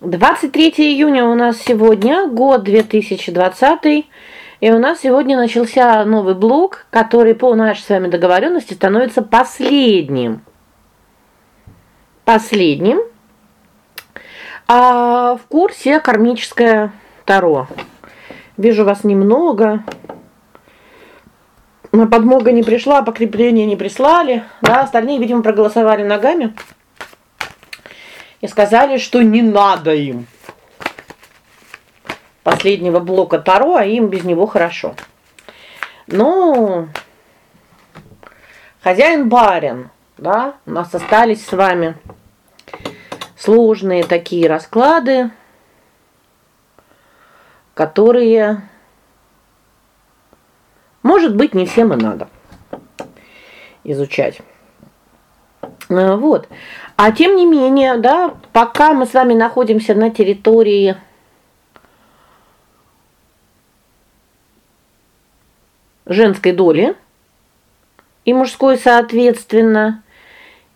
23 июня у нас сегодня, год 2020. И у нас сегодня начался новый блок, который по нашей с вами договоренности становится последним. Последним. А в курсе кармическое Таро. Вижу вас немного. Подмога не пришла, покрепление не прислали, да, остальные, видимо, проголосовали ногами и сказали, что не надо им последнего блока Таро, а им без него хорошо. Ну, хозяин барин, да? У нас остались с вами сложные такие расклады, которые может быть, не всем и надо изучать. Э, вот. А тем не менее, да, пока мы с вами находимся на территории женской доли и мужской, соответственно,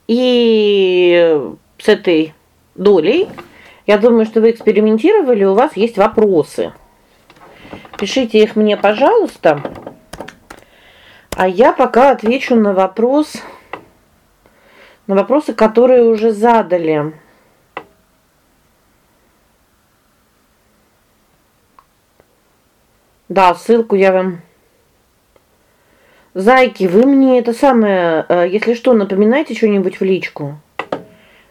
и с этой долей, я думаю, что вы экспериментировали, у вас есть вопросы. Пишите их мне, пожалуйста. А я пока отвечу на вопрос на вопросы, которые уже задали. Да, ссылку я вам Зайки, вы мне это самое, э, если что, напоминайте что-нибудь в личку.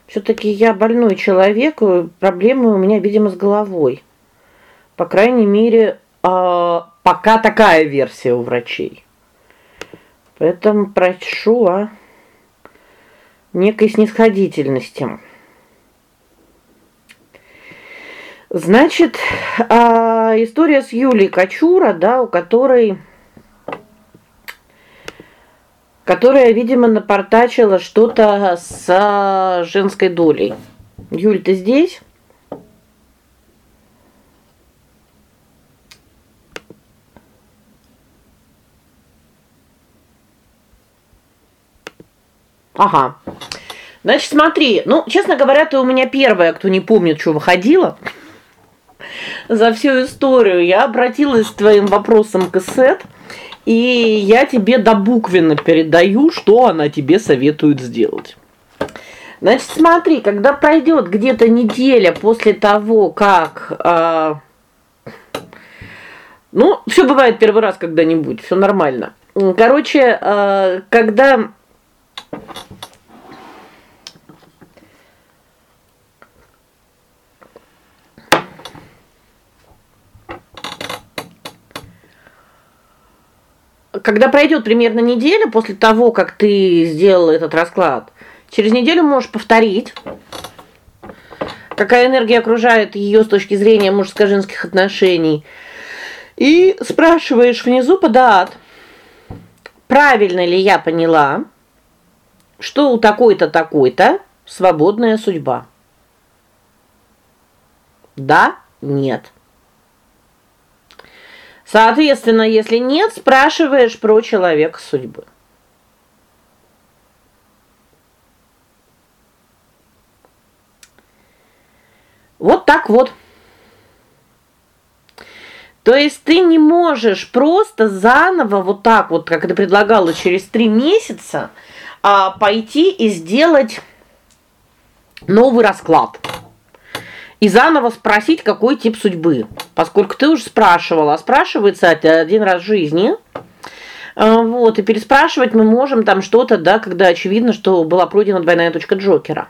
все таки я больной человек, проблемы у меня, видимо, с головой. По крайней мере, э, пока такая версия у врачей. Поэтому прошу о некой снисходительности. Значит, а, история с Юлией Качура, да, у которой которая, видимо, напортачила что-то с женской долей. Юль, ты здесь? Ага. Значит, смотри, ну, честно говоря, ты у меня первая, кто не помнит, что выходила. За всю историю я обратилась с твоим вопросом к Сет, и я тебе до буквенно передаю, что она тебе советует сделать. Значит, смотри, когда пройдет где-то неделя после того, как э, ну, все бывает первый раз когда-нибудь, все нормально. Короче, э, когда когда пройдет примерно неделя после того, как ты сделал этот расклад, через неделю можешь повторить. Какая энергия окружает ее с точки зрения мужско-женских отношений. И спрашиваешь внизу под ад. Правильно ли я поняла, что у такой-то такой-то свободная судьба? Да? Нет. Соответственно, если нет, спрашиваешь про человека судьбы. Вот так вот. То есть ты не можешь просто заново вот так вот, как это предлагала через три месяца, а пойти и сделать новый расклад и заново спросить, какой тип судьбы. Поскольку ты уже спрашивала, а спрашивается один раз в жизни. А, вот, и переспрашивать мы можем там что-то, да, когда очевидно, что была пройдена двойная точка Джокера.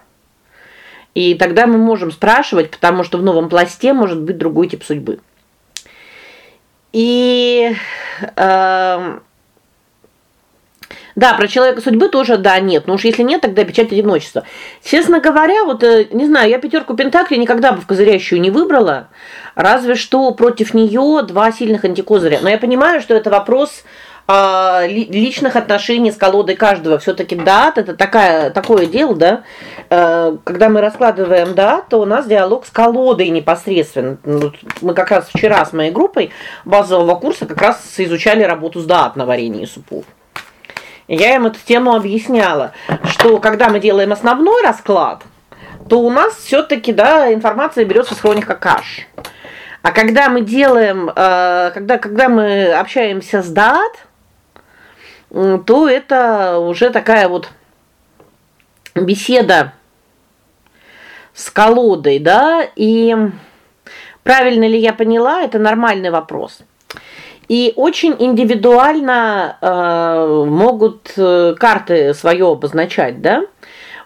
И тогда мы можем спрашивать, потому что в новом пласте может быть другой тип судьбы. И э, да, про человека судьбы тоже да, нет. Но уж если нет, тогда печать одиночества. Честно говоря, вот э, не знаю, я пятерку пентаклей никогда бы в козырящую не выбрала, разве что против нее два сильных антикозыря. Но я понимаю, что это вопрос а, личных отношений с колодой каждого. все таки дат это такая такое дело, да? Э, когда мы раскладываем дат, то у нас диалог с колодой непосредственно. Мы как раз вчера с моей группой базового курса как раз изучали работу с дат на варенье супов. Я им эту тему объясняла, что когда мы делаем основной расклад, то у нас все таки да, информация берется с хроник каш. А когда мы делаем, э, когда когда мы общаемся с дат, то это уже такая вот беседа с колодой, да? И правильно ли я поняла, это нормальный вопрос. И очень индивидуально э, могут э, карты свое обозначать, да?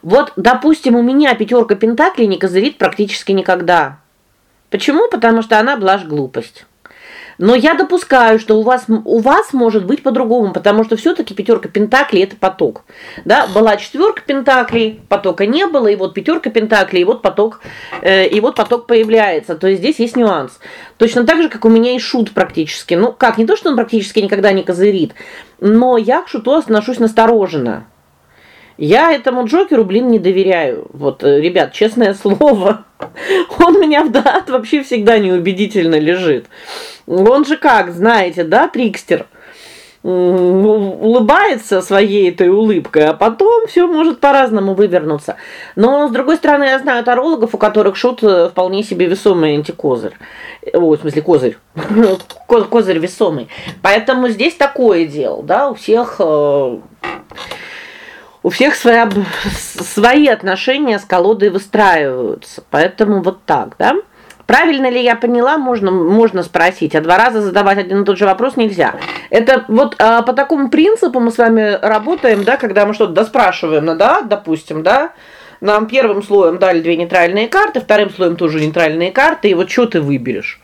Вот, допустим, у меня пятерка пентаклей не козырит практически никогда. Почему? Потому что она блажь глупость. Но я допускаю, что у вас у вас может быть по-другому, потому что все таки пятерка пентаклей это поток. Да, была четверка пентаклей, потока не было, и вот пятерка пентаклей, и вот поток э, и вот поток появляется. То есть здесь есть нюанс. Точно так же, как у меня и шут практически. Ну, как не то, что он практически никогда не козырит, но я к шуту отношусь настороженно. Я этому Джокеру, блин, не доверяю. Вот, э, ребят, честное слово. Он меня в дат вообще всегда неубедительно лежит. Он же как, знаете, да, трикстер. улыбается своей этой улыбкой, а потом все может по-разному вывернуться. Но с другой стороны, я знаю тарологов, у которых шут э, вполне себе весомый антикозырь. Ой, в смысле, козырь. Козырь весомый. Поэтому здесь такое дело, да, у всех э, у всех свои свои отношения с колодой выстраиваются. Поэтому вот так, да? Правильно ли я поняла, можно можно спросить, а два раза задавать один и тот же вопрос нельзя. Это вот а, по такому принципу мы с вами работаем, да, когда мы что-то доспрашиваем, да, допустим, да? Нам первым слоем дали две нейтральные карты, вторым слоем тоже нейтральные карты, и вот что ты выберешь?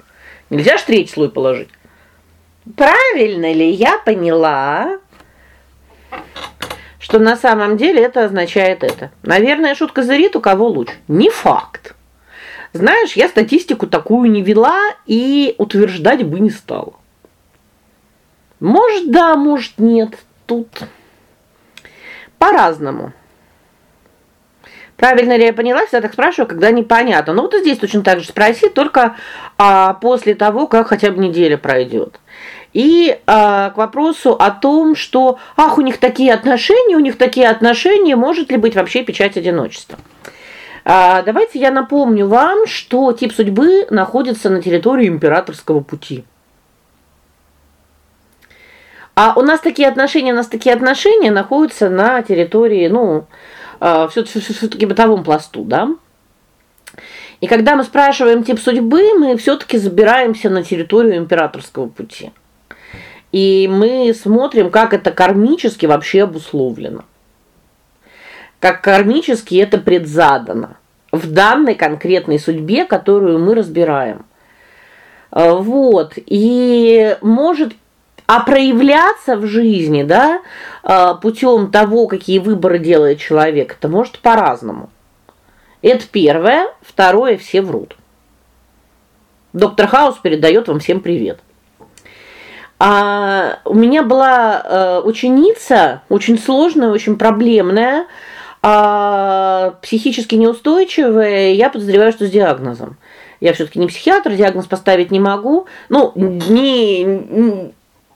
Нельзя ж третий слой положить. Правильно ли я поняла? Что на самом деле это означает это. Наверное, шутка зырит, у кого лучше. Не факт. Знаешь, я статистику такую не вела и утверждать бы не стала. Может, да, может, нет. Тут по-разному. Правильно ли я поняла? Всегда так спрашиваю, когда непонятно. Ну вот здесь точно так же спроси, только а, после того, как хотя бы неделя пройдет. И а, к вопросу о том, что ах, у них такие отношения, у них такие отношения, может ли быть вообще печать одиночества? А, давайте я напомню вам, что тип судьбы находится на территории императорского пути. А у нас такие отношения, у нас такие отношения находятся на территории, ну, э, все-таки бытовом пласту, да? И когда мы спрашиваем тип судьбы, мы все таки забираемся на территорию императорского пути. И мы смотрим, как это кармически вообще обусловлено. Как кармически это предзадано в данной конкретной судьбе, которую мы разбираем. Э, вот. И может а проявляться в жизни, да, э, путем того, какие выборы делает человек, это может по-разному. Это первое, второе все врут. Доктор Хаус передает вам всем привет. А у меня была э, ученица, очень сложная, очень проблемная, а, психически неустойчивая, я подозреваю, что с диагнозом. Я все таки не психиатр, диагноз поставить не могу. Ну, не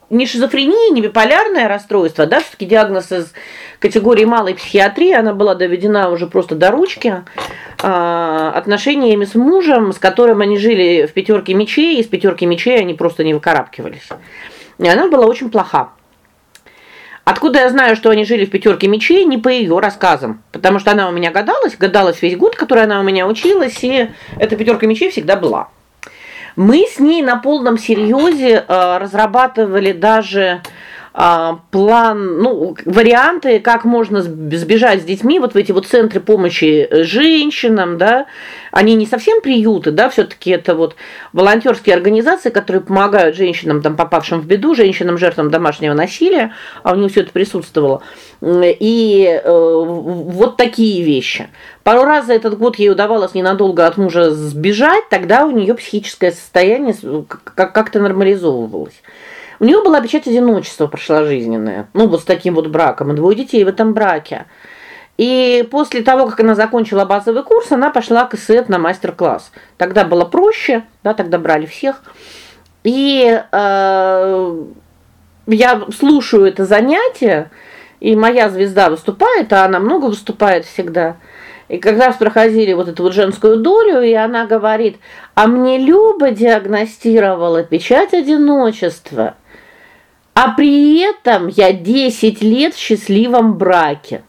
не шизофрения, не биполярное расстройство, да, все таки диагноз из категории малой психиатрии, она была доведена уже просто до ручки. А, отношениями с мужем, с которым они жили в пятерке мечей, из пятерки мечей они просто не выкарабкивались. И она была очень плоха. Откуда я знаю, что они жили в пятерке мечей, не по ее рассказам, потому что она у меня гадалась, гадалась весь год, который она у меня училась, и эта пятерка мечей всегда была. Мы с ней на полном серьезе э, разрабатывали даже план, ну, варианты, как можно сбежать с детьми вот в эти вот центры помощи э, женщинам, да? Они не совсем приюты, да, все таки это вот волонтерские организации, которые помогают женщинам, там попавшим в беду, женщинам жертвам домашнего насилия, а у них все это присутствовало. И э, вот такие вещи. Пару раз за этот год ей удавалось ненадолго от мужа сбежать, тогда у нее психическое состояние как-то нормализовывалось. У нее была печать одиночества прошложизненная. Ну, вот с таким вот браком, и двое детей в этом браке. И после того, как она закончила базовый курс, она пошла к ИСЭТ на мастер-класс. Тогда было проще, да, тогда брали всех. И э, я слушаю это занятие, и моя звезда выступает, а она много выступает всегда. И раз проходили вот эту вот женскую долю, и она говорит: "А мне Люба диагностировала печать одиночества. А при этом я 10 лет в счастливом браке".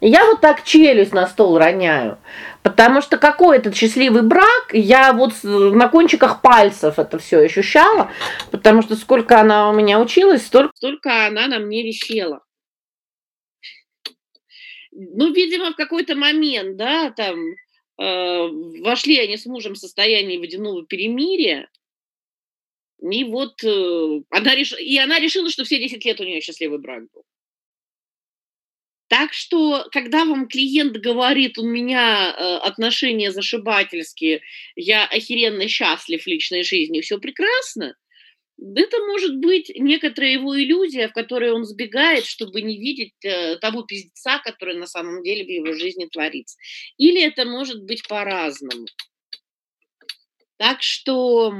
Я вот так челюсть на стол роняю. Потому что какой этот счастливый брак, я вот на кончиках пальцев это все ощущала, потому что сколько она у меня училась, столько столько она на мне висела. Ну, видимо, в какой-то момент, да, там э, вошли они с мужем в состояние водяного перемирия. И вот э, она реш... и она решила, что все 10 лет у нее счастливый брак был. Так что, когда вам клиент говорит: "У меня, э, отношения зашибательские, я охеренно счастлив в личной жизни, все прекрасно", это может быть некоторая его иллюзия, в которой он сбегает, чтобы не видеть, э, того пиздеца, который на самом деле в его жизни творится. Или это может быть по-разному. Так что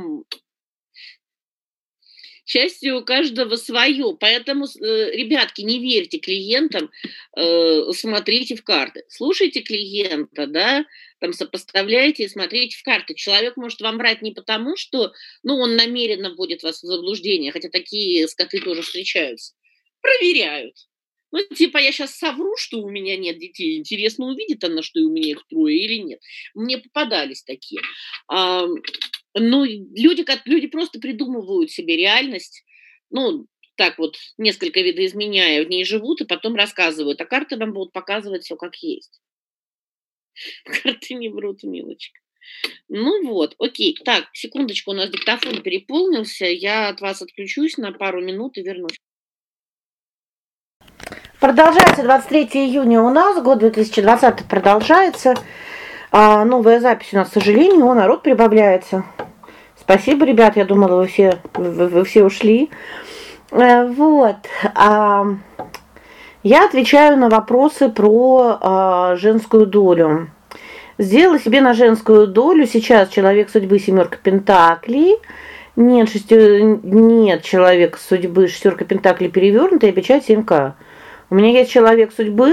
счастье у каждого свое. Поэтому, э, ребятки, не верьте клиентам, э, смотрите в карты. Слушайте клиента, да, там сопоставляйте и смотрите в карты. Человек может вам врать не потому, что, ну, он намеренно будет вас в заблуждение, хотя такие скоты тоже встречаются. Проверяют. Ну, типа, я сейчас совру, что у меня нет детей. Интересно, увидит она, что у меня их трое или нет. Мне попадались такие. Ну, люди, как люди просто придумывают себе реальность. Ну, так вот, несколько видоизменяя, в ней живут и потом рассказывают. А карты вам будут показывать все как есть. Карты не врут, милочка. Ну вот, окей. Так, секундочку, у нас диктофон переполнился. Я от вас отключусь на пару минут и вернусь. Продолжается 23 июня у нас, год 2020 продолжается. А новая запись у нас, к сожалению, народ прибавляется. Спасибо, ребят, я думала, вы все вы, вы все ушли. Э, вот. А я отвечаю на вопросы про а, женскую долю. Сделала себе на женскую долю сейчас человек судьбы семерка пентаклей. Нет, шестё... нет человека судьбы шестерка пентаклей перевернутая, печать 7К. У меня есть человек судьбы.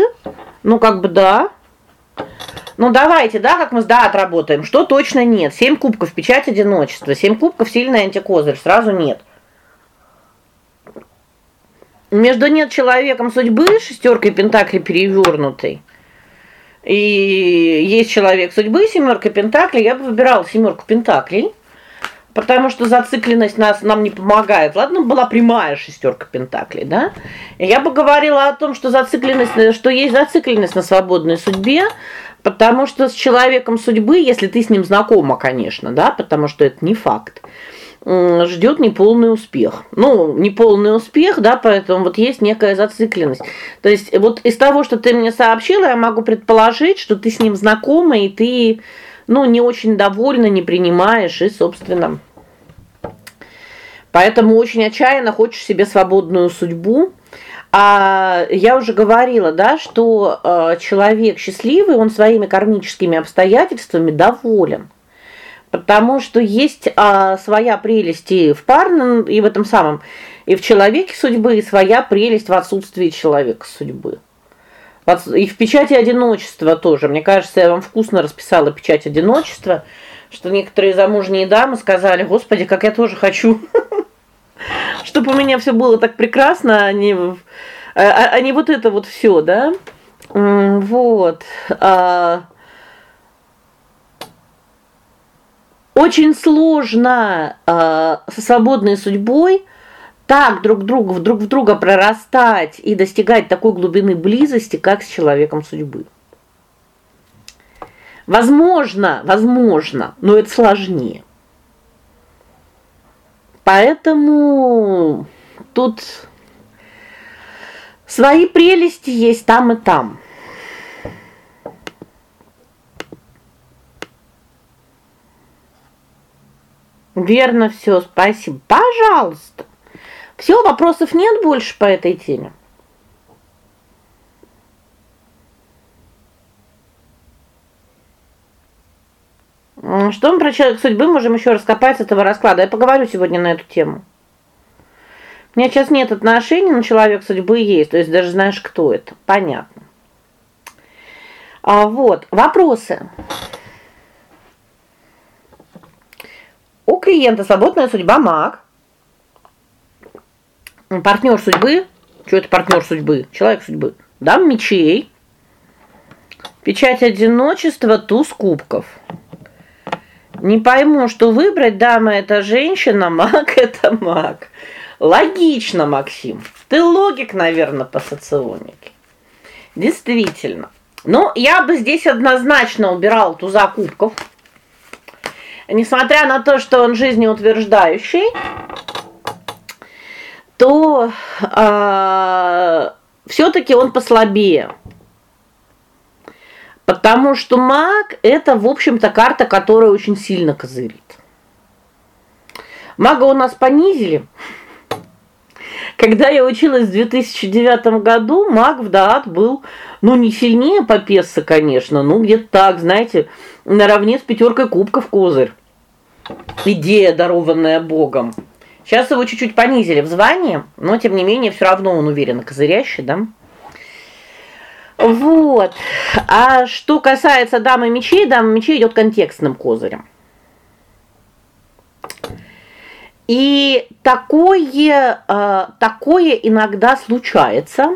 Ну как бы да. Ну давайте, да, как мы да отработаем. Что точно нет? Семь кубков печать одиночества, семь кубков сильный антикозырь, сразу нет. Между нет человеком судьбы, шестеркой пентаклей перевернутой. И есть человек судьбы, семерка пентаклей, я бы выбирала семерку пентаклей. Потому что зацикленность нас нам не помогает. Ладно, была прямая шестерка пентаклей, да? Я бы говорила о том, что зацикленность, что есть зацикленность на свободной судьбе, потому что с человеком судьбы, если ты с ним знакома, конечно, да, потому что это не факт ждет неполный успех. Ну, неполный успех, да, поэтому вот есть некая зацикленность. То есть вот из того, что ты мне сообщила, я могу предположить, что ты с ним знакома и ты ну, не очень довольна, не принимаешь и, собственно, поэтому очень отчаянно хочешь себе свободную судьбу. А я уже говорила, да, что э, человек счастливый, он своими кармическими обстоятельствами доволен. Потому что есть а, своя прелесть и в парном, и в этом самом, и в человеке судьбы, и своя прелесть в отсутствии человека судьбы. И в печати одиночества тоже. Мне кажется, я вам вкусно расписала печать одиночества, что некоторые замужние дамы сказали: "Господи, как я тоже хочу, чтобы у меня все было так прекрасно, а не а, а, а не вот это вот все, да?" Вот. А очень сложно со свободной судьбой так друг другу друг в друга прорастать и достигать такой глубины близости, как с человеком судьбы. Возможно, возможно, но это сложнее. Поэтому тут свои прелести есть там и там. Верно все, спасибо. Пожалуйста. Все, вопросов нет больше по этой теме. Что мы про человек судьбы можем еще раскопать с этого расклада? Я поговорю сегодня на эту тему. У меня сейчас нет отношений, но человек судьбы есть, то есть даже знаешь, кто это. Понятно. А вот, вопросы. У клиента свободная судьба маг. Партнер судьбы. Что это партнер судьбы? Человек судьбы. Дам мечей. Печать одиночества, туз кубков. Не пойму, что выбрать, дама это женщина, маг это маг. Логично, Максим. Ты логик, наверное, по соционике. Действительно. Но я бы здесь однозначно убирал туза кубков. Несмотря на то, что он жизнеутверждающий, то э, все таки он послабее. Потому что маг это, в общем-то, карта, которая очень сильно козырит. Мага у нас понизили. Когда я училась в 2009 году, маг в Даат был, ну, не сильнее Попесса, конечно, ну, где-то так, знаете, наравне с пятеркой кубков козырь. Идея, дарованная Богом. Сейчас его чуть-чуть понизили в звании, но тем не менее все равно он уверенно козырящий, да? Вот. А что касается дамы мечей, дама мечей идет контекстным козырем. И такое э, такое иногда случается,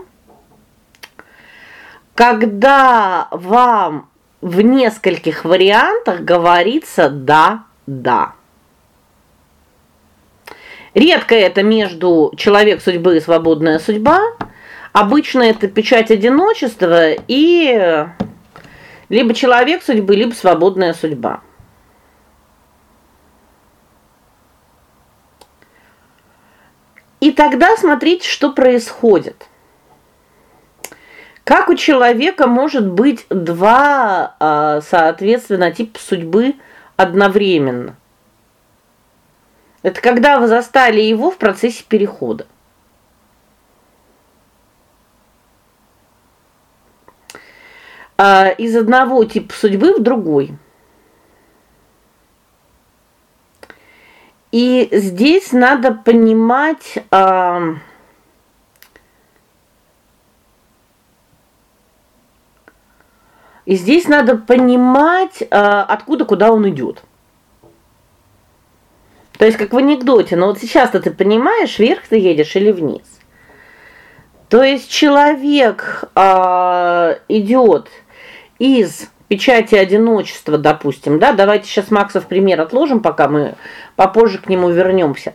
когда вам в нескольких вариантах говорится да, да. Редко это между человек судьбы и свободная судьба. Обычно это печать одиночества и либо человек судьбы, либо свободная судьба. И тогда смотрите, что происходит. Как у человека может быть два, а, соответственно, типа судьбы одновременно? Это когда вы застали его в процессе перехода. А, из одного типа судьбы в другой. И здесь надо понимать, а, И здесь надо понимать, а, откуда куда он идет. То есть как в анекдоте, но вот сейчас-то ты понимаешь, вверх ты едешь или вниз. То есть человек а, идет из печати одиночества, допустим, да? Давайте сейчас Максов пример отложим, пока мы попозже к нему вернемся.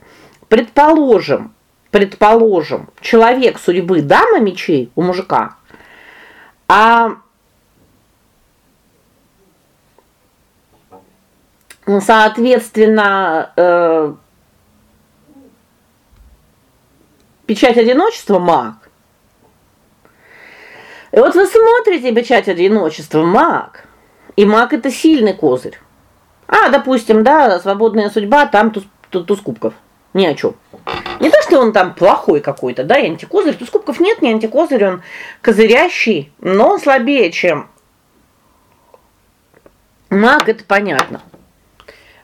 Предположим, предположим, человек судьбы дама мечей у мужика. А соответственно, э, печать одиночества маг. И вот вы смотрите печать одиночества маг. И маг это сильный козырь. А, допустим, да, свободная судьба, там туз, туз кубков. Ни о чем. Не то, что он там плохой какой-то, да, и антикозырь, туз кубков нет, не антикозырь, он козырящий, но он слабее, чем маг, это понятно.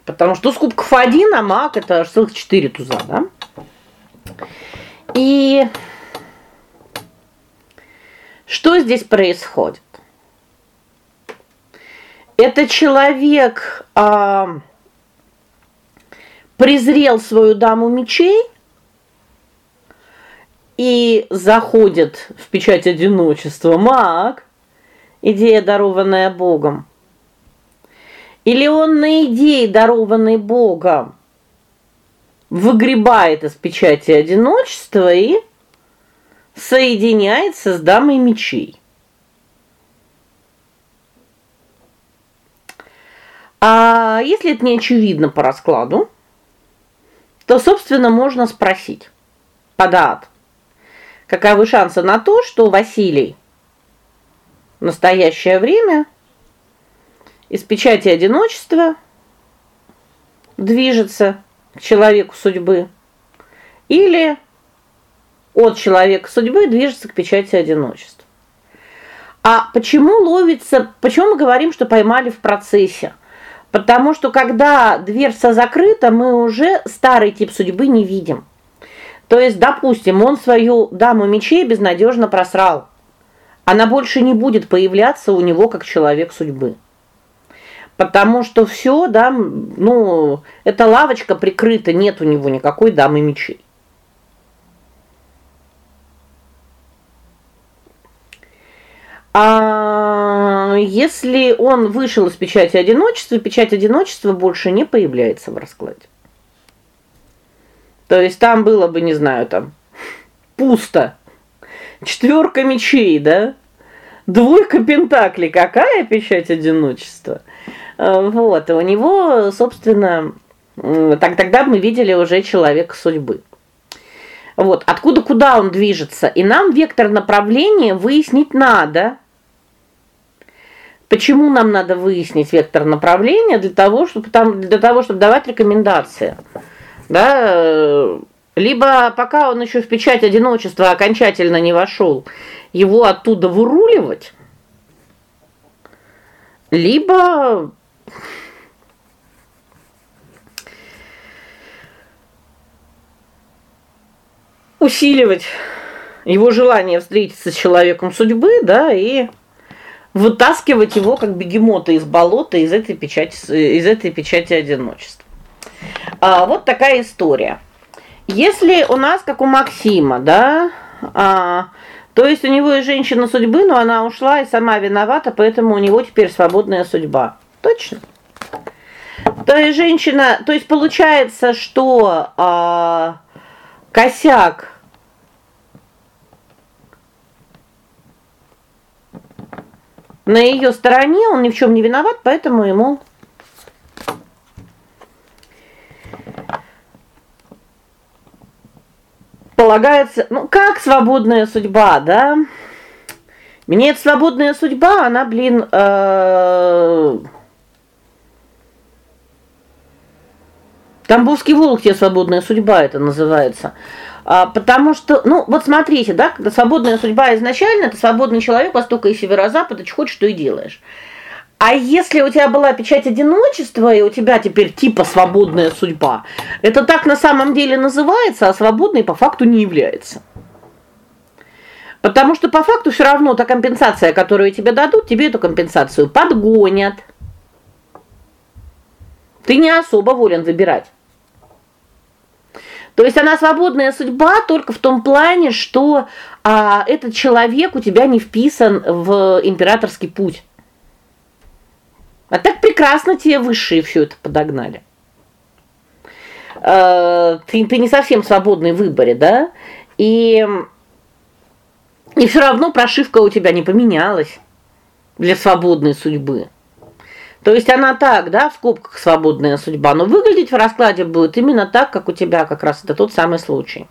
Потому что туз кубков один, а маг это целых четыре туза, да? И что здесь происходит? Это человек а, презрел свою даму мечей и заходит в печать одиночества маг, идея, дарованная Богом. Или он на идее, дарованной Богом, выгребает из печати одиночества и соединяется с дамой мечей. А если это не очевидно по раскладу, то, собственно, можно спросить. Подат. Каковы шансы на то, что Василий в настоящее время из печати одиночества движется к человеку судьбы или от человека судьбы движется к печати одиночества. А почему ловится? Почему мы говорим, что поймали в процессе? Потому что когда дверца закрыта, мы уже старый тип судьбы не видим. То есть, допустим, он свою даму мечей безнадежно просрал. она больше не будет появляться у него как человек судьбы. Потому что все, да, ну, эта лавочка прикрыта, нет у него никакой дамы мечей. А если он вышел из печати одиночества, печать одиночества больше не появляется в раскладе. То есть там было бы, не знаю, там пусто. Четверка мечей, да? Двойка пентаклей, какая печать одиночества? Э, вот, у него, собственно, так тогда мы видели уже человека судьбы. Вот, откуда куда он движется? И нам вектор направления выяснить надо. Почему нам надо выяснить вектор направления для того, чтобы там для того, чтобы давать рекомендации. Да, э, либо пока он еще в печать одиночества окончательно не вошел, его оттуда выруливать, либо усиливать его желание встретиться с человеком судьбы, да, и вытаскивать его как бегемота из болота, из этой печати из этой печати одиночества. А вот такая история. Если у нас как у Максима, да, а, то есть у него и женщина судьбы, но она ушла и сама виновата, поэтому у него теперь свободная судьба. Точно? То есть женщина, то есть получается, что а, косяк на ее стороне, он ни в чем не виноват, поэтому ему полагается, ну как свободная судьба, да? Мне эта свободная судьба, она, блин, э Тамбовский волк тебе свободная судьба это называется. А, потому что, ну, вот смотрите, да, когда свободная судьба изначально, ты свободный человек, востока и северо-запада, что хочешь, что и делаешь. А если у тебя была печать одиночества, и у тебя теперь типа свободная судьба, это так на самом деле называется, а свободной по факту не является. Потому что по факту все равно та компенсация, которую тебе дадут, тебе эту компенсацию подгонят. Ты не особо волен выбирать. То есть она свободная судьба только в том плане, что а этот человек у тебя не вписан в императорский путь. А так прекрасно тебе высшие все это подогнали. Э, ты ты не совсем свободный в выборе, да? И и все равно прошивка у тебя не поменялась для свободной судьбы. То есть она так, да, в скобках свободная судьба, но выглядеть в раскладе будет именно так, как у тебя как раз это тот самый случай.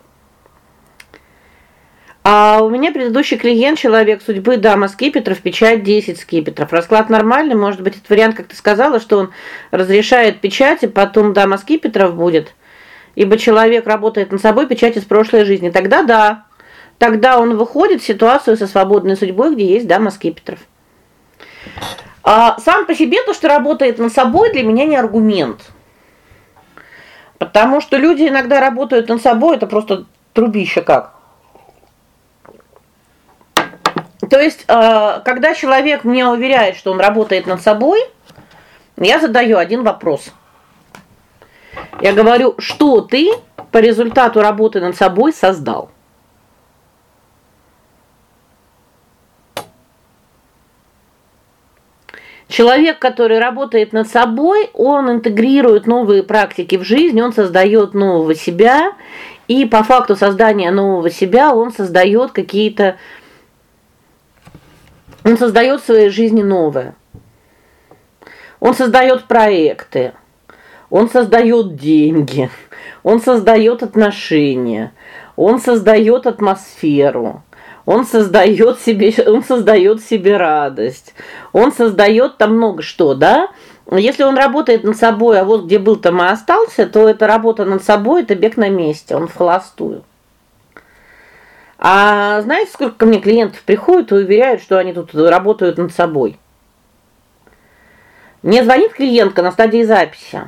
А у меня предыдущий клиент, человек судьбы, дама скипетров, печать 10 скипетров. Расклад нормальный, может быть, этот вариант, как ты сказала, что он разрешает печати, потом дама скипетров будет. Ибо человек работает над собой печать из прошлой жизни. Тогда да. Тогда он выходит в ситуацию со свободной судьбой, где есть дама скипетров. А сам по себе то, что работает над собой, для меня не аргумент. Потому что люди иногда работают над собой, это просто трубище как. То есть, э, когда человек мне уверяет, что он работает над собой, я задаю один вопрос. Я говорю: "Что ты по результату работы над собой создал?" Человек, который работает над собой, он интегрирует новые практики в жизнь, он создает нового себя, и по факту создания нового себя он создает какие-то он создает в своей жизни новое. Он создает проекты. Он создает деньги. Он создает отношения. Он создает атмосферу. Он создает себе он создает себе радость. Он создает там много что, да? Если он работает над собой, а вот где был там и остался, то эта работа над собой это бег на месте, он в холостую. А знаете, сколько ко мне клиентов приходят и уверяют, что они тут работают над собой? Мне звонит клиентка на стадии записи.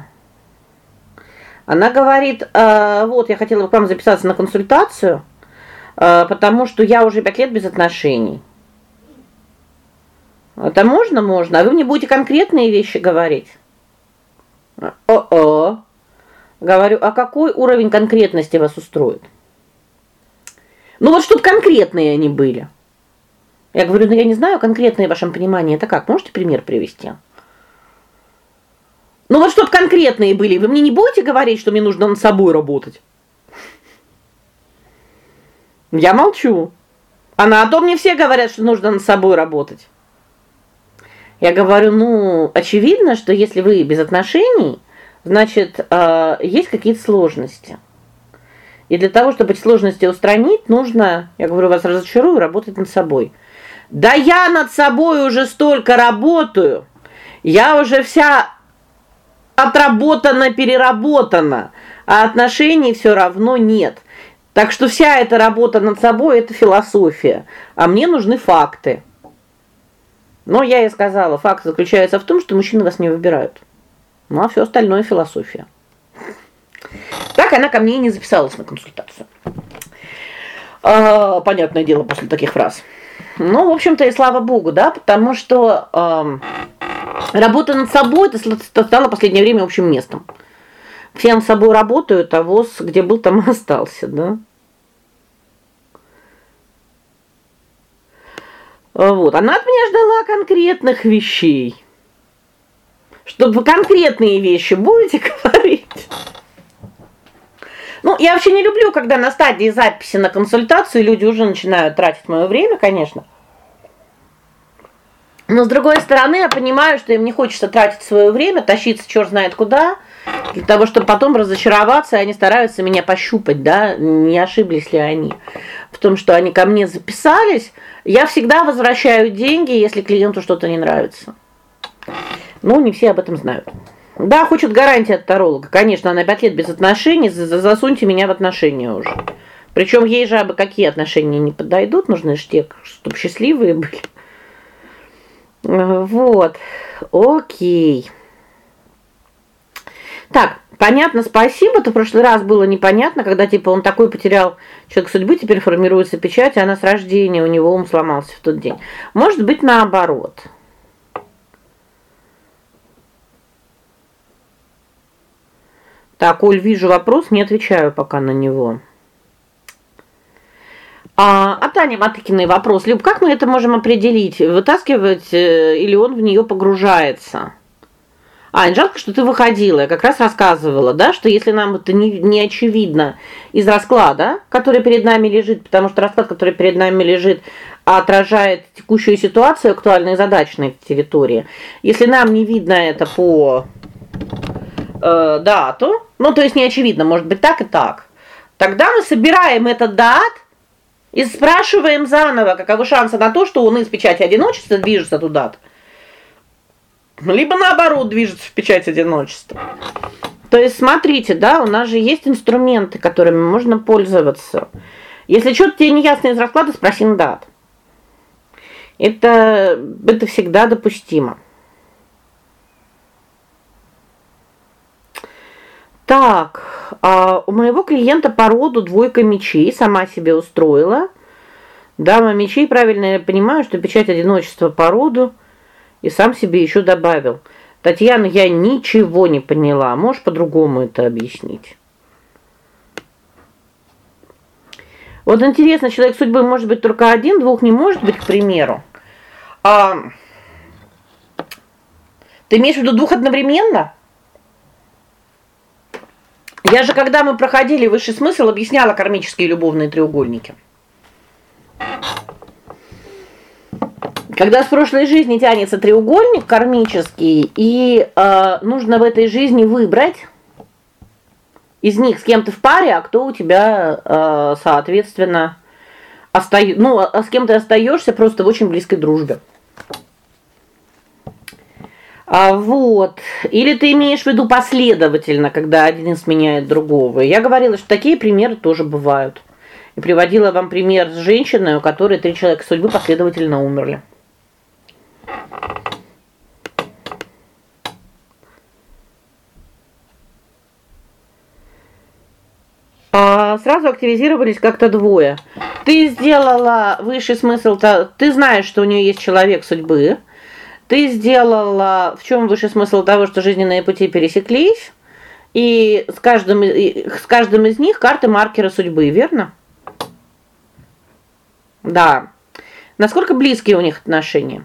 Она говорит: э, "Вот, я хотела бы к вам записаться на консультацию, потому что я уже пять лет без отношений. Это можно, можно. А вы мне будете конкретные вещи говорить? О-о. Говорю, а какой уровень конкретности вас устроит? Ну вот чтобы конкретные они были. Я говорю: "Ну я не знаю конкретное в вашем понимании это как? Можете пример привести?" Ну вот чтобы конкретные были. Вы мне не будете говорить, что мне нужно над собой работать? Я молчу. А на то мне все говорят, что нужно над собой работать. Я говорю: "Ну, очевидно, что если вы без отношений, значит, э, есть какие-то сложности. И для того, чтобы эти сложности устранить, нужно, я говорю, вас разочарую, работать над собой. Да я над собой уже столько работаю. Я уже вся отработана, переработана, а отношений все равно нет. Так что вся эта работа над собой это философия, а мне нужны факты. Но я ей сказала, факт заключается в том, что мужчины вас не выбирают. Ну а все остальное философия. Так она ко мне и не записалась на консультацию. А, понятное дело после таких фраз. Ну, в общем-то, и слава богу, да, потому что э, работа над собой это стало в последнее время общим местом. Все над собой работают, а воз где был, там и остался, да? Вот. Она от меня ждала конкретных вещей. Чтобы конкретные вещи будете говорить. Ну, я вообще не люблю, когда на стадии записи на консультацию люди уже начинают тратить мое время, конечно. Но с другой стороны, я понимаю, что им не хочется тратить свое время, тащиться черт знает куда, для того, чтобы потом разочароваться, и они стараются меня пощупать, да, не ошиблись ли они в том, что они ко мне записались. Я всегда возвращаю деньги, если клиенту что-то не нравится. Ну, не все об этом знают. Да, хочет гарантии от таролога. Конечно, на 5 лет без отношений, засуньте меня в отношения уже. Причем ей же абы какие отношения не подойдут, нужны же те, чтобы счастливые были. Вот. О'кей. Так, понятно, спасибо. То в прошлый раз было непонятно, когда типа он такой потерял человек судьбы, теперь формируется печать, и она с рождения у него ум сломался в тот день. Может быть, наоборот. Так, Оль, вижу вопрос, не отвечаю пока на него. А, а Таня Матыкиной вопрос. Люб, как мы это можем определить? Вытаскивать э, или он в нее погружается? А, жалко, что ты выходила. Я как раз рассказывала, да, что если нам это не, не очевидно из расклада, который перед нами лежит, потому что расклад, который перед нами лежит, отражает текущую ситуацию, актуальные задачи на этой территории. Если нам не видно это по э, дату, ну, то есть не очевидно, может быть так и так. Тогда мы собираем этот дат и спрашиваем заново, каковы шансы на то, что он из печати одиночества движется туда. Либо наоборот движется в печать одиночества. То есть смотрите, да, у нас же есть инструменты, которыми можно пользоваться. Если что-то тебе не ясно из расклада, спроси дат. Это это всегда допустимо. Так, а у моего клиента по роду двойка мечей, сама себе устроила. Дама мечей, правильно я понимаю, что печать одиночества по роду и сам себе еще добавил. Татьяна, я ничего не поняла. Можешь по-другому это объяснить? Вот интересно, человек судьбы может быть только один, двух не может быть, к примеру. А Ты имеешь в виду двух одновременно? Я же когда мы проходили высший смысл, объясняла кармические любовные треугольники. Когда с прошлой жизни тянется треугольник кармический, и э, нужно в этой жизни выбрать из них с кем ты в паре, а кто у тебя, э, соответственно, оста... ну, а с кем ты остаешься просто в очень близкой дружбе. А вот. Или ты имеешь в виду последовательно, когда один сменяет другого? Я говорила, что такие примеры тоже бывают. И приводила вам пример с женщиной, у которой три человека судьбы последовательно умерли. А сразу активизировались как-то двое. Ты сделала высший смысл, ты знаешь, что у нее есть человек судьбы. Ты сделала в чем высший смысл того, что жизненные пути пересеклись, и с каждым с каждым из них карты маркера судьбы, верно? Да. Насколько близкие у них отношения?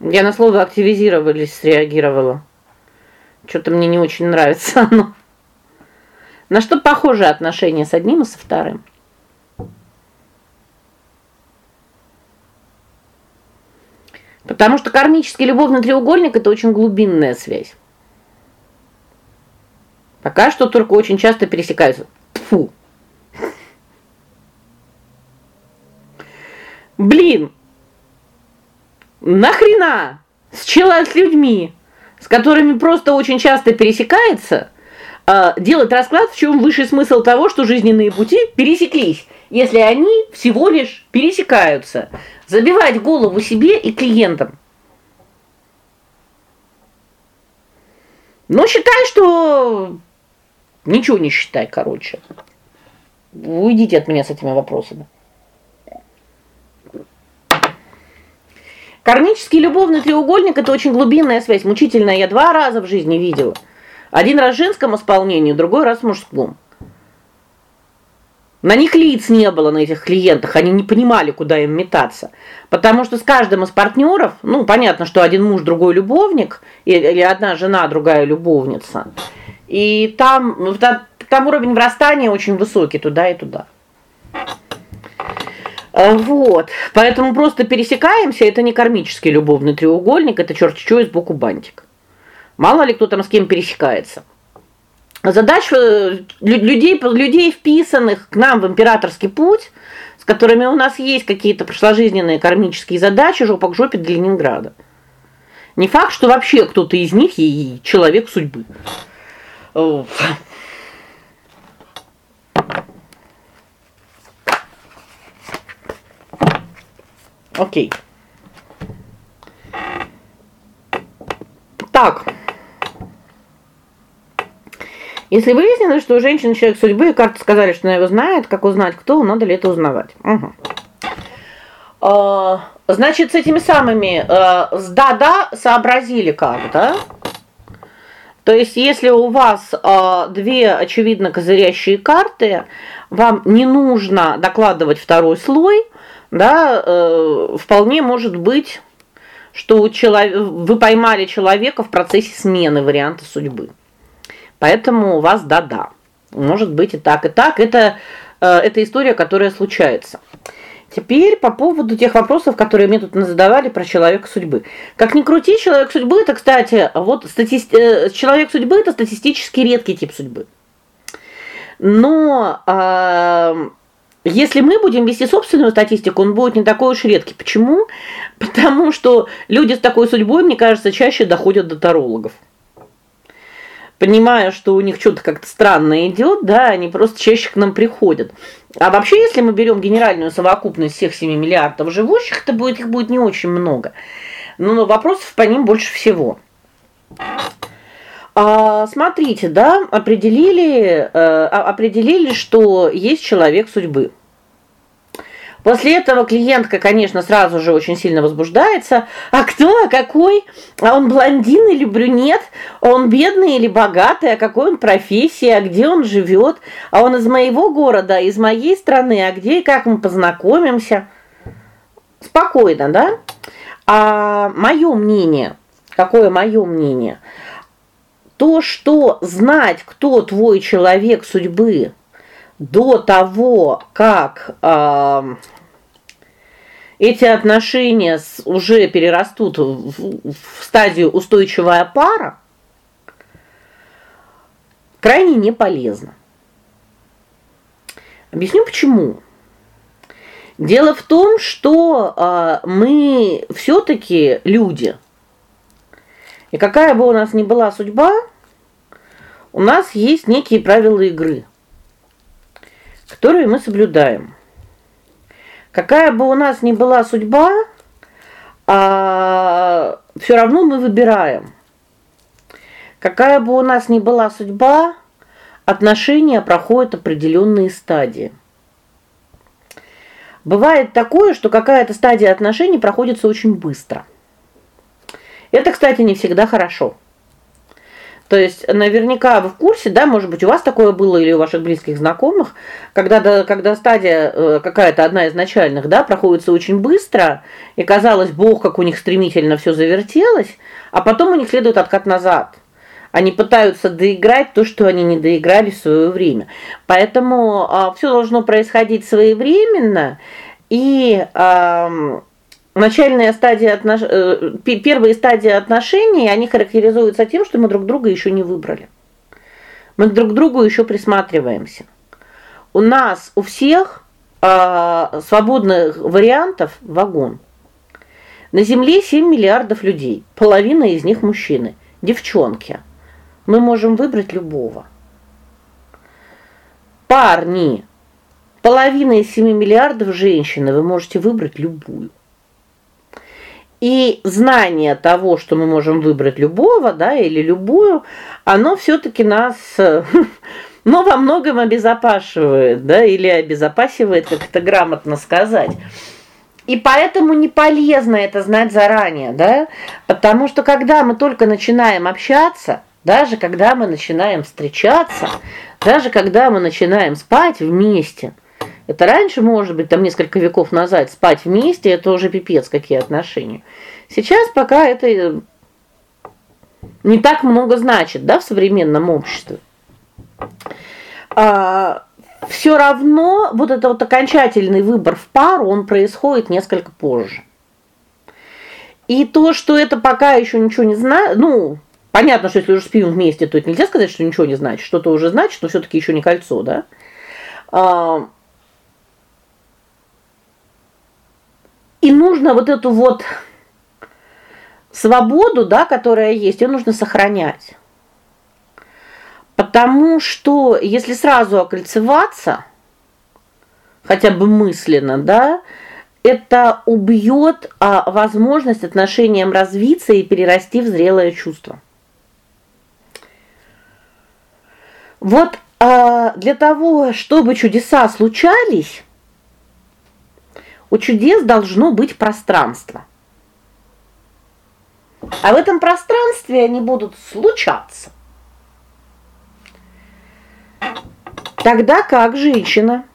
Я на слово активизировались среагировала. Что-то мне не очень нравится оно. На что похожи отношения с одним и со вторым? Потому что кармический любовный треугольник это очень глубинная связь. Пока что только очень часто пересекаются. Фу. Блин. Нахрена с человек с людьми, с которыми просто очень часто пересекается, э, делать расклад, в чем высший смысл того, что жизненные пути пересеклись, если они всего лишь пересекаются. Забивать голову себе и клиентам. Но считай, что ничего не считай, короче. Уйдите от меня с этими вопросами. Кармический любовный треугольник это очень глубинная связь, мучительная. Я два раза в жизни видела. Один раз в женском исполнении, другой раз в мужском. На них лиц не было на этих клиентах, они не понимали, куда им метаться. Потому что с каждым из партнеров, ну, понятно, что один муж, другой любовник, или одна жена, другая любовница. И там там уровень врастания очень высокий туда и туда. Э, вот. Поэтому просто пересекаемся, это не кармический любовный треугольник, это черт что из боку бантик. Мало ли кто там с кем пересекается. Задач э, людей людей вписанных к нам в императорский путь, с которыми у нас есть какие-то прошложизненные кармические задачи, жопа к жопе для Ленинграда. Не факт, что вообще кто-то из них и человек судьбы. Окей. Так. Если выяснилось, что у женщины человек судьбы, и карты сказали, что она его знает, как узнать, кто, надо ли это узнавать. Угу. А, значит, с этими самыми э, с да-да сообразили как, да? То есть, если у вас э, две очевидно козырящие карты, вам не нужно докладывать второй слой, да, э, вполне может быть, что человек вы поймали человека в процессе смены варианта судьбы. Поэтому у вас да-да. Может быть и так, и так. Это э, это история, которая случается. Теперь по поводу тех вопросов, которые мне тут задавали про человека судьбы. Как ни крути, человек судьбы это, кстати, вот статисти... Э, человек судьбы это статистически редкий тип судьбы. Но э, если мы будем вести собственную статистику, он будет не такой уж редкий. Почему? Потому что люди с такой судьбой, мне кажется, чаще доходят до тарологов понимая, что у них что-то как-то странно идет, да, они просто чаще к нам приходят. А вообще, если мы берем генеральную совокупность всех 7 миллиардов живущих, это будет их будет не очень много. Но вопросов по ним больше всего. А, смотрите, да, определили, э, определили, что есть человек судьбы. После этого клиентка, конечно, сразу же очень сильно возбуждается. А кто, а какой? А он блондин или брюнет? Он бедный или богатый? А какой он профессия? А где он живет? А он из моего города, из моей страны? А где и как мы познакомимся? Спокойно, да? А мое мнение, какое мое мнение? То, что знать, кто твой человек судьбы, до того, как э, эти отношения с, уже перерастут в, в стадию устойчивая пара, крайне не полезно. Объясню почему. Дело в том, что э, мы все таки люди. И какая бы у нас ни была судьба, у нас есть некие правила игры которые мы соблюдаем. Какая бы у нас ни была судьба, а все равно мы выбираем. Какая бы у нас ни была судьба, отношения проходят определенные стадии. Бывает такое, что какая-то стадия отношений проходится очень быстро. Это, кстати, не всегда хорошо. То есть наверняка вы в курсе, да, может быть, у вас такое было или у ваших близких знакомых, когда да, когда стадия э, какая-то одна из начальных, да, проходится очень быстро, и казалось, бог, как у них стремительно все завертелось, а потом у них следует откат назад. Они пытаются доиграть то, что они не доиграли в свое время. Поэтому а, все должно происходить своевременно, и а, начальная стадия отнош... Э, первые стадии отношений, они характеризуются тем, что мы друг друга еще не выбрали. Мы друг к другу еще присматриваемся. У нас у всех э, свободных вариантов вагон. На земле 7 миллиардов людей. Половина из них мужчины, девчонки. Мы можем выбрать любого. Парни. Половина из 7 миллиардов женщины, вы можете выбрать любую. И знание того, что мы можем выбрать любого, да, или любую, оно все таки нас но во многом обезопашивает, да, или обезопасивает, как это грамотно сказать. И поэтому не полезно это знать заранее, да? Потому что когда мы только начинаем общаться, даже когда мы начинаем встречаться, даже когда мы начинаем спать вместе, это раньше, может быть, там несколько веков назад спать вместе это уже пипец какие отношения. Сейчас пока это не так много значит, да, в современном обществе. А все равно вот это вот окончательный выбор в пару, он происходит несколько позже. И то, что это пока еще ничего не знаю, ну, понятно, что если уже спим вместе, то это нельзя сказать, что ничего не значит, что-то уже значит, но все таки еще не кольцо, да? А, И нужно вот эту вот свободу, да, которая есть, ее нужно сохранять. Потому что если сразу окольцеваться, хотя бы мысленно, да, это убьет а, возможность отношениям развиться и перерасти в зрелое чувство. Вот а, для того, чтобы чудеса случались, у чудес должно быть пространство. А в этом пространстве они будут случаться. Тогда как женщина,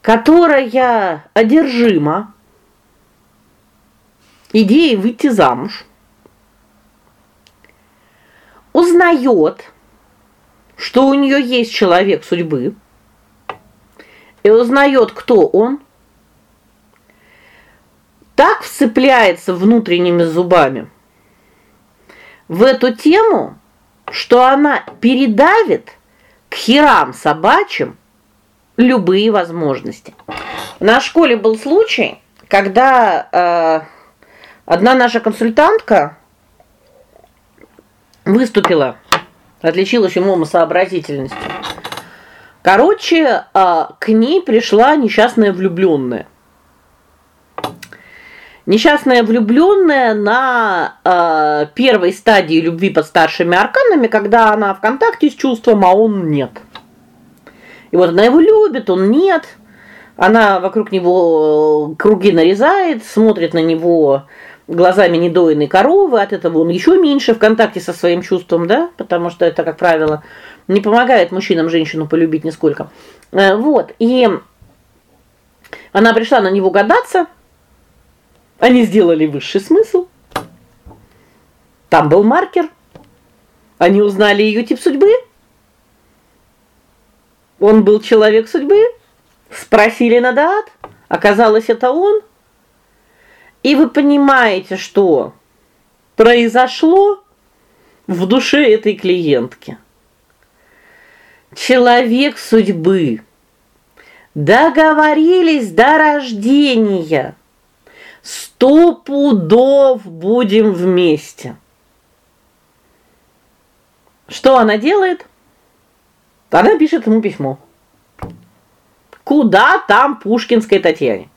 которая одержима идеей выйти замуж, узнает, что у нее есть человек судьбы, и узнает, кто он, так вцепляется внутренними зубами в эту тему, что она передавит к херам собачьим любые возможности. На школе был случай, когда э, одна наша консультантка выступила, отличилась умом и сообразительностью. Короче, а, к ней пришла несчастная влюбленная. Несчастная влюбленная на э, первой стадии любви под старшими арканами, когда она в контакте с чувством, а он нет. И вот она его любит, он нет. Она вокруг него круги нарезает, смотрит на него глазами недоиной коровы, от этого он еще меньше в контакте со своим чувством, да? Потому что это, как правило, не помогает мужчинам женщину полюбить нисколько. Э, вот. И она пришла на него гадаться. Они сделали высший смысл. Там был маркер. Они узнали ее тип судьбы. Он был человек судьбы. Спросили на дат. Оказалось, это он. И вы понимаете, что произошло в душе этой клиентки. Человек судьбы. Договорились до рождения. Сто пудов будем вместе. Что она делает? Она пишет ему письмо. Куда там Пушкинской Татьяне?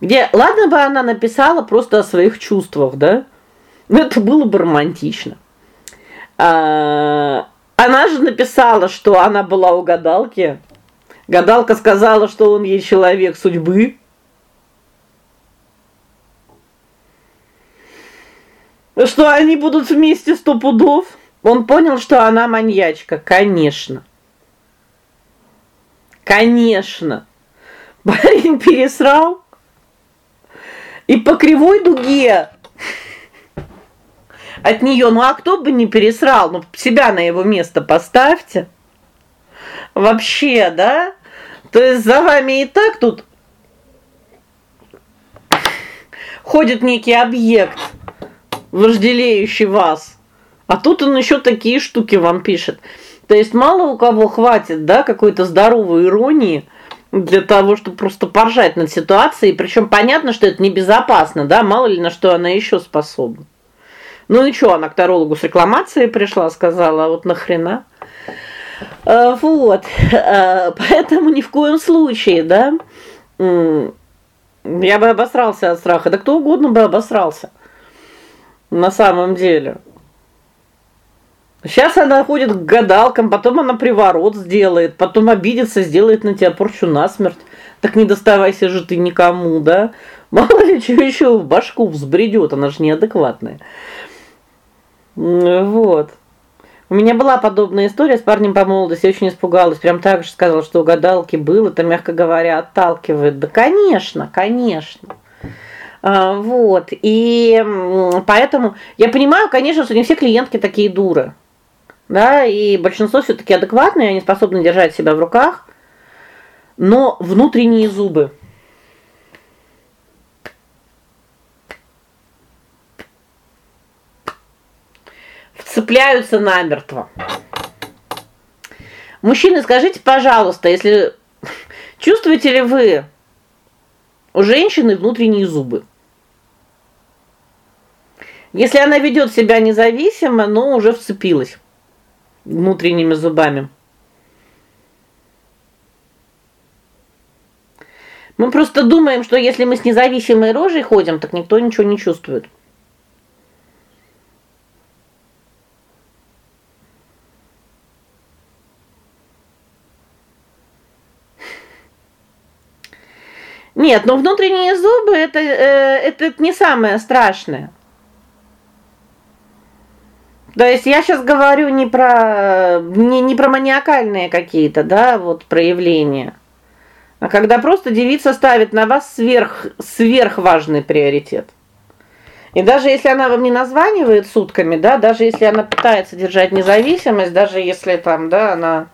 Где, ладно бы она написала просто о своих чувствах, да? Ну это было бы романтично. А, она же написала, что она была у гадалки, Гадалка сказала, что он ей человек судьбы. Что они будут вместе сто пудов. Он понял, что она маньячка, конечно. Конечно. Парень пересрал. И по кривой дуге от нее, ну а кто бы не пересрал, ну себя на его место поставьте. Вообще, да? То есть за вами и так тут ходит некий объект, вожделеющий вас. А тут он еще такие штуки вам пишет. То есть мало у кого хватит, да, какой-то здоровой иронии для того, чтобы просто поржать над ситуацией, причем понятно, что это небезопасно, да, мало ли на что она еще способна. Ну и что, она к тарологу с рекламацией пришла, сказала: "А вот нахрена?" А, вот. А, поэтому ни в коем случае, да? Я бы обосрался от страха. Да кто угодно бы обосрался. На самом деле. Сейчас она ходит к гадалкам, потом она приворот сделает, потом обидится, сделает на тебя порчу насмерть. Так не доставайся же ты никому, да? Мало ли что еще в башку взбредет, она же неадекватная. Вот. У меня была подобная история с парнем по молодости, я очень испугалась, прям так же сказала, что у гадалки был, это, мягко говоря, отталкивает. Да, конечно, конечно. А, вот. И поэтому я понимаю, конечно, что не все клиентки такие дуры. Да, и большинство все таки адекватные, они способны держать себя в руках. Но внутренние зубы цепляются намертво. Мужчины, скажите, пожалуйста, если чувствуете ли вы у женщины внутренние зубы? Если она ведет себя независимо, но уже вцепилась внутренними зубами. Мы просто думаем, что если мы с независимой рожей ходим, так никто ничего не чувствует. Нет, но внутренние зубы это э, это не самое страшное. То есть я сейчас говорю не про не не про маниакальные какие-то, да, вот проявления. А когда просто девица ставит на вас сверх сверхважный приоритет. И даже если она вам не названивает сутками, да, даже если она пытается держать независимость, даже если там, да, она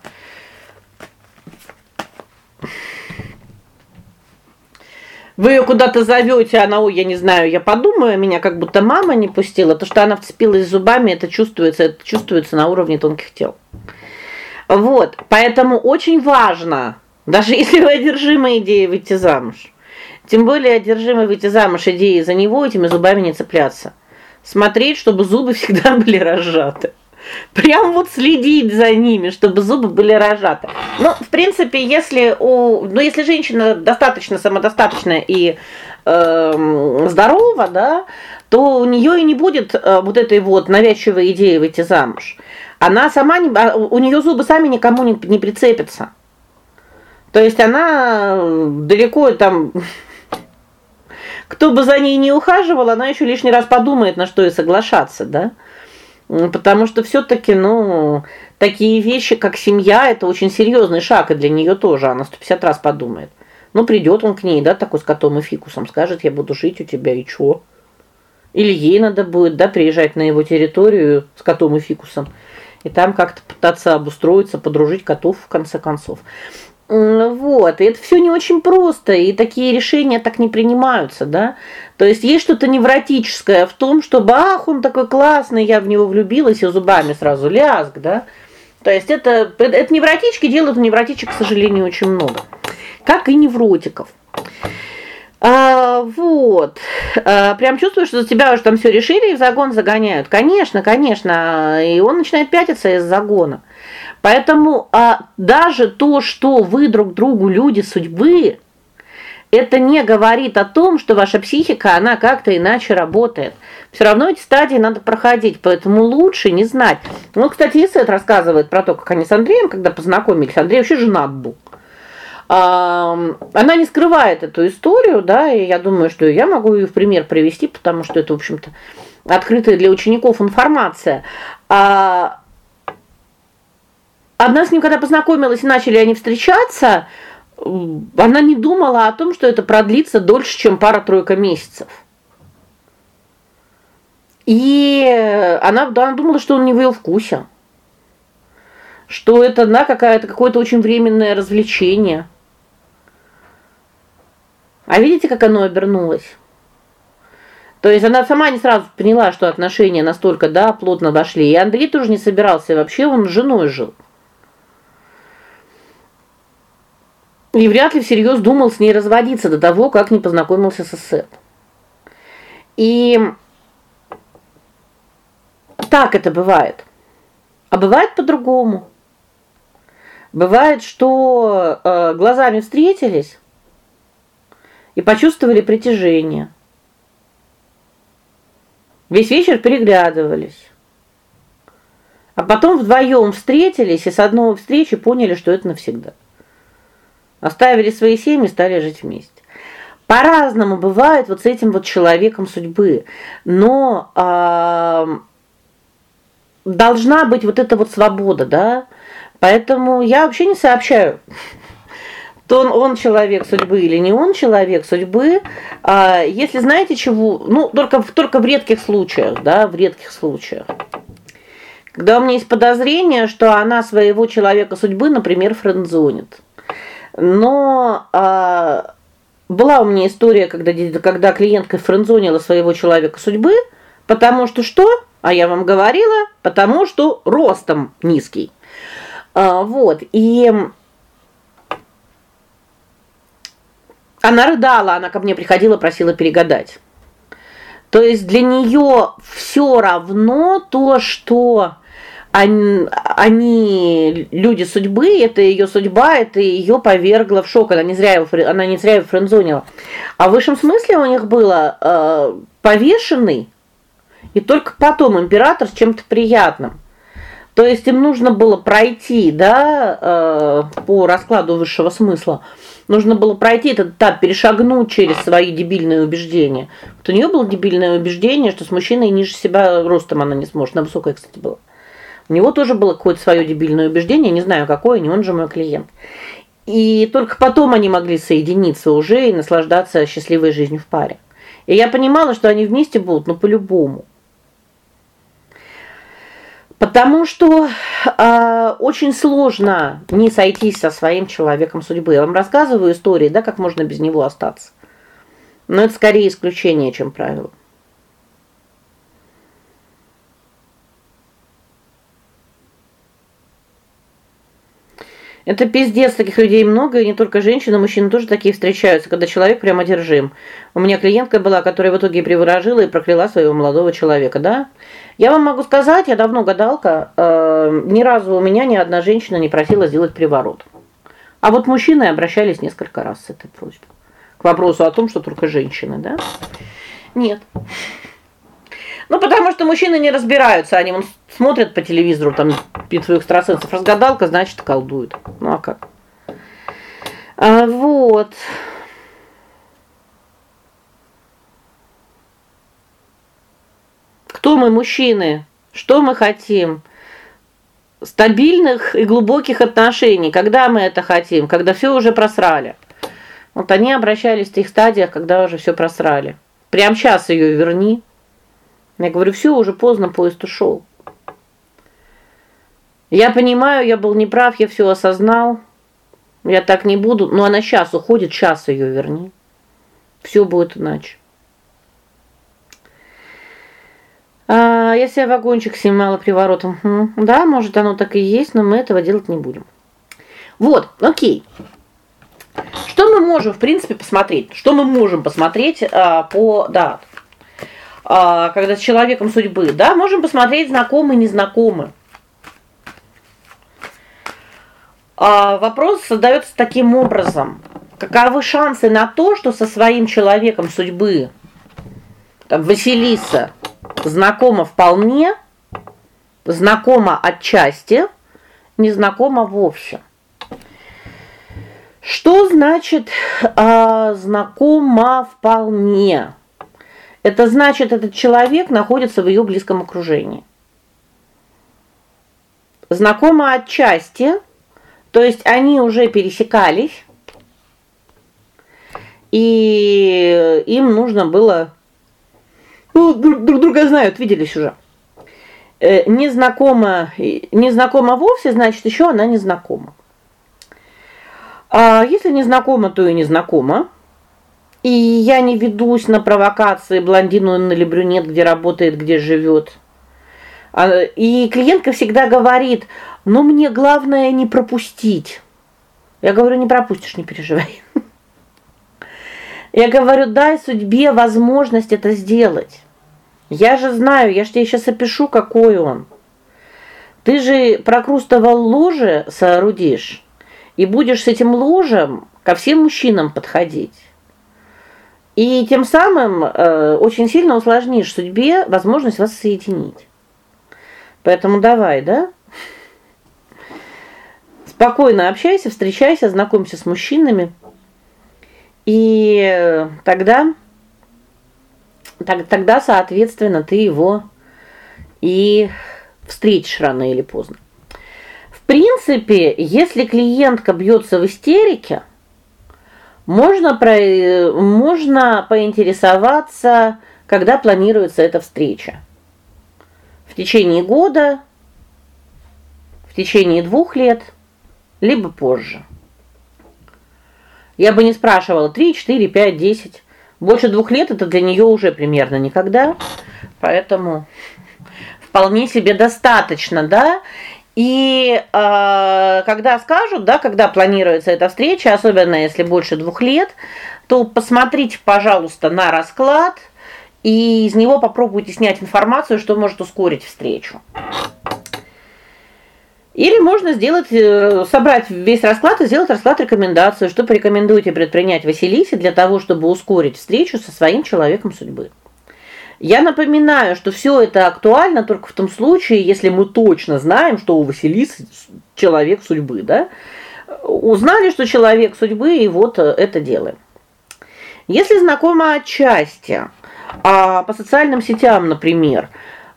Вы ее куда-то зовете, она, ой, я не знаю, я подумаю, меня как будто мама не пустила, то что она вцепилась зубами, это чувствуется, это чувствуется на уровне тонких тел. Вот, поэтому очень важно, даже если вы одержимы идеей выйти замуж, тем более одержимы выйти замуж идеей за него, этими зубами не цепляться. Смотреть, чтобы зубы всегда были разжаты. Прям вот следить за ними, чтобы зубы были рожаты. Ну, в принципе, если у, ну если женщина достаточно самодостаточная и э, здорова, да, то у нее и не будет э, вот этой вот навязчивой идеи выйти замуж. Она сама не а, у нее зубы сами никому не, не прицепятся. То есть она далеко там кто бы за ней не ухаживал, она еще лишний раз подумает, на что и соглашаться, да? Потому что все таки ну, такие вещи, как семья это очень серьезный шаг и для нее тоже. Она 150 раз подумает. Ну придет он к ней, да, такой с котом и фикусом, скажет: "Я буду жить у тебя и чё?" Или ей надо будет, да, приезжать на его территорию с котом и фикусом и там как-то пытаться обустроиться, подружить котов в конце концов. Вот, и это все не очень просто, и такие решения так не принимаются, да? То есть есть что-то невротическое в том, что ах, он такой классный, я в него влюбилась и зубами сразу лязг, да? То есть это это невротички делают невротичек, к сожалению, очень много. Как и невротиков. А, вот. А, прям чувствуешь, что за тебя уже там все решили и в загон загоняют. Конечно, конечно, и он начинает пятиться из загона. Поэтому а даже то, что вы друг другу люди судьбы, это не говорит о том, что ваша психика, она как-то иначе работает. Все равно эти стадии надо проходить, поэтому лучше не знать. Ну, кстати, Исет рассказывает про то, как они с Андреем, когда познакомились, Андрей вообще женат был. она не скрывает эту историю, да, и я думаю, что я могу ее в пример привести, потому что это, в общем-то, открытая для учеников информация. А одна с ним когда познакомилась и начали они встречаться, она не думала о том, что это продлится дольше, чем пара-тройка месяцев. И она, она думала, что он не в ее вкусе. Что это на какая-то какое-то очень временное развлечение. А видите, как оно обернулось? То есть она сама не сразу поняла, что отношения настолько, да, плотно вошли. И Андрей тоже не собирался, вообще он с женой жил. И вряд ли всерьез думал с ней разводиться до того, как не познакомился с Сет. И так это бывает. А бывает по-другому. Бывает, что э, глазами встретились и почувствовали притяжение. Весь вечер переглядывались. А потом вдвоем встретились и с одной встречи поняли, что это навсегда. Оставили свои семьи, стали жить вместе. По-разному бывает вот с этим вот человеком судьбы. Но э, должна быть вот эта вот свобода, да? Поэтому я вообще не сообщаю то он, он человек судьбы или не он человек судьбы. А если знаете чего, ну, только только в редких случаях, да, в редких случаях. Когда у меня есть подозрение, что она своего человека судьбы, например, френдзонит. Но а, была у меня история, когда когда клиентка френдзонила своего человека судьбы, потому что что? А я вам говорила, потому что ростом низкий. А, вот. И она рыдала, она ко мне приходила, просила перегадать. То есть для нее все равно то, что они, они люди судьбы, это ее судьба, это ее повергло в шок. Она не зря его она не зря его френдзонила. А в высшем смысле у них было э, повешенный и только потом император с чем-то приятным. То есть им нужно было пройти, да, э, по раскладу высшего смысла. Нужно было пройти этот этап, перешагнуть через свои дебильные убеждения. Вот у нее было дебильное убеждение, что с мужчиной ниже себя ростом она не сможет. Она высокая, кстати, была. У него тоже было какое-то свое дебильное убеждение, не знаю какое, не он же мой клиент. И только потом они могли соединиться уже и наслаждаться счастливой жизнью в паре. И я понимала, что они вместе будут, но по-любому. Потому что э, очень сложно не сойтись со своим человеком судьбы. Я вам рассказываю истории, да, как можно без него остаться. Но это скорее исключение, чем правило. Это пиздец, таких людей много, и не только женщины, мужчины тоже такие встречаются, когда человек прямо одержим. У меня клиентка была, которая в итоге приворожила и прокляла своего молодого человека, да? Я вам могу сказать, я давно гадалка, э, ни разу у меня ни одна женщина не просила сделать приворот. А вот мужчины обращались несколько раз с этой просьбой. К вопросу о том, что только женщины, да? Нет. Ну, потому что мужчины не разбираются, они вон смотрят по телевизору там битву экстрасенсов, разгадалка, значит, колдует. Ну а как? А, вот. Кто мы, мужчины? Что мы хотим? Стабильных и глубоких отношений. Когда мы это хотим? Когда все уже просрали. Вот они обращались в тех стадиях, когда уже все просрали. Прям сейчас ее верни. Я говорю: все уже поздно, поезд ушел. Я понимаю, я был неправ, я все осознал. Я так не буду, но она сейчас уходит, сейчас ее верни. Все будет иначе. А, я себя вагончик снимала приворотом. Угу. Да, может, оно так и есть, но мы этого делать не будем. Вот, о'кей. Что мы можем, в принципе, посмотреть? Что мы можем посмотреть а, по да, а, когда с человеком судьбы, да, можем посмотреть знакомый, незнакомый. А вопрос задается таким образом: каковы шансы на то, что со своим человеком судьбы там Василиса знакома вполне, знакома отчасти, не знакома вовсе. Что значит а, знакомо вполне? Это значит, этот человек находится в ее близком окружении. Знакомо отчасти, то есть они уже пересекались, и им нужно было ну, друг, друг друга знают, виделись уже. Э, незнакома, незнакома вовсе, значит, еще она незнакома. А если незнакома, то и незнакома. И я не ведусь на провокации блондину или брюнет, где работает, где живет. А, и клиентка всегда говорит: "Но мне главное не пропустить". Я говорю: "Не пропустишь, не переживай". Я говорю: "Дай судьбе возможность это сделать". Я же знаю, я ж тебе сейчас опишу, какой он. Ты же прокрустовал ложе соорудишь и будешь с этим ложем ко всем мужчинам подходить. И тем самым э, очень сильно усложнишь судьбе возможность вас соединить. Поэтому давай, да? Спокойно общайся, встречайся, знакомься с мужчинами. И тогда так, тогда, соответственно, ты его и встретишь рано или поздно. В принципе, если клиентка бьется в истерике, можно про можно поинтересоваться, когда планируется эта встреча. В течение года, в течение двух лет, либо позже. Я бы не спрашивала 3, 4, 5, 10. Больше двух лет это для нее уже примерно никогда. Поэтому вполне себе достаточно, да? И э, когда скажут, да, когда планируется эта встреча, особенно если больше двух лет, то посмотрите, пожалуйста, на расклад и из него попробуйте снять информацию, что может ускорить встречу. Или можно сделать э, собрать весь расклад и сделать расклад рекомендацию, что порекомендуете предпринять Василисе для того, чтобы ускорить встречу со своим человеком судьбы. Я напоминаю, что все это актуально только в том случае, если мы точно знаем, что у Василисы человек судьбы, да? Узнали, что человек судьбы, и вот э, это делаем. Если знакомо отчасти, а по социальным сетям, например,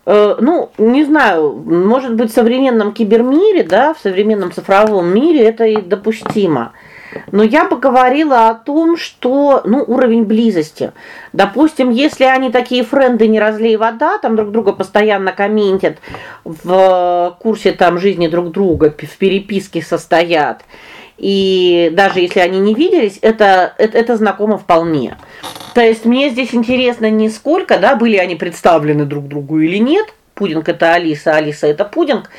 Э, ну, не знаю, может быть, в современном кибермире, да, в современном цифровом мире это и допустимо. Но я бы говорила о том, что, ну, уровень близости. Допустим, если они такие френды не разлей вода, там друг друга постоянно комментят в курсе там жизни друг друга, в переписке состоят. И даже если они не виделись, это это, это знакомо вполне. То есть мне здесь интересно не сколько, да, были они представлены друг другу или нет. Пудинг это Алиса, Алиса это Пудинг.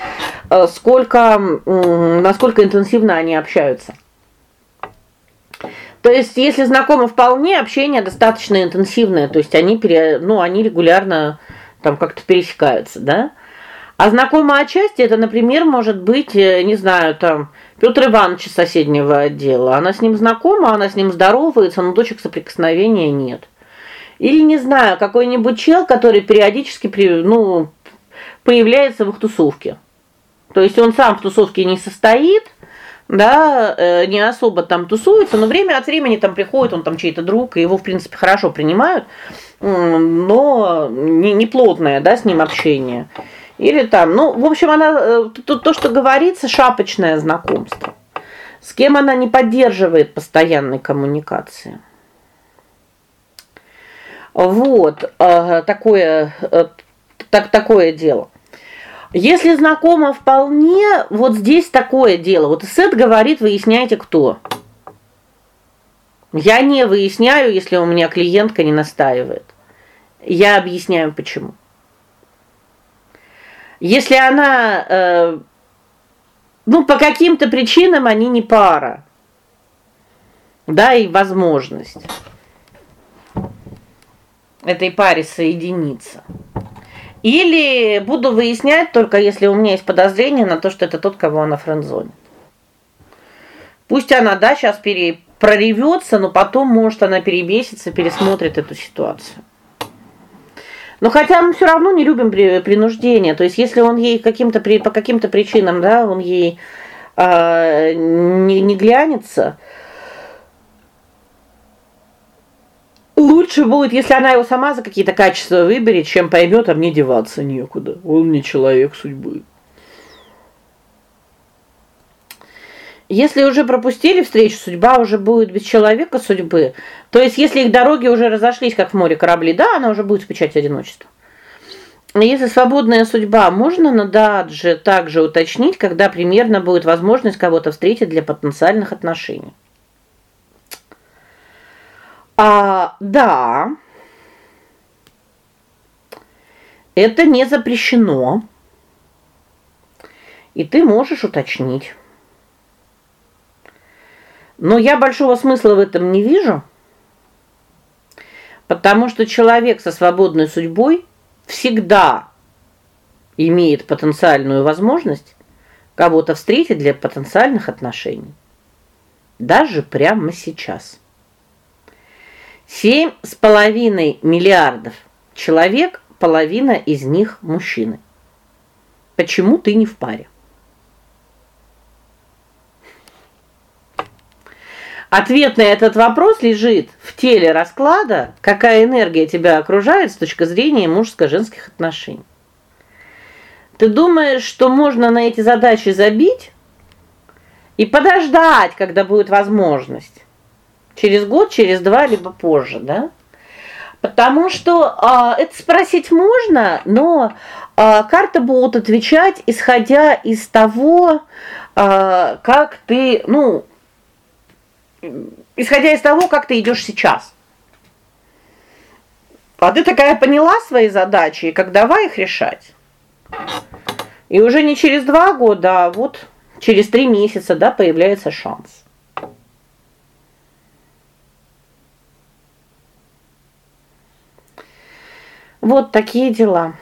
Э, сколько насколько интенсивно они общаются. То есть, если знакомы вполне, общение достаточно интенсивное, то есть они пере, ну, они регулярно там как-то пересекаются, да? А знакомая отчасти это, например, может быть, э, не знаю, там Петр Иванович из соседнего отдела. Она с ним знакома, она с ним здоровается, но точек соприкосновения нет. Или не знаю, какой-нибудь чел, который периодически, ну, появляется в их тусовке. То есть он сам в тусовке не состоит, да, э, не особо там тусуется, но время от времени там приходит, он там чей-то друг, и его, в принципе, хорошо принимают, но не не плотное, да, с ним общение. Или там, ну, в общем, она э, то, то, что говорится, шапочное знакомство. С кем она не поддерживает постоянной коммуникации. Вот, э, такое э, так такое дело. Если знакомо вполне, вот здесь такое дело. Вот Сет говорит: "Выясняйте, кто". Я не выясняю, если у меня клиентка не настаивает. Я объясняю почему. Если она э, ну, по каким-то причинам они не пара. Да, и возможность этой паре соединиться. Или буду выяснять только если у меня есть подозрение на то, что это тот, кого она френдзонит. Пусть она, да, сейчас пере проревется, но потом, может, она перебесится, пересмотрит эту ситуацию. Но хотя мы все равно не любим при, принуждение. То есть если он ей каким-то по каким-то причинам, да, он ей э, не не глянется, лучше будет, если она его сама за какие-то качества выберет, чем поймет, а мне деваться некуда. Он не человек судьбы. Если уже пропустили встречу, судьба уже будет без человека судьбы. То есть если их дороги уже разошлись, как в море корабли, да, она уже будет в печати одиночества. Если свободная судьба, можно на дадже также уточнить, когда примерно будет возможность кого-то встретить для потенциальных отношений. А, да. Это не запрещено. И ты можешь уточнить. Но я большого смысла в этом не вижу, потому что человек со свободной судьбой всегда имеет потенциальную возможность кого-то встретить для потенциальных отношений. Даже прямо сейчас. Семь с половиной миллиардов человек, половина из них мужчины. Почему ты не в паре? Ответ на этот вопрос лежит в теле расклада, какая энергия тебя окружает с точки зрения мужско-женских отношений. Ты думаешь, что можно на эти задачи забить и подождать, когда будет возможность? Через год, через два либо позже, да? Потому что а, это спросить можно, но а, карты будут отвечать исходя из того, а, как ты, ну, исходя из того, как ты идешь сейчас. А ты такая поняла свои задачи, и как давай их решать. И уже не через два года, а вот через три месяца, да, появляется шанс. Вот такие дела.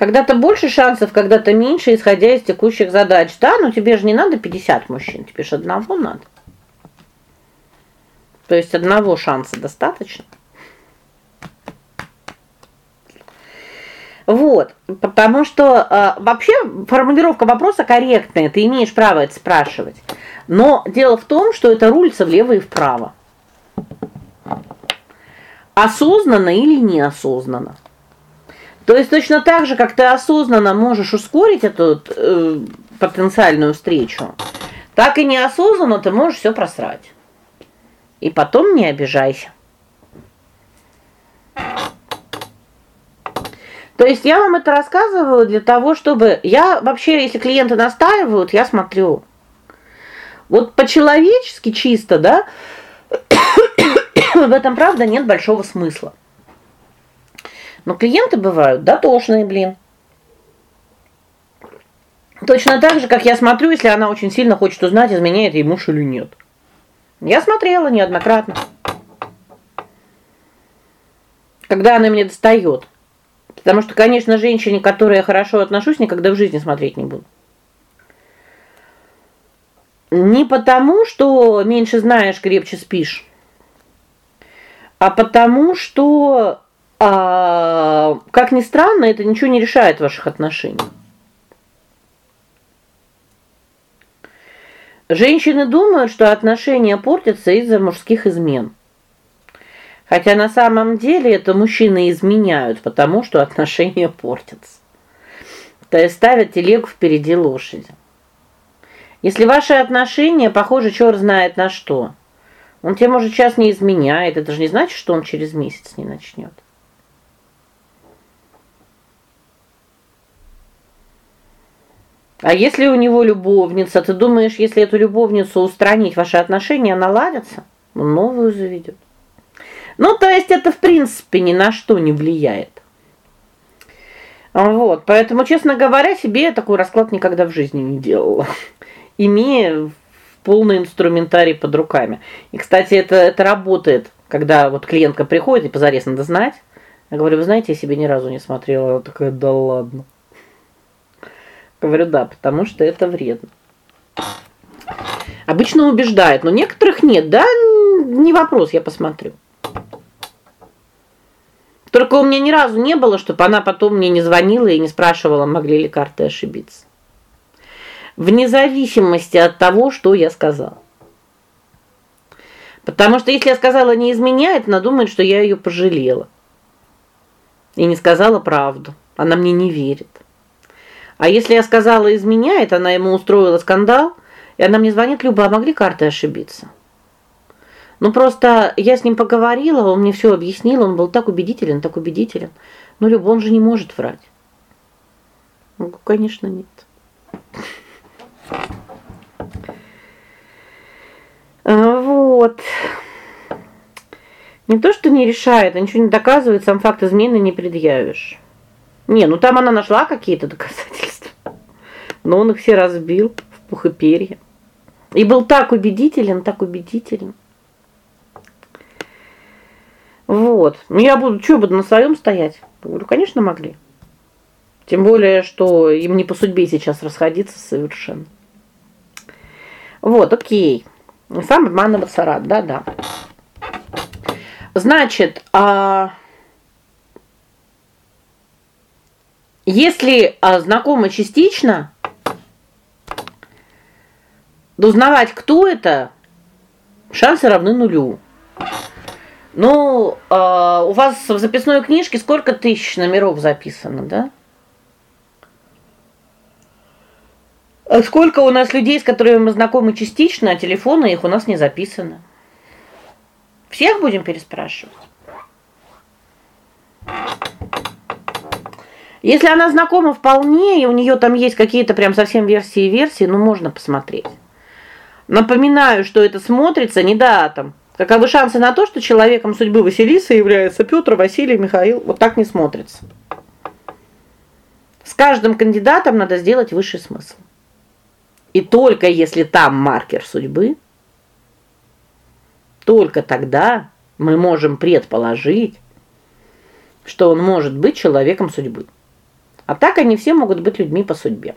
Когда-то больше шансов, когда-то меньше, исходя из текущих задач. Да, но тебе же не надо 50 мужчин, тебе же одного надо. То есть одного шанса достаточно. Вот, потому что э, вообще формулировка вопроса корректная, ты имеешь право это спрашивать. Но дело в том, что это рулится влево и вправо. Осознанно или неосознанно. То есть точно так же, как ты осознанно можешь ускорить эту э, потенциальную встречу, так и неосознанно ты можешь все просрать. И потом не обижайся. То есть я вам это рассказываю для того, чтобы я вообще, если клиенты настаивают, я смотрю. Вот по-человечески чисто, да? в этом правда нет большого смысла. Но клиенты бывают дотошные, блин. Точно так же, как я смотрю, если она очень сильно хочет узнать, изменяет ей муж или нет. Я смотрела неоднократно. Когда она меня достает. Потому что, конечно, женщине, к которой я хорошо отношусь, никогда в жизни смотреть не буду. Не потому, что меньше знаешь, крепче спишь, а потому, что а, как ни странно, это ничего не решает ваших отношений. Женщины думают, что отношения портятся из-за мужских измен. Хотя на самом деле это мужчины изменяют, потому что отношения портятся. То есть ставят телегу впереди лошади. Если ваши отношения похожи черт знает на что. Он тебе может сейчас не изменяет, это же не значит, что он через месяц не начнет. А если у него любовница, ты думаешь, если эту любовницу устранить, ваши отношения наладятся? Он новую заведет. Ну, то есть это в принципе ни на что не влияет. Вот, поэтому, честно говоря, себе я такой расклад никогда в жизни не делала, имея полный инструментарий под руками. И, кстати, это это работает, когда вот клиентка приходит и позарез надо знать. Я говорю: "Вы знаете, я себе ни разу не смотрела". Она такая: "Да ладно". Говорю: "Да, потому что это вредно". Обычно убеждает, но некоторых нет. Да, не вопрос, я посмотрю. Только у меня ни разу не было, чтобы она потом мне не звонила и не спрашивала, могли ли карты ошибиться. Вне зависимости от того, что я сказала. Потому что если я сказала не изменяет, она думает, что я ее пожалела. И не сказала правду. Она мне не верит. А если я сказала изменяет, она ему устроила скандал, и она мне звонит: "Люба, а могли карты ошибиться?" Ну просто я с ним поговорила, он мне все объяснил, он был так убедителен, так убедителен. Но Люба, он же не может врать. Ну, конечно, нет. А, вот. Не то, что не решает, а ничего не доказывает, сам факт измены не предъявишь. Не, ну там она нашла какие-то доказательства. Но он их все разбил в пух и перья. И был так убедителен, так убедителен. Вот. Ну я буду что буду на своем стоять? Говорю, конечно, могли. Тем более, что им не по судьбе сейчас расходиться совершенно. Вот, о'кей. Сам обманываться рад, да-да. Значит, а если а, знакомы частично, узнавать, кто это, шансы равны нулю. Ну, а, у вас в записной книжке сколько тысяч номеров записано, да? А сколько у нас людей, с которыми мы знакомы частично, а телефоны их у нас не записаны? Всех будем переспрашивать. Если она знакома вполне, и у нее там есть какие-то прям совсем версии версии, ну можно посмотреть. Напоминаю, что это смотрится не датом. Каковы шансы на то, что человеком судьбы Василиса является Петр, Василий, Михаил? Вот так не смотрится. С каждым кандидатом надо сделать высший смысл. И только если там маркер судьбы, только тогда мы можем предположить, что он может быть человеком судьбы. А так они все могут быть людьми по судьбе.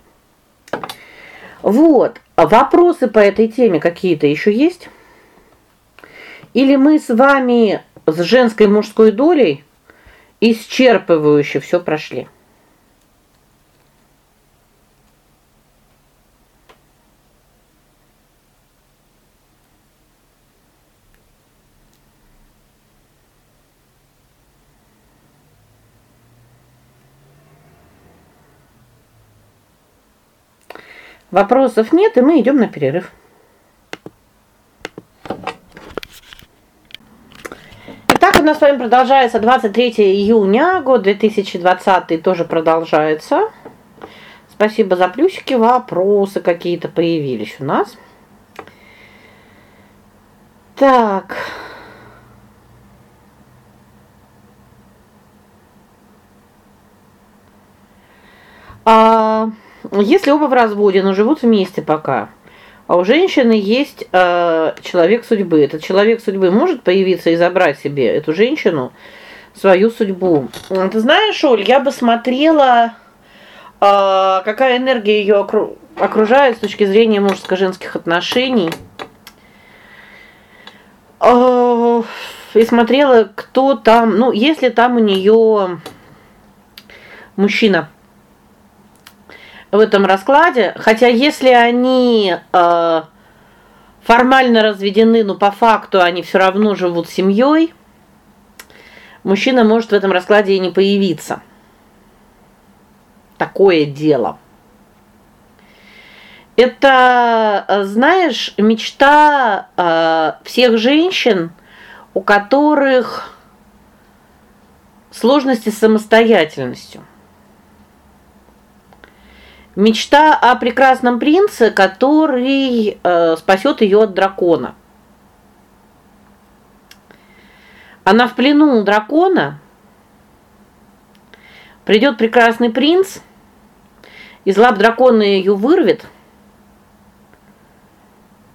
Вот. А вопросы по этой теме какие-то еще есть? Или мы с вами с женской и мужской долей исчерпывающе все прошли? Вопросов нет, и мы идем на перерыв. Итак, у нас с вами продолжается 23 июня, год 2020 тоже продолжается. Спасибо за плюсики, вопросы какие-то появились у нас. Так. А если оба в разводе, но живут вместе пока, а у женщины есть э, человек судьбы. Этот человек судьбы может появиться и забрать себе эту женщину свою судьбу. Ты знаешь, Оль, я бы смотрела, э, какая энергия ее окру окружает с точки зрения мужско-женских отношений. Э, и смотрела, кто там, ну, если там у нее мужчина в этом раскладе, хотя если они э, формально разведены, но по факту они все равно живут семьей, мужчина может в этом раскладе и не появиться. Такое дело. Это, знаешь, мечта э, всех женщин, у которых сложности с самостоятельностью. Мечта о прекрасном принце, который э, спасет ее от дракона. Она в плену у дракона. Придет прекрасный принц, из лап дракона ее вырвет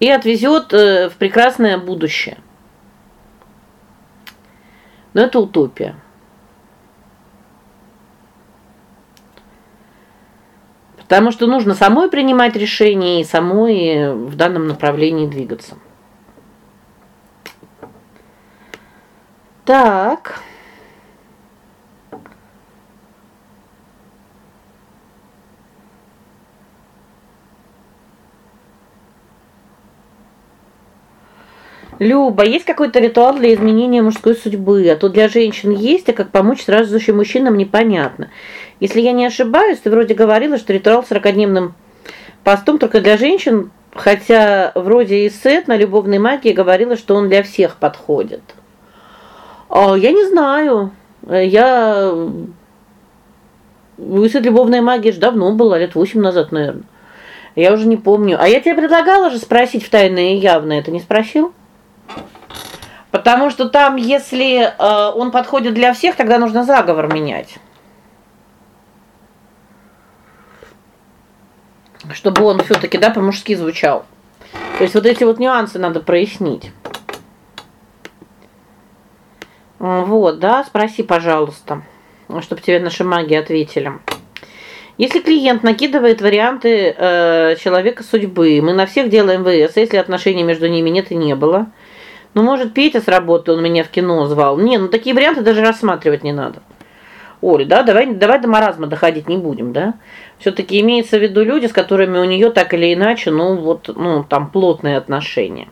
и отвезет э, в прекрасное будущее. Но это утопия. Потому что нужно самой принимать решения и самой в данном направлении двигаться. Так. Люба, есть какой-то ритуал для изменения мужской судьбы? А то для женщин есть, а как помочь сразу же мужчинам непонятно. Если я не ошибаюсь, ты вроде говорила, что ритуал 40-дневным постом только для женщин, хотя вроде и Сет на любовной магии говорила, что он для всех подходит. А я не знаю. Я Сет любовная магия же давно была, лет 8 назад, наверное. Я уже не помню. А я тебе предлагала же спросить в тайное и явное, ты не спросил? Потому что там, если э, он подходит для всех, тогда нужно заговор менять. Чтобы он все таки да, по-мужски звучал. То есть вот эти вот нюансы надо прояснить. Вот, да, спроси, пожалуйста, чтобы тебе наши маги ответили. Если клиент накидывает варианты э, человека судьбы, мы на всех делаем ВС, если отношений между ними нет и не было. Ну, может, Петя с работы, он меня в кино звал. Не, ну такие варианты даже рассматривать не надо. Оль, да, давай давай до маразма доходить не будем, да? все таки имеется в виду люди, с которыми у нее так или иначе, ну вот, ну, там плотные отношения.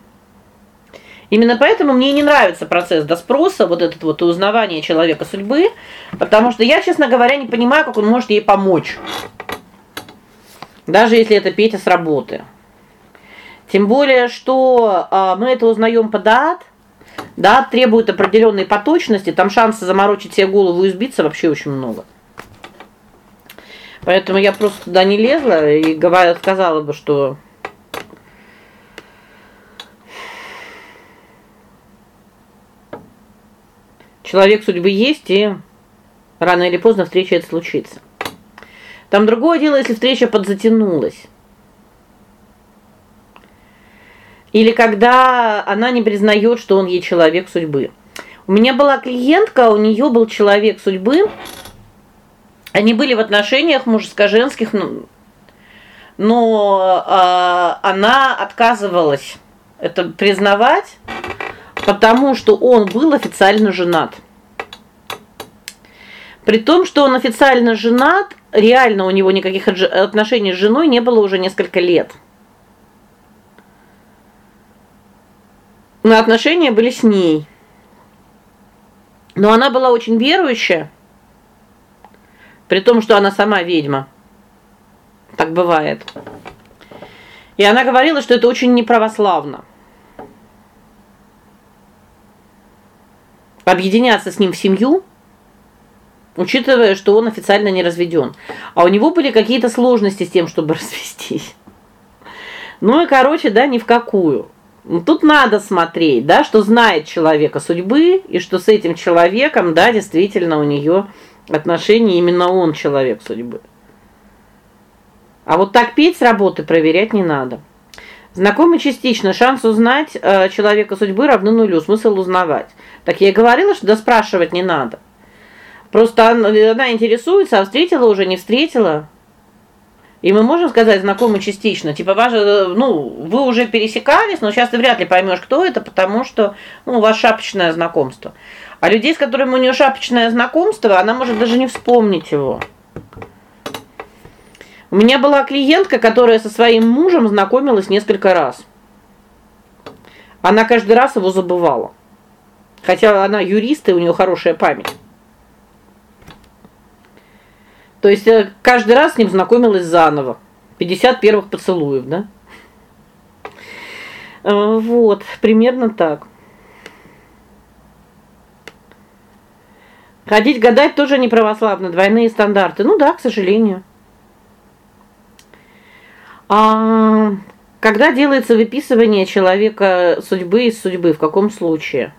Именно поэтому мне не нравится процесс доспроса, вот этот вот узнавание человека судьбы, потому что я, честно говоря, не понимаю, как он может ей помочь. Даже если это Петя с работы. Тем более, что а, мы это узнаем по дат, да, требует определенной поточности, там шансы заморочить себе голову и сбиться вообще очень много. Поэтому я просто туда не лезла и говорила, сказала бы, что Человек судьбы есть, и рано или поздно встреча это случится. Там другое дело, если встреча подзатянулась. Или когда она не признает, что он ей человек судьбы. У меня была клиентка, у нее был человек судьбы. Они были в отношениях мужско-женских, но, но э, она отказывалась это признавать потому что он был официально женат. При том, что он официально женат, реально у него никаких отношений с женой не было уже несколько лет. Но отношения были с ней. Но она была очень верующая, при том, что она сама ведьма. Так бывает. И она говорила, что это очень неправославно. объединяться с ним в семью, учитывая, что он официально не разведен. А у него были какие-то сложности с тем, чтобы развестись. Ну и короче, да, ни в какую. Ну, тут надо смотреть, да, что знает человека судьбы и что с этим человеком, да, действительно у нее отношения именно он человек судьбы. А вот так петь с работы проверять не надо. Знакомый частично, шанс узнать э, человека судьбы равны нулю, смысл узнавать. Так я и говорила, что да спрашивать не надо. Просто она, она интересуется, а встретила уже, не встретила. И мы можем сказать знакомый частично, типа ваше, ну, вы уже пересекались, но сейчас ты вряд ли поймешь, кто это, потому что, ну, у вас шапочное знакомство. А людей, с которыми у нее шапочное знакомство, она может даже не вспомнить его. У меня была клиентка, которая со своим мужем знакомилась несколько раз. Она каждый раз его забывала. Хотя она юрист, и у нее хорошая память. То есть э, каждый раз с ним знакомилась заново. 50 первых поцелуев, да? Э, вот, примерно так. Ходить гадать тоже не православно, двойные стандарты. Ну да, к сожалению. А когда делается выписывание человека судьбы из судьбы, в каком случае?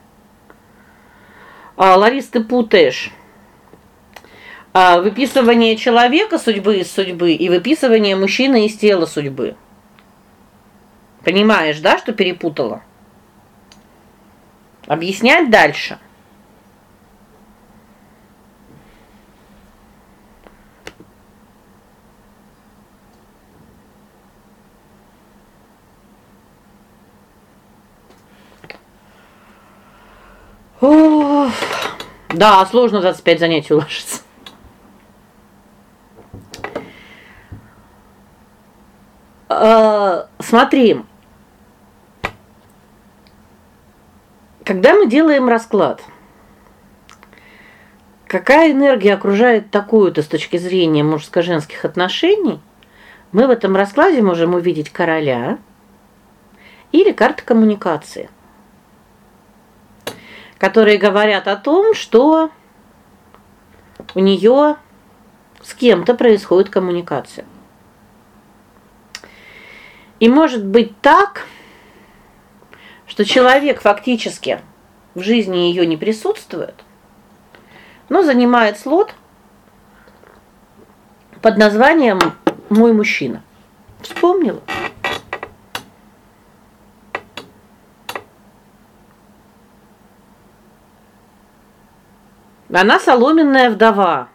А, Ларис, ты путаешь. А, выписывание человека судьбы из судьбы и выписывание мужчины из тела судьбы. Понимаешь, да, что перепутала? Объяснять дальше. Ох. Да, сложно 25 занятий уложиться. Э, смотри. Когда мы делаем расклад, какая энергия окружает такую-то с точки зрения мужско-женских отношений, мы в этом раскладе можем увидеть короля или карты коммуникации, которые говорят о том, что у нее с кем-то происходит коммуникация. И может быть так, что человек фактически в жизни ее не присутствует, но занимает слот под названием мой мужчина. Вспомнила. Она соломенная вдова.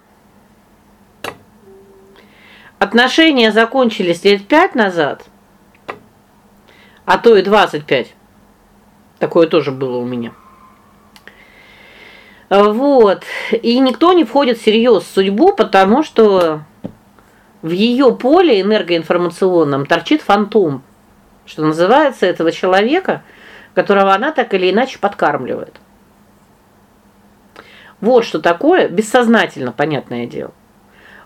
Отношения закончились лет пять назад, а то и 25. Такое тоже было у меня. Вот. И никто не входит всерьез в судьбу, потому что в ее поле энергоинформационном торчит фантом, что называется, этого человека, которого она так или иначе подкармливает. Вот что такое бессознательно, понятное дело.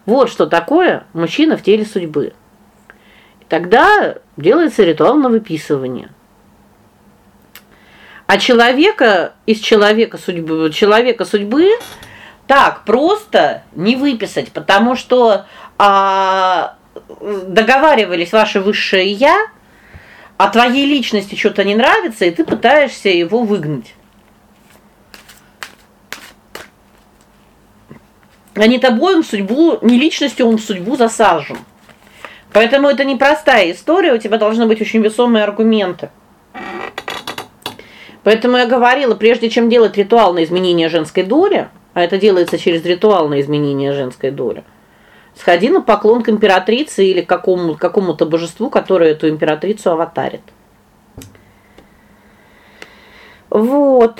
Вот что такое мужчина в теле судьбы. И тогда делается ритуал на выписывание. А человека из человека судьбы, человека судьбы так просто не выписать, потому что а договаривались ваше высшее я, а твоей личности что-то не нравится, и ты пытаешься его выгнать. А не тобой он в судьбу, не личностью он в судьбу засажен. Поэтому это непростая история, у тебя должны быть очень весомые аргументы. Поэтому я говорила, прежде чем делать ритуал на изменение женской доли, а это делается через ритуал на изменение женской доли. Сходи на поклон к императрице или к какому какому-то божеству, которое эту императрицу аватарит. Вот.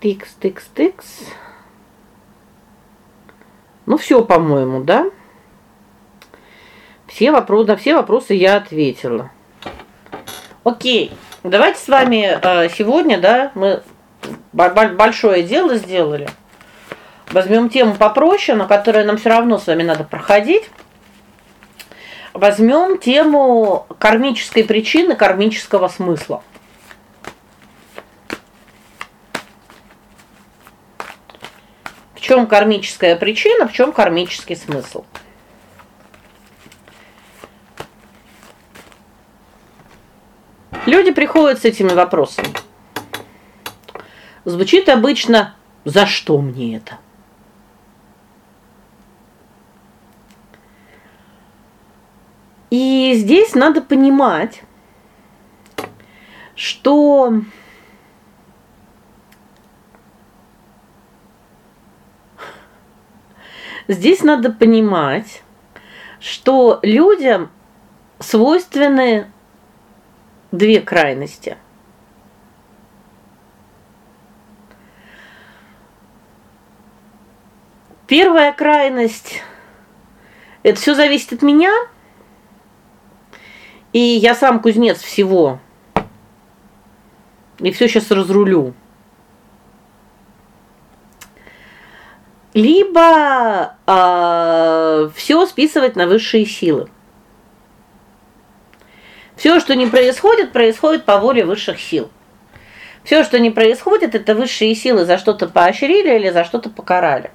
Тикс, тикс, тикс. Ну все, по-моему, да? Все вопросы, на все вопросы я ответила. О'кей. Давайте с вами э, сегодня, да, мы большое дело сделали. Возьмем тему попроще, на которую нам все равно с вами надо проходить. Возьмем тему кармической причины, кармического смысла. Чем кармическая причина, в чем кармический смысл? Люди приходят с этими вопросами. Звучит обычно: "За что мне это?" И здесь надо понимать, что Здесь надо понимать, что людям свойственны две крайности. Первая крайность это все зависит от меня. И я сам кузнец всего. И все сейчас разрулю. Либо э, все списывать на высшие силы. Все, что не происходит, происходит по воле высших сил. Все, что не происходит, это высшие силы за что-то поощрили или за что-то покарали.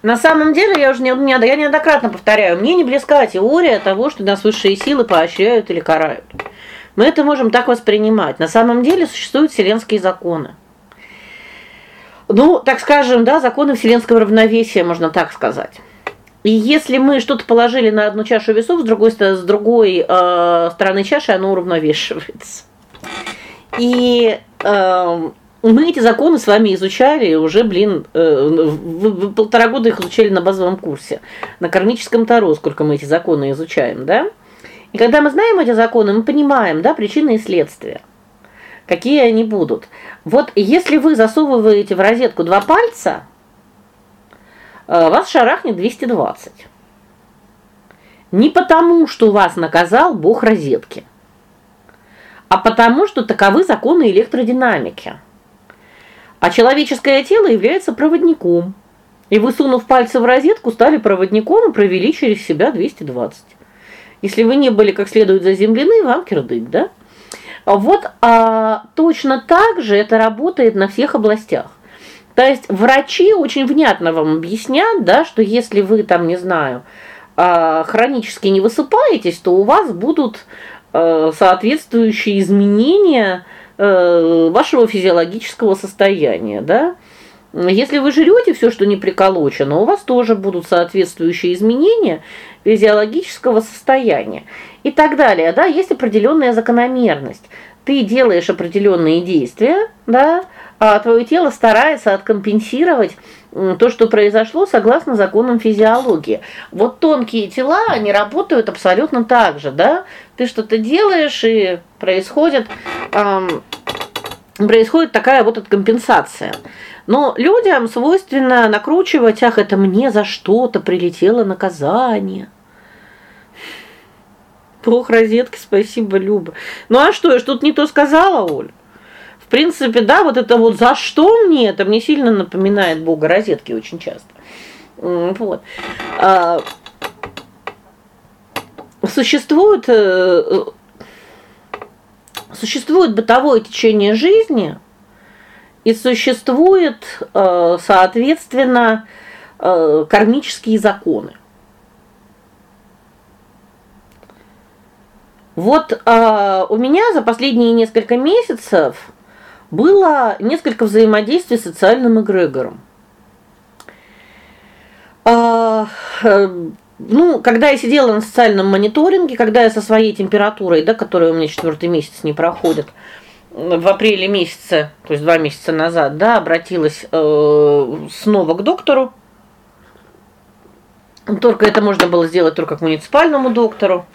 На самом деле, я уже не я неоднократно повторяю, мне не близка теория того, что нас высшие силы поощряют или карают. Мы это можем так воспринимать. На самом деле существуют вселенские законы. Ну, так скажем, да, законы вселенского равновесия, можно так сказать. И если мы что-то положили на одну чашу весов, с другой с другой э, стороны чаши оно уравновешивается. И э, мы эти законы с вами изучали уже, блин, э, полтора года их изучали на базовом курсе. На кармическом таро сколько мы эти законы изучаем, да? И когда мы знаем эти законы, мы понимаем, да, причины и следствия. Какие они будут. Вот если вы засовываете в розетку два пальца, Э, вас шарахнет 220. не потому, что вас наказал бог розетки, а потому, что таковы законы электродинамики. А человеческое тело является проводником. И вы, сунув пальцы в розетку, стали проводником и провели через себя 220. Если вы не были как следует заземлены, вам кирдык, да? Вот а, точно так же это работает на всех областях. То есть врачи очень внятно вам объяснят, да, что если вы там, не знаю, а, хронически не высыпаетесь, то у вас будут а, соответствующие изменения а, вашего физиологического состояния, да? Если вы жрете все, что не приколочено, у вас тоже будут соответствующие изменения физиологического состояния и так далее, да? Есть определенная закономерность. Ты делаешь определенные действия, да? А твое тело старается откомпенсировать то, что произошло согласно законам физиологии. Вот тонкие тела, они работают абсолютно так же, да? Ты что-то делаешь и происходит эм, происходит такая вот откомпенсация. Но людям свойственно накручивать, ах, это мне за что-то прилетело наказание. Бог розетки, спасибо, Люба. Ну а что, я что-то не то сказала, Оль? В принципе, да, вот это вот за что мне, это мне сильно напоминает Бога розетки очень часто. Вот. А, существует э, существует бытовое течение жизни, и существует, э, соответственно, э, кармические законы. Вот э, у меня за последние несколько месяцев было несколько взаимодействий с социальным эгрегором. Ну, когда я сидела на социальном мониторинге, когда я со своей температурой, да, которая у меня четвертый месяц не проходит, в апреле месяце, то есть два месяца назад, да, обратилась э, снова к доктору. Только это можно было сделать только к муниципальному доктору.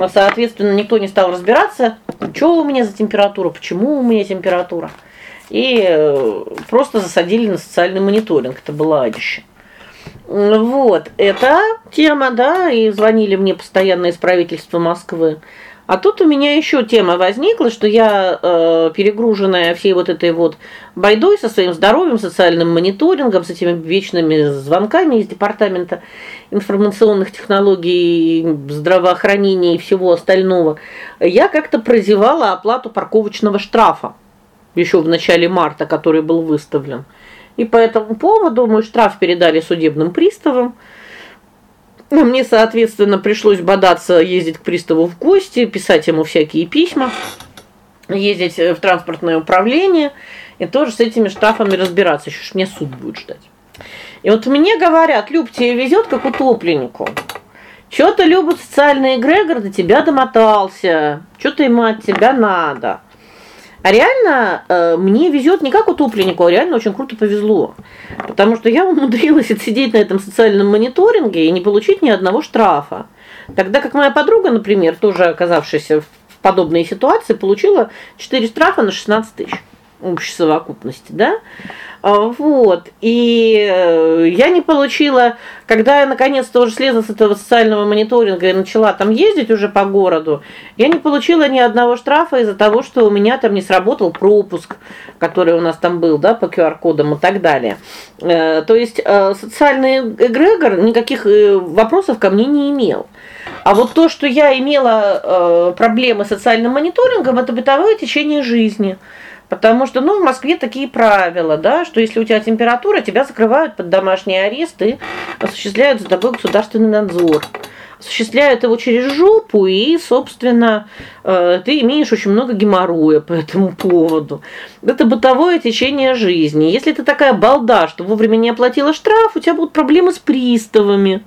Но, соответственно, никто не стал разбираться, что у меня за температура, почему у меня температура. И э, просто засадили на социальный мониторинг. Это было адище. Вот, это тема, да, и звонили мне постоянно из правительства Москвы. А тут у меня еще тема возникла, что я э, перегруженная всей вот этой вот байдой со своим здоровьем, социальным мониторингом, с этими вечными звонками из департамента информационных технологий, здравоохранения и всего остального. Я как-то прозевала оплату парковочного штрафа еще в начале марта, который был выставлен. И по этому поводу мой штраф передали судебным приставам. Ну, мне, соответственно, пришлось бодаться, ездить к приставу в гости, писать ему всякие письма, ездить в транспортное управление и тоже с этими штрафами разбираться. Еще ж мне суд будет ждать. И вот мне говорят: "Люб, тебе везет как утопленнику. Что-то любит социальный эгрегор до тебя домотался. Что-то ему от тебя надо". А реально э, мне везет не как утопленнику, а реально очень круто повезло. Потому что я умудрилась отсидеть на этом социальном мониторинге и не получить ни одного штрафа. Тогда как моя подруга, например, тоже оказавшаяся в подобной ситуации, получила 4 штрафа на 16 тысяч общей совокупности, да? А, вот. И э, я не получила, когда я наконец-то уже слезла с этого социального мониторинга и начала там ездить уже по городу, я не получила ни одного штрафа из-за того, что у меня там не сработал пропуск, который у нас там был, да, по QR-кодам и так далее. Э, то есть э, социальный эгрегор никаких вопросов ко мне не имел. А вот то, что я имела проблемы с социальным мониторингом это бытовое течение жизни. Потому что, ну, в Москве такие правила, да, что если у тебя температура, тебя закрывают под домашний арест и осуществляют за тобой государственный надзор осуществляют его через жопу, и, собственно, э, ты имеешь очень много геморроя по этому поводу. Это бытовое течение жизни. Если ты такая балда, что вовремя не оплатила штраф, у тебя будут проблемы с приставами.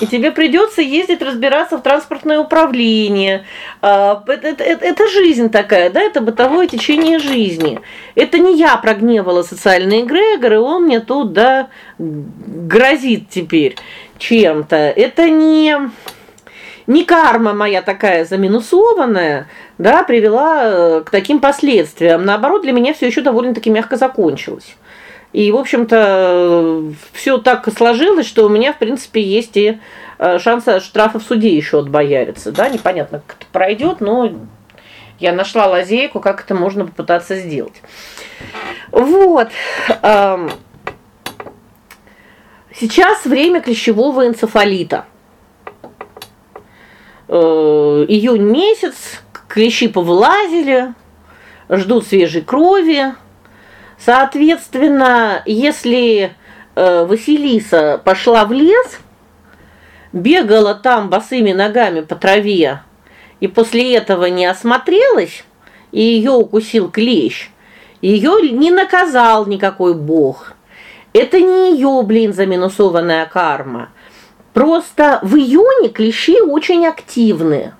И тебе придется ездить разбираться в транспортное управление. А, это, это, это жизнь такая, да, это бытовое течение жизни. Это не я прогневала социальные эгрегоры, он мне тут да грозит теперь чем-то. Это не не карма моя такая заминусованная, да, привела э, к таким последствиям. Наоборот, для меня все еще довольно-таки мягко закончилось. И, в общем-то, все так сложилось, что у меня, в принципе, есть и э, шанс штрафа в суде еще отбояриться, да? Непонятно, как это пройдет, но я нашла лазейку, как это можно попытаться сделать. Вот. Сейчас время клещевого энцефалита. Э, июнь месяц, клещи повылазили, ждут свежей крови. Соответственно, если э, Василиса пошла в лес, бегала там босыми ногами по траве и после этого не осмотрелась, и ее укусил клещ, ее не наказал никакой бог. Это не ее, блин, заминусованная карма. Просто в июне клещи очень активны.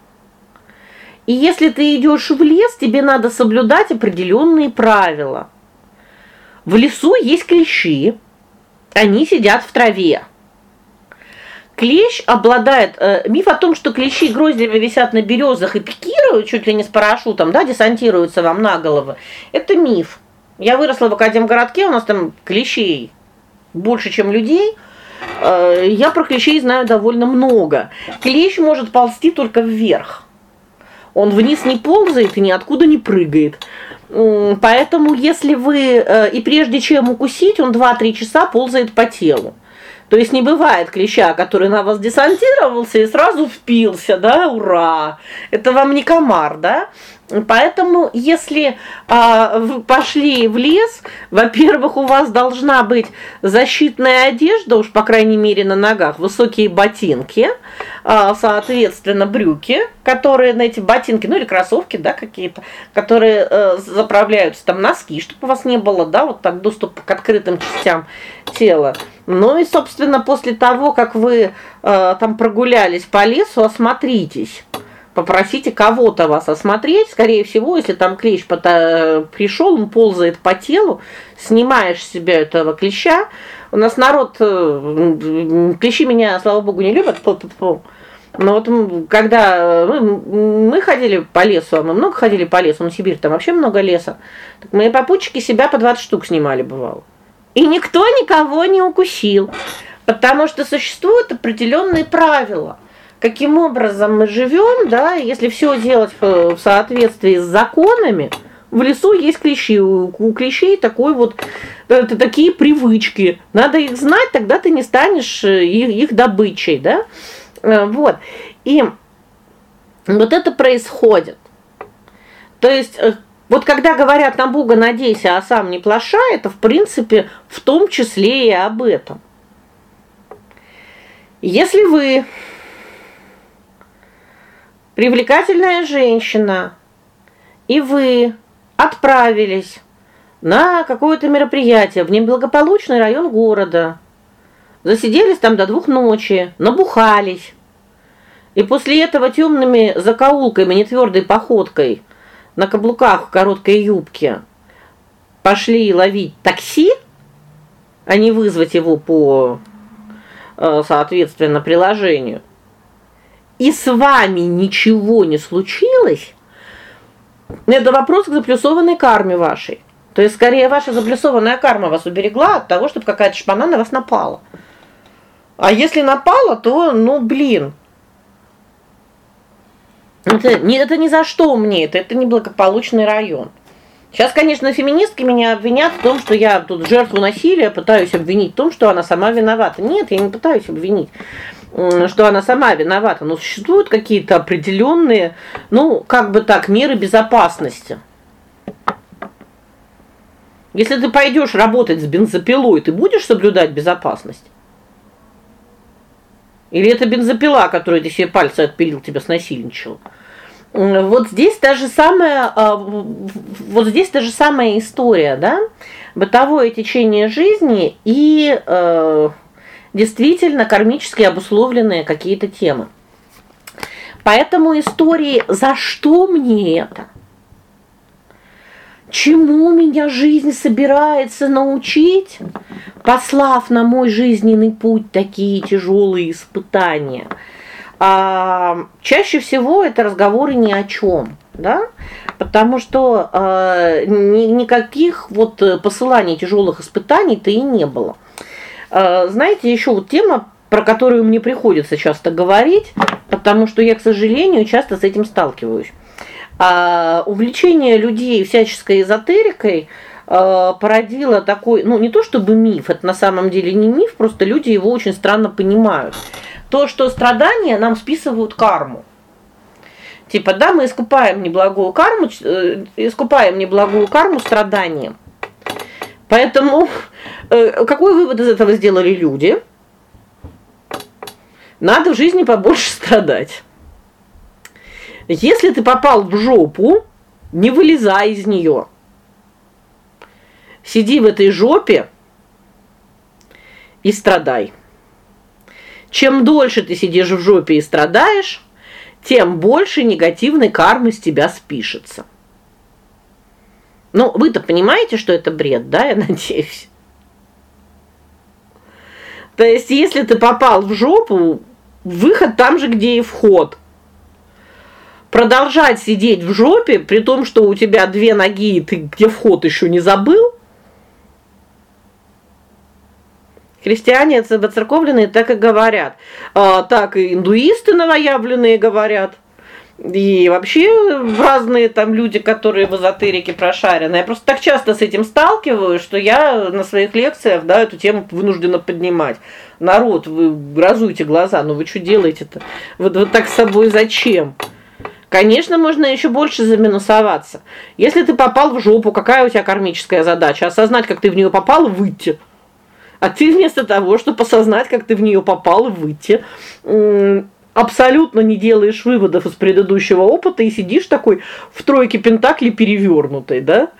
И если ты идешь в лес, тебе надо соблюдать определенные правила. В лесу есть клещи. Они сидят в траве. Клещ обладает э, миф о том, что клещи гроздями висят на березах и пикируют чуть ли не с парашютом, да, десантируются вам на голову. Это миф. Я выросла в Академгородке, у нас там клещей больше, чем людей. Э, я про клещей знаю довольно много. Клещ может ползти только вверх. Он вниз не ползает и ниоткуда не прыгает. Поэтому если вы э, и прежде чем укусить, он 2-3 часа ползает по телу. То есть не бывает клеща, который на вас десантировался и сразу впился, да? Ура. Это вам не комар, да? Поэтому, если а, пошли в лес, во-первых, у вас должна быть защитная одежда, уж по крайней мере на ногах, высокие ботинки, а, соответственно, брюки, которые на эти ботинки, ну или кроссовки, да, какие-то, которые э, заправляются там носки, чтобы у вас не было, да, вот так доступ к открытым частям тела. Ну и, собственно, после того, как вы э, там прогулялись по лесу, осмотритесь попросите кого-то вас осмотреть. Скорее всего, если там клещ пришел, он ползает по телу, снимаешь с себя этого клеща. У нас народ э, клещи меня, слава богу, не любят. Но вот когда мы, мы ходили по лесу, а мы много ходили по лесу, на Сибирь там вообще много леса. Так мои попутчики себя по 20 штук снимали бывало. И никто никого не укусил, потому что существуют определенные правила каким образом мы живем, да, если все делать в соответствии с законами, в лесу есть клещи, у клещей такой вот это такие привычки. Надо их знать, тогда ты не станешь э, их, их добычей, да? Э, вот. И вот это происходит. То есть э, вот когда говорят на Бога надейся, а сам не плашай, это в принципе в том числе и об этом. Если вы привлекательная женщина, и вы отправились на какое-то мероприятие в неблагополучный район города. Засиделись там до двух ночи, набухались. И после этого темными закоулками, нетвердой походкой на каблуках в короткой юбке пошли ловить такси, а не вызвать его по э, соответственно приложению и с вами ничего не случилось, это вопрос к заплюсованной карме вашей. То есть скорее ваша заплюсованная карма вас уберегла от того, чтобы какая-то шпана на вас напала. А если напала, то, ну, блин. Это не это ни за что мне, это это неблагополучный район. Сейчас, конечно, феминистки меня обвинят в том, что я тут жертву насилия пытаюсь обвинить в том, что она сама виновата. Нет, я не пытаюсь обвинить что она сама виновата, но существуют какие-то определенные, ну, как бы так, меры безопасности. Если ты пойдешь работать с бензопилой, ты будешь соблюдать безопасность? Или это бензопила, которую ты себе пальцы отпилил, тебя снасильничал? Вот здесь та же самая а, вот здесь та же самая история, да? Бытовое течение жизни и э, действительно кармически обусловленные какие-то темы. Поэтому истории за что мне это? Чему меня жизнь собирается научить, послав на мой жизненный путь такие тяжелые испытания? А, чаще всего это разговоры ни о чем. да? Потому что э, ни, никаких вот посыланий тяжелых испытаний-то и не было. Э, знаете, еще вот тема, про которую мне приходится часто говорить, потому что я, к сожалению, часто с этим сталкиваюсь. А увлечение людей всяческой эзотерикой э, породило такой, ну, не то чтобы миф, это на самом деле не миф, просто люди его очень странно понимают. То, что страдания нам списывают карму. Типа, да, мы искупаем неблагую карму, э, искупаем неблагую карму страданием. Поэтому э, какой вывод из этого сделали люди? Надо в жизни побольше страдать. Если ты попал в жопу, не вылезай из нее. Сиди в этой жопе и страдай. Чем дольше ты сидишь в жопе и страдаешь, тем больше негативной кармы с тебя спишется. Ну, вы-то понимаете, что это бред, да, я надеюсь. То есть, если ты попал в жопу, выход там же, где и вход продолжать сидеть в жопе, при том, что у тебя две ноги, и ты где вход еще не забыл? Христиане церковленные так и говорят. А так и индуисты новоявленные говорят. И вообще разные там люди, которые в эзотерике прошарены. Я просто так часто с этим сталкиваюсь, что я на своих лекциях, да, эту тему вынуждена поднимать. Народ, вы разуйте глаза, ну вы что делаете-то? Вот вот так с собой зачем? Конечно, можно еще больше заминусоваться. Если ты попал в жопу, какая у тебя кармическая задача? Осознать, как ты в нее попал, выйти. А ты вместо того, чтобы осознать, как ты в нее попал, выйти, абсолютно не делаешь выводов из предыдущего опыта и сидишь такой в тройке пентаклей перевернутой, да?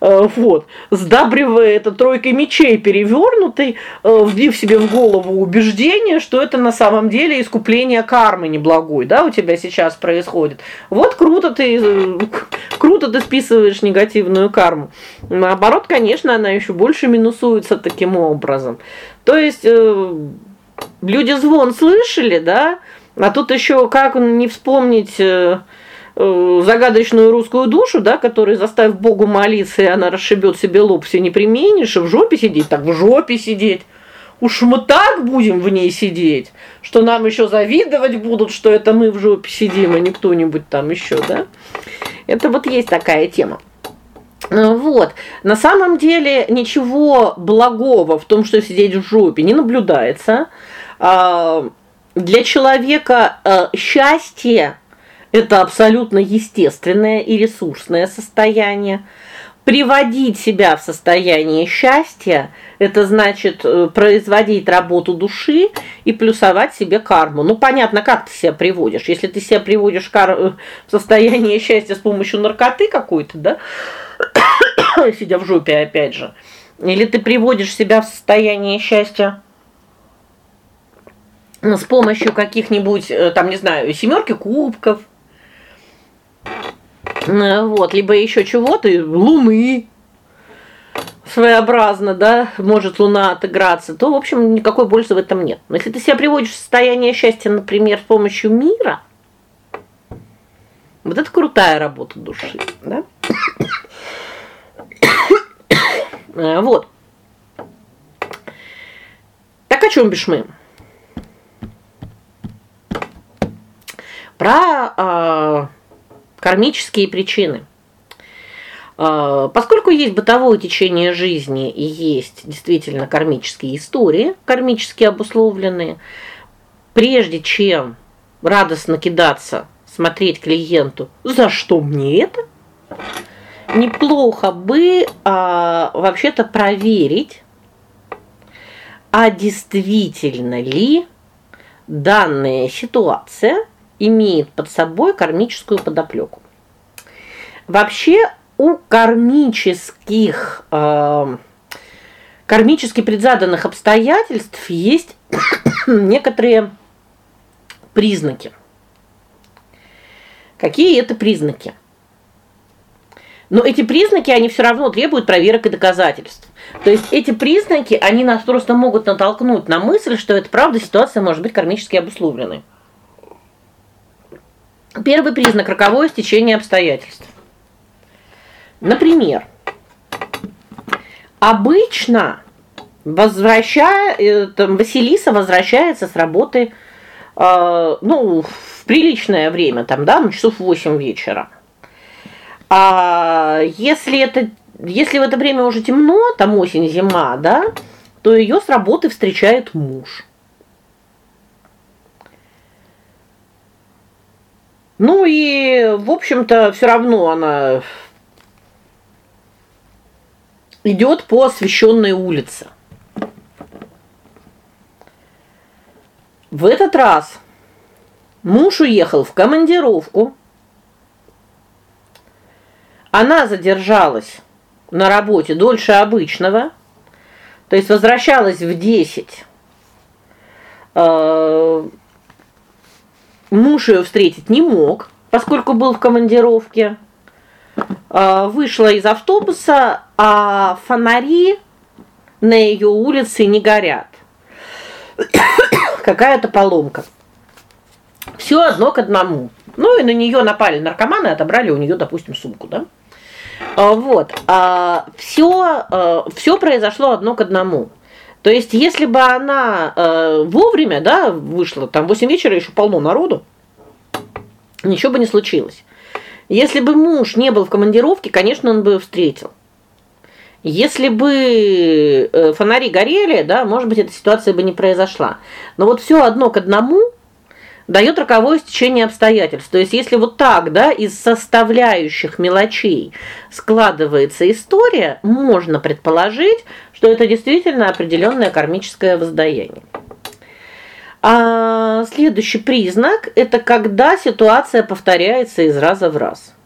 Э, вот, сдабривая это тройкой мечей перевернутой, э, вбив себе в голову убеждение, что это на самом деле искупление кармы неблагой, да, у тебя сейчас происходит. Вот круто ты э, круто ты списываешь негативную карму. Наоборот, конечно, она еще больше минусуется таким образом. То есть люди звон слышали, да? А тут еще как не вспомнить Э, загадочную русскую душу, да, которая заставив Богу молиться, и она расшибет себе лоб, все не применишь, и в жопе сидеть, так в жопе сидеть. Уж мы так будем в ней сидеть, что нам еще завидовать будут, что это мы в жопе сидим, а не кто-нибудь там еще, да? Это вот есть такая тема. Э, вот. На самом деле ничего благого в том, что сидеть в жопе, не наблюдается. А, для человека э, счастье это абсолютно естественное и ресурсное состояние. Приводить себя в состояние счастья это значит э, производить работу души и плюсовать себе карму. Ну понятно, как ты себя приводишь. Если ты себя приводишь в состояние счастья с помощью наркоты какой-то, да? сидя в жопе опять же. Или ты приводишь себя в состояние счастья с помощью каких-нибудь, э, там, не знаю, семерки кубков, Э, вот, либо еще чего-то, луны. Своеобразно, да, может луна отыграться, то, в общем, никакой пользы в этом нет. Но если ты себя приводишь в состояние счастья, например, с помощью мира, вот это крутая работа души, да? Э, вот. Так о чем бишь мы? Про а, кармические причины. А, поскольку есть бытовое течение жизни и есть действительно кармические истории, кармически обусловленные, прежде чем радостно кидаться смотреть клиенту, за что мне это? Неплохо бы а, вообще-то проверить, а действительно ли данная ситуация имеет под собой кармическую подоплеку. Вообще у кармических э, кармически предзаданных обстоятельств есть некоторые признаки. Какие это признаки? Но эти признаки, они все равно требуют проверок и доказательств. То есть эти признаки, они нас просто могут натолкнуть на мысль, что это правда ситуация может быть кармически обусловленной. Первый признак роковое стечение обстоятельств. Например, обычно возвращая э, Василиса возвращается с работы э, ну, в приличное время, там, да, ну, часов 8 вечера. А если это если в это время уже темно, там осень, зима, да, то ее с работы встречает муж. Ну и, в общем-то, все равно она идет по освещенной улице. В этот раз муж уехал в командировку. Она задержалась на работе дольше обычного. То есть возвращалась в 10. Муж ее встретить не мог, поскольку был в командировке. Э вышла из автобуса, а фонари на ее улице не горят. Какая-то поломка. Все одно к одному. Ну и на нее напали наркоманы, отобрали у нее, допустим, сумку, да? А, вот. А все а, все произошло одно к одному. То есть, если бы она э, вовремя, да, вышла, там 8 вечера еще полно народу, ничего бы не случилось. Если бы муж не был в командировке, конечно, он бы встретил. Если бы э, фонари горели, да, может быть, эта ситуация бы не произошла. Но вот все одно к одному дает роковое стечение обстоятельств. То есть если вот так, да, из составляющих мелочей складывается история, можно предположить, что это действительно определенное кармическое воздаяние. А следующий признак это когда ситуация повторяется из раза в раз.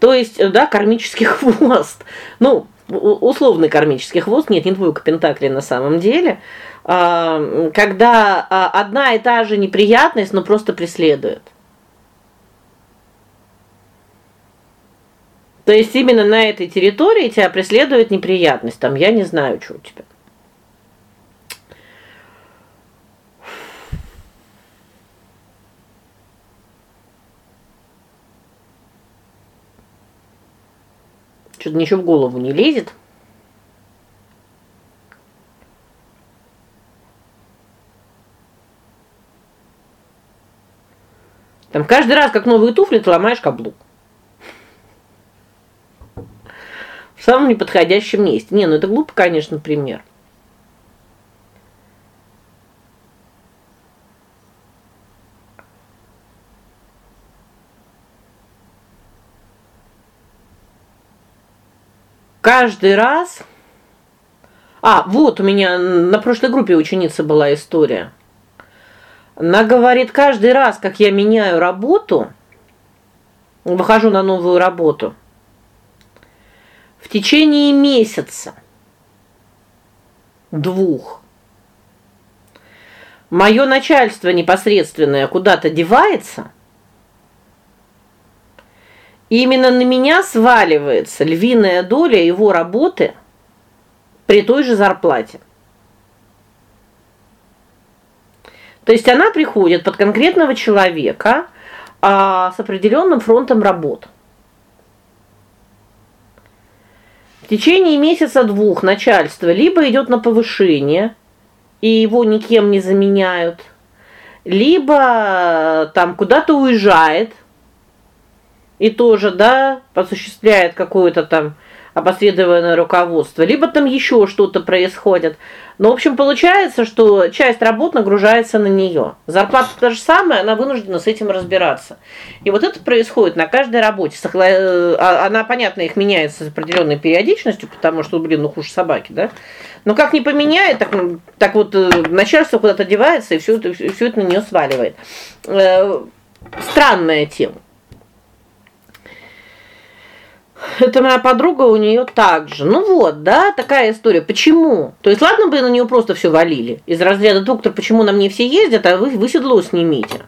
То есть, да, кармический хвост. Ну, условный кармический хвост, нет, не двойка пентаклей на самом деле. А, когда а, одна и та же неприятность, но просто преследует. То есть именно на этой территории тебя преследует неприятность, там я не знаю, что у тебя. Что-то ничего в голову не лезет. Там каждый раз, как новые туфли, ты ломаешь каблук. В самом неподходящем месте. Не, ну это глупо, конечно, пример. Каждый раз А, вот у меня на прошлой группе ученицы была история. Она говорит, каждый раз, как я меняю работу, выхожу на новую работу, в течение месяца двух мое начальство непосредственное куда-то девается, и именно на меня сваливается львиная доля его работы при той же зарплате. То есть она приходит под конкретного человека, а, с определенным фронтом работ. В течение месяца двух начальство либо идет на повышение, и его никем не заменяют, либо там куда-то уезжает и тоже, да, осуществляет какое-то там опосредованное руководство, либо там еще что-то происходит. Но в общем получается, что часть работ нагружается на нее. Зарплата та же самая, она вынуждена с этим разбираться. И вот это происходит на каждой работе. Э, а, она, понятно, их меняется с определенной периодичностью, потому что, блин, ну хуже собаки, да? Но как не поменяет, так так вот э, начальство куда-то девается и все это все это на нее сваливает. Э, странная тема. Это моя подруга, у нее также. Ну вот, да, такая история. Почему? То есть ладно бы на нее просто все валили. Из разряда доктор, почему на мне все ездят, а вы вы седло снимите.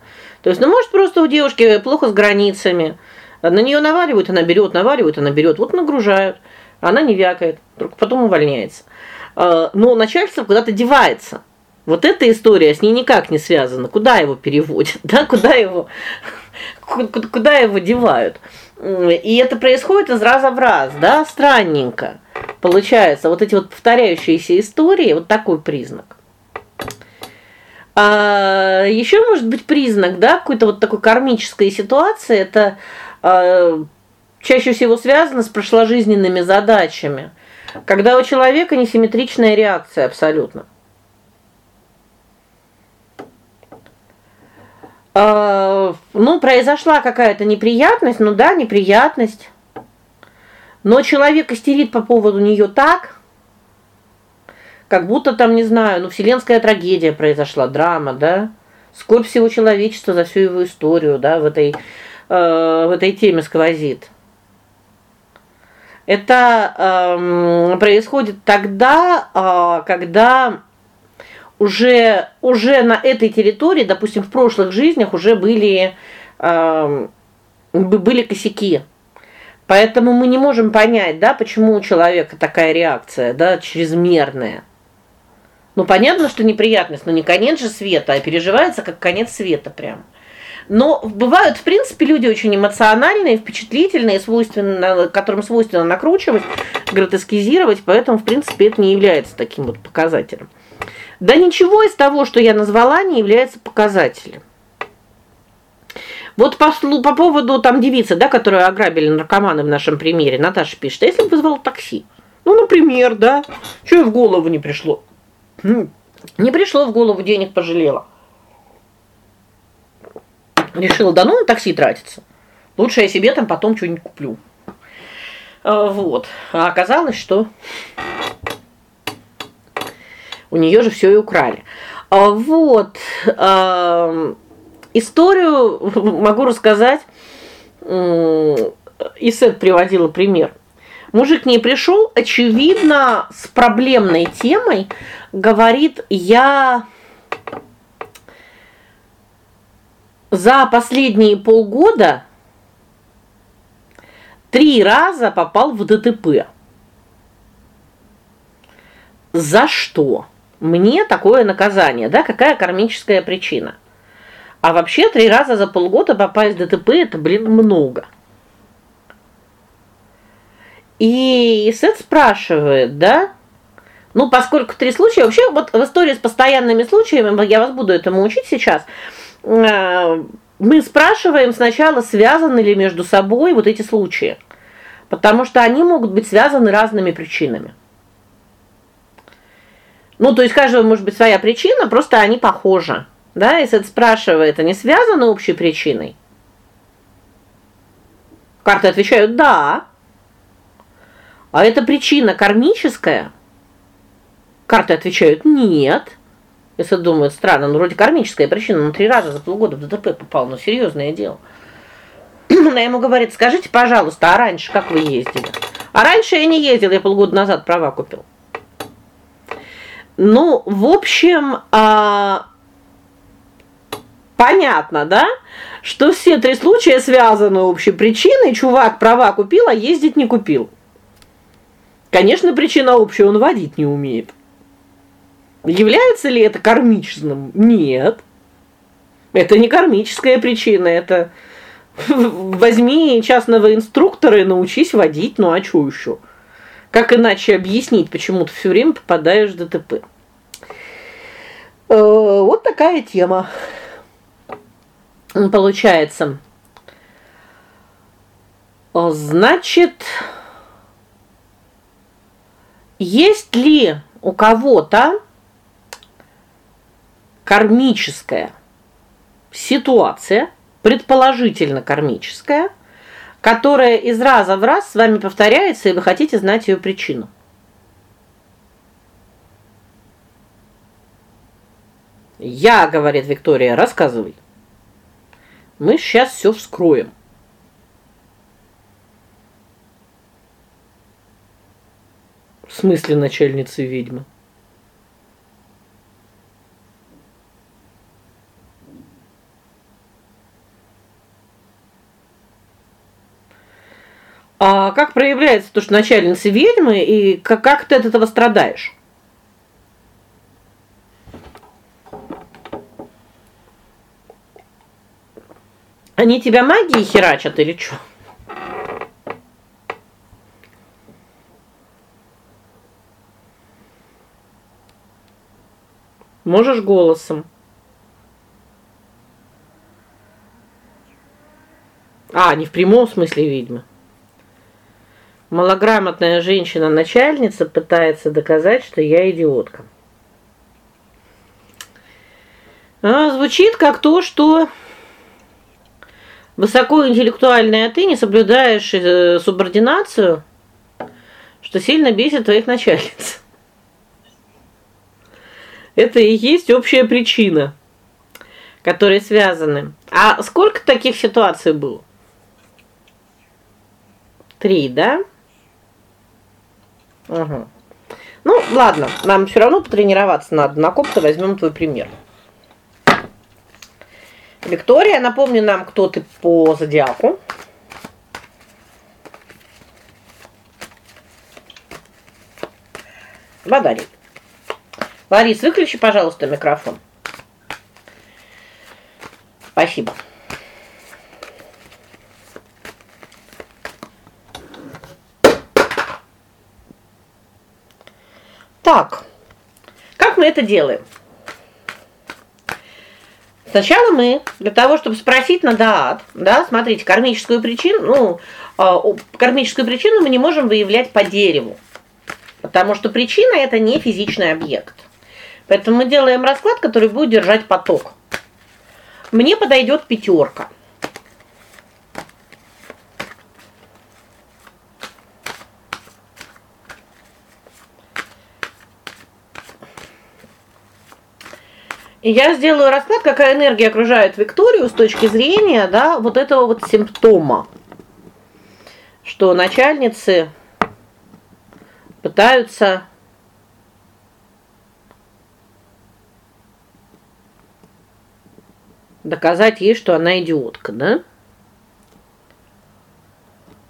То есть, ну, может, просто у девушки плохо с границами. На нее наваливают, она берет, наваливают, она берет. Вот нагружают. Она не вякает, только потом увольняется. А, но начальство куда-то девается. Вот эта история с ней никак не связана. Куда его переводят? Да, куда его куда его девают? И это происходит из раза в раз, да, странненько. Получается, вот эти вот повторяющиеся истории, вот такой признак. А еще может быть признак, да, какой-то вот такой кармической ситуации это а, чаще всего связано с прошложизненными задачами. Когда у человека несимметричная реакция абсолютно. А, ну, произошла какая-то неприятность, ну да, неприятность. Но человек истерит по поводу нее так, как будто там, не знаю, ну вселенская трагедия произошла, драма, да? Скорбь всего человечества за всю его историю, да, в этой э, в этой теме сквозит. Это э, происходит тогда, э, когда уже уже на этой территории, допустим, в прошлых жизнях уже были э, были косяки. Поэтому мы не можем понять, да, почему у человека такая реакция, да, чрезмерная. Ну понятно, что неприятность, но не конец же света, а переживается как конец света прям. Но бывают, в принципе, люди очень эмоциональные, впечатлительные, свойственно, которым свойственно накручивать, гротескизировать, поэтому, в принципе, это не является таким вот показателем. Да ничего из того, что я назвала, не является показателем. Вот по, по поводу там девицы, да, которую ограбили наркоманы в нашем примере, Наташа пишет: "А "Если бы вызвал такси". Ну, например, да. Что и в голову не пришло. Не пришло в голову, денег пожалела. Решила, да ну на такси тратиться. Лучше я себе там потом что-нибудь куплю. А, вот. А оказалось, что у нее же все и украли. А вот. А, историю могу рассказать. Исет приводила пример. Мужик к ней пришел, очевидно, с проблемной темой, говорит: "Я за последние полгода три раза попал в ДТП. За что? Мне такое наказание, да? Какая кармическая причина? А вообще три раза за полгода попасть в ДТП это, блин, много. И Сет спрашивает, да? Ну, поскольку три случая, вообще вот в истории с постоянными случаями, я вас буду этому учить сейчас. Э, мы спрашиваем сначала, связаны ли между собой вот эти случаи. Потому что они могут быть связаны разными причинами. Ну, то есть каждого может быть своя причина, просто они похожи. Да, если это спрашивает, они связаны общей причиной? Карты отвечают: "Да". А это причина кармическая? Карты отвечают: "Нет". Если думают, странно, ну вроде кармическая причина, но три раза за полгода в ДТП попал, ну серьезное дело. Она ему говорит: "Скажите, пожалуйста, а раньше как вы ездили?" А раньше я не ездил, я полгода назад права купил. Ну, в общем, а понятно, да? Что все три случая связаны общей причиной. Чувак права купил, а ездить не купил. Конечно, причина общая, он водить не умеет. Является ли это кармическим? Нет. Это не кармическая причина, это возьми частного инструктора и научись водить, ну а что еще? Как иначе объяснить, почему ты все время попадаешь в ДТП? Э, вот такая тема. Получается. Значит, есть ли у кого-то кармическая ситуация, предположительно кармическая, которая из раза в раз с вами повторяется, и вы хотите знать ее причину. Я, говорит Виктория, рассказывай. Мы сейчас все вскроем. В смысле начальницы ведьмы? А как проявляется то, что начальница ведьмы и как как ты от этого страдаешь? Они тебя магией херачат или что? Можешь голосом. А, не в прямом смысле ведьмы. Малограмотная женщина-начальница пытается доказать, что я идиотка. А, звучит как то, что высокоинтеллектуальная ты не соблюдаешь э, субординацию, что сильно бесит твоих начальниц. Это и есть общая причина, которые связаны. А сколько таких ситуаций было? Три, да? Угу. Ну, ладно, нам все равно потренироваться надо. На ком-то возьмем твой пример. Виктория, напомни нам, кто ты по зодиаку. Водолей. Ларис, выключи, пожалуйста, микрофон. Спасибо. Так. Как мы это делаем? Сначала мы для того, чтобы спросить на даат, да, смотрите, кармическую причину, ну, э, кармическую причину мы не можем выявлять по дереву. Потому что причина это не физичный объект. Поэтому мы делаем расклад, который будет держать поток. Мне подойдет пятерка. Я сделаю расклад, какая энергия окружает Викторию с точки зрения, да, вот этого вот симптома. Что начальницы пытаются доказать ей, что она идиотка, да?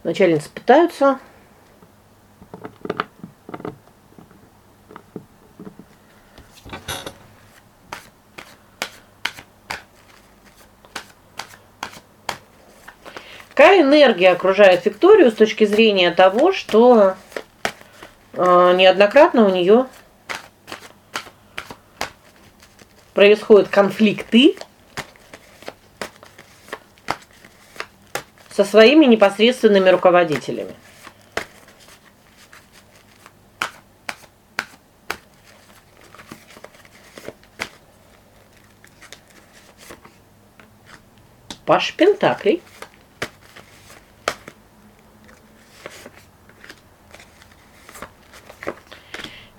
Начальницы пытаются Какая энергия окружает Викторию с точки зрения того, что э, неоднократно у нее происходят конфликты со своими непосредственными руководителями. Паш Пентаклей.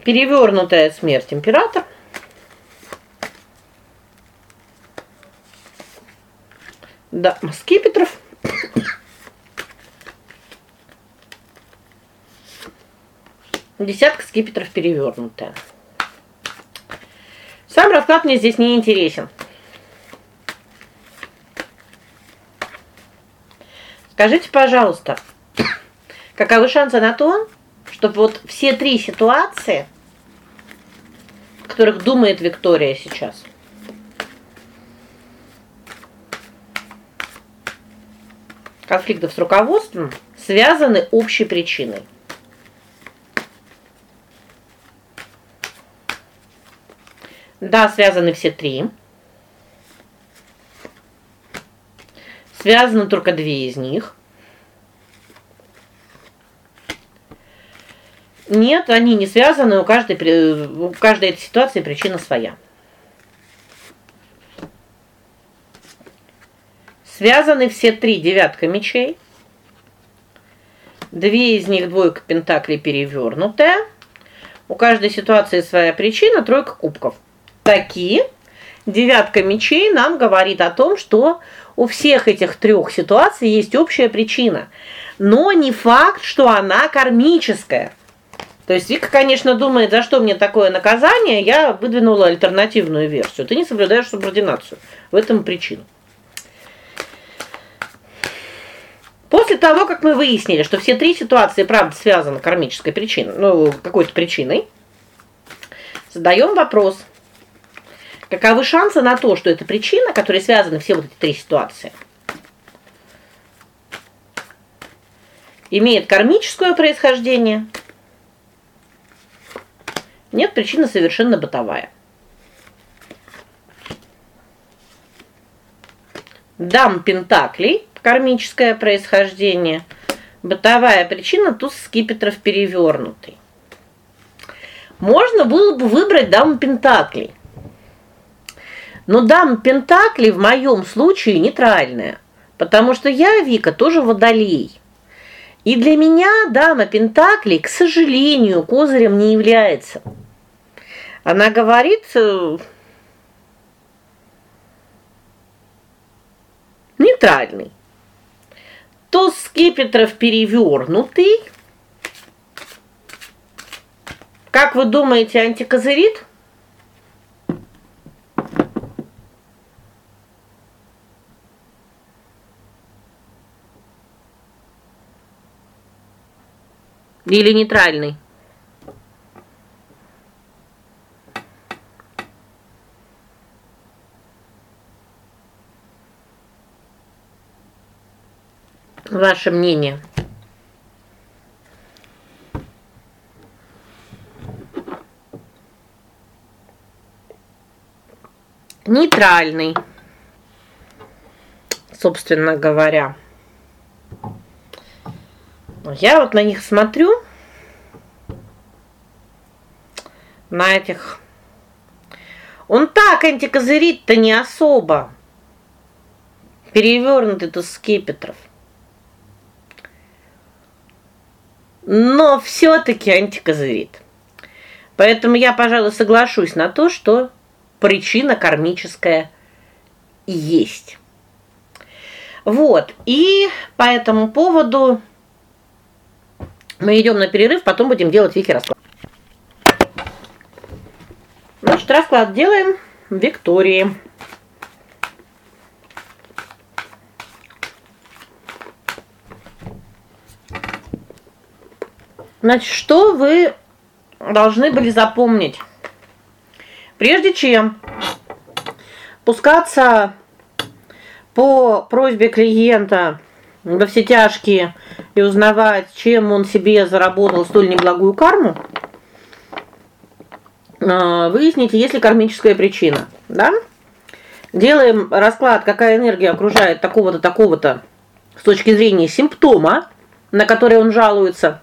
Перевернутая смерть император. Да, скипетров. Десятка скипетров перевернутая. Сам расклад мне здесь не интересен. Скажите, пожалуйста, каковы шансы на то, чтобы вот все три ситуации, о которых думает Виктория сейчас, конфликтов с руководством связаны общей причиной. Да, связаны все три. Связаны только две из них. Нет, они не связаны, у каждой у каждой этой ситуации причина своя. Связаны все три девятка мечей. Две из них двойка пентаклей перевернутая. У каждой ситуации своя причина, тройка кубков такие. Девятка мечей нам говорит о том, что у всех этих трех ситуаций есть общая причина, но не факт, что она кармическая. То есть Вика, конечно, думает, за что мне такое наказание? Я выдвинула альтернативную версию. Ты не соблюдаешь субординацию. В этом причина. После того, как мы выяснили, что все три ситуации правда связаны кармической причиной, ну, какой-то причиной, задаем вопрос: каковы шансы на то, что эта причина, которой связаны все вот эти три ситуации, имеет кармическое происхождение? Нет, причина совершенно бытовая. Дам пентаклей кармическое происхождение. Бытовая причина туз скипетров перевернутый. Можно было бы выбрать даму пентаклей. Но дама пентаклей в моем случае нейтральная, потому что я, Вика, тоже водолей. И для меня дама пентаклей, к сожалению, козырем не является. Она говорит э, нейтральный. Туз скипетров перевернутый. Как вы думаете, антикозырит? Или нейтральный? Ваше мнение? Нейтральный. Собственно говоря. Я вот на них смотрю. На этих Он так антикозырит-то не особо. Перевернутый-то скипетров. Но все таки антикозырит. Поэтому я, пожалуй, соглашусь на то, что причина кармическая есть. Вот. И по этому поводу мы идем на перерыв, потом будем делать Вики расклад. Значит, расклад делаем Виктории. Значит, что вы должны были запомнить? Прежде чем пускаться по просьбе клиента во все тяжкие и узнавать, чем он себе заработал столь неблагую карму, а, выясните, есть ли кармическая причина, да? Делаем расклад, какая энергия окружает такого-то такого-то с точки зрения симптома, на который он жалуется.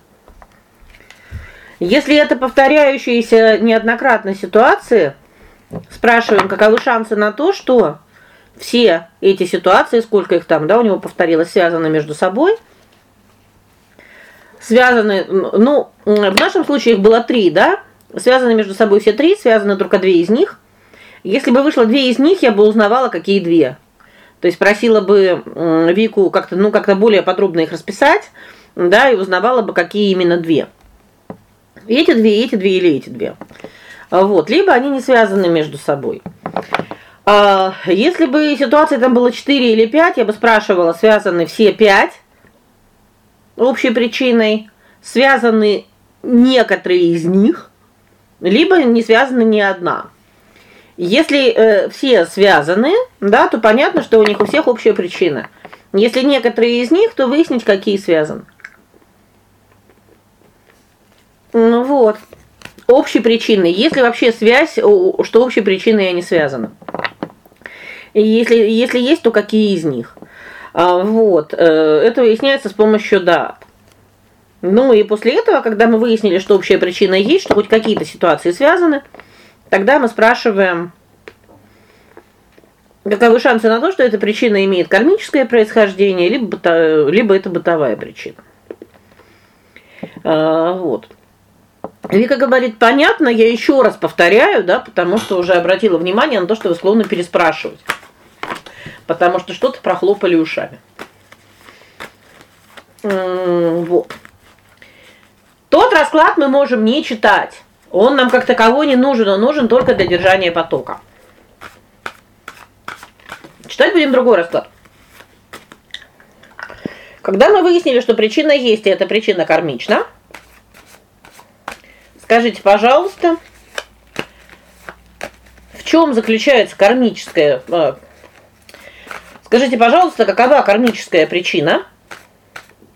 Если это повторяющиеся неоднократно ситуации, спрашиваем, каковы шансы на то, что все эти ситуации, сколько их там, да, у него повторилось, связаны между собой. Связаны, ну, в нашем случае их было три, да? Связаны между собой все три, связаны только две из них. Если бы вышло две из них, я бы узнавала, какие две. То есть просила бы Вику как-то, ну, как-то более подробно их расписать, да, и узнавала бы, какие именно две. Эти две, эти две или эти две. Вот, либо они не связаны между собой. А если бы ситуация там было 4 или 5, я бы спрашивала, связаны все 5 общей причиной, связаны некоторые из них, либо не связаны ни одна. Если э, все связаны, да, то понятно, что у них у всех общая причина. Если некоторые из них, то выяснить, какие связаны. Ну вот. Общей причиной. Если вообще связь, что общей причиной они связаны. И если если есть, то какие из них? А, вот. Э, это выясняется с помощью дат. Ну и после этого, когда мы выяснили, что общая причина есть, что хоть какие-то ситуации связаны, тогда мы спрашиваем каковы шансы на то, что эта причина имеет кармическое происхождение, либо либо это бытовая причина. А, вот. Вика говорит: "Понятно, я еще раз повторяю, да, потому что уже обратила внимание на то, что вы склонны переспрашивать. Потому что что-то прохлопали ушами". Вот. Тот расклад мы можем не читать. Он нам как таковой не нужен, он нужен только для держания потока. Читать будем другой расклад. Когда мы выяснили, что причина есть, и эта причина кармична, Скажите, пожалуйста, в чем заключается кармическая а, Скажите, пожалуйста, какова кармическая причина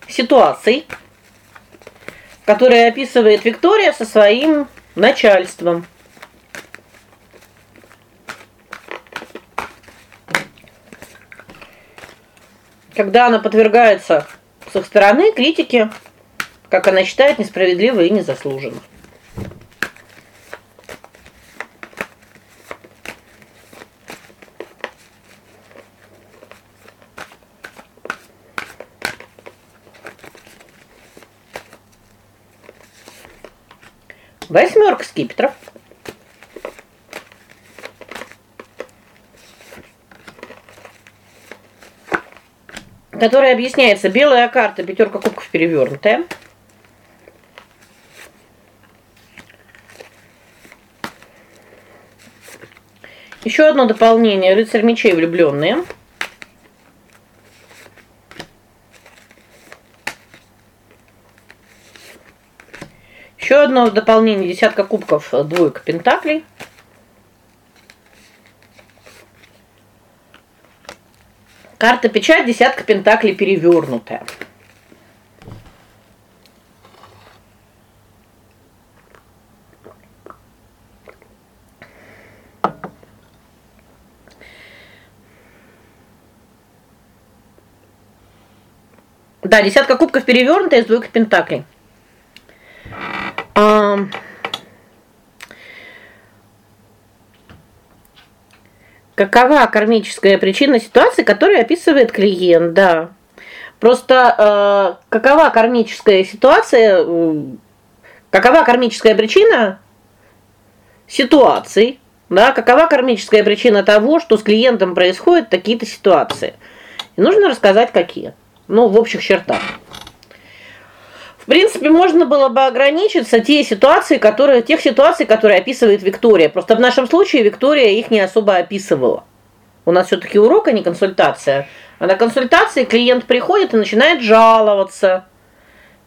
ситуаций, который описывает Виктория со своим начальством. Когда она подвергается с их стороны критике, как она считает, несправедливо и незаслуженно. Восьмерка скипетров. Которая объясняется белая карта, пятерка кубков перевернутая. Еще одно дополнение рыцарь мечей влюбленные. Еще одно дополнение десятка кубков, двойка пентаклей. Карта печать, десятка пентаклей перевернутая. Да, десятка кубков перевернутая из двойка пентаклей. Какова кармическая причина ситуации, которую описывает клиент, да. Просто э, какова кармическая ситуация, какова кармическая причина ситуации, да, какова кармическая причина того, что с клиентом происходят такие-то ситуации. И нужно рассказать какие. Ну, в общих чертах. В принципе, можно было бы ограничиться те ситуации, которые тех ситуаций, которые описывает Виктория. Просто в нашем случае Виктория их не особо описывала. У нас все таки урок, а не консультация. А на консультации клиент приходит и начинает жаловаться.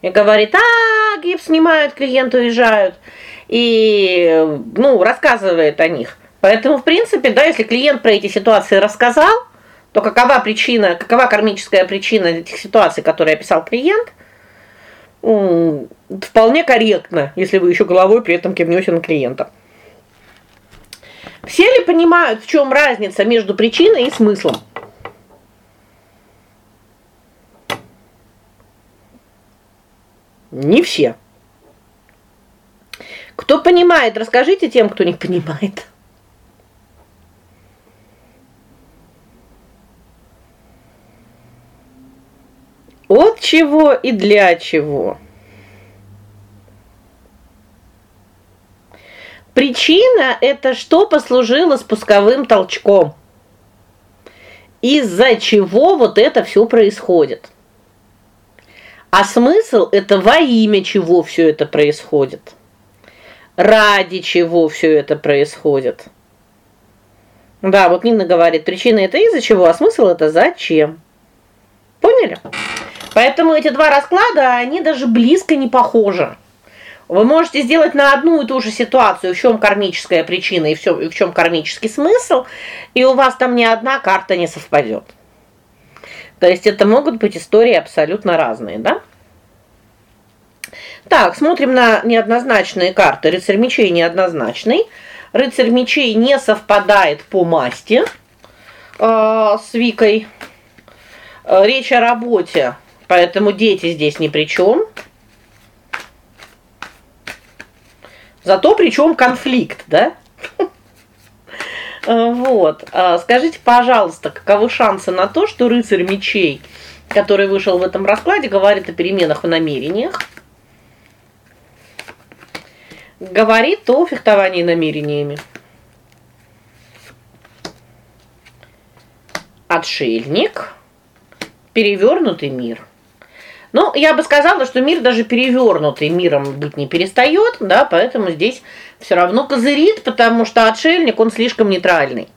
И говорит: "А, гипс снимают, клиент уезжают". И, ну, рассказывает о них. Поэтому, в принципе, да, если клиент про эти ситуации рассказал, то какова причина, какова кармическая причина этих ситуаций, которые описал клиент? Вполне корректно, если вы еще головой при этом кивнете на клиента. Все ли понимают, в чем разница между причиной и смыслом? Не все. Кто понимает, расскажите тем, кто не понимает. От чего и для чего? Причина это что послужило спусковым толчком. Из-за чего вот это все происходит? А смысл это во имя чего все это происходит? Ради чего все это происходит? Да, вот Нина говорит, причина это из-за чего, а смысл это зачем? Поняли? Поэтому эти два расклада, они даже близко не похожи. Вы можете сделать на одну и ту же ситуацию, в чем кармическая причина и в чем, и в чем кармический смысл, и у вас там ни одна карта не совпадет. То есть это могут быть истории абсолютно разные, да? Так, смотрим на неоднозначные карты. Рыцарь мечей неоднозначный. Рыцарь мечей не совпадает по масти э, с Викой. Э, речь о работе Поэтому дети здесь ни при чем. Зато причем конфликт, да? Вот. А скажите, пожалуйста, каковы шансы на то, что рыцарь мечей, который вышел в этом раскладе, говорит о переменах в намерениях? Говорит о фехтовании намерениями. Отшельник, перевернутый мир. Ну, я бы сказала, что мир даже перевернутый миром быть не перестает, да, поэтому здесь все равно козырит, потому что отшельник, он слишком нейтральный.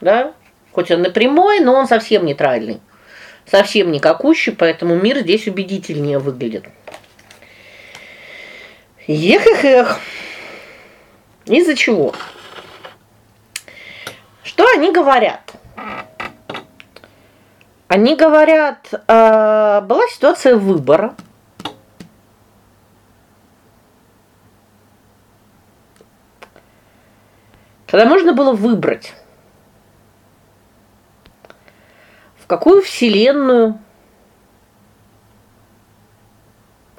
Да? Хоть он и прямой, но он совсем нейтральный. Совсем никакущий, поэтому мир здесь убедительнее выглядит. Эх. Из-за чего? Что они говорят? Они говорят, э, была ситуация выбора. Когда можно было выбрать в какую вселенную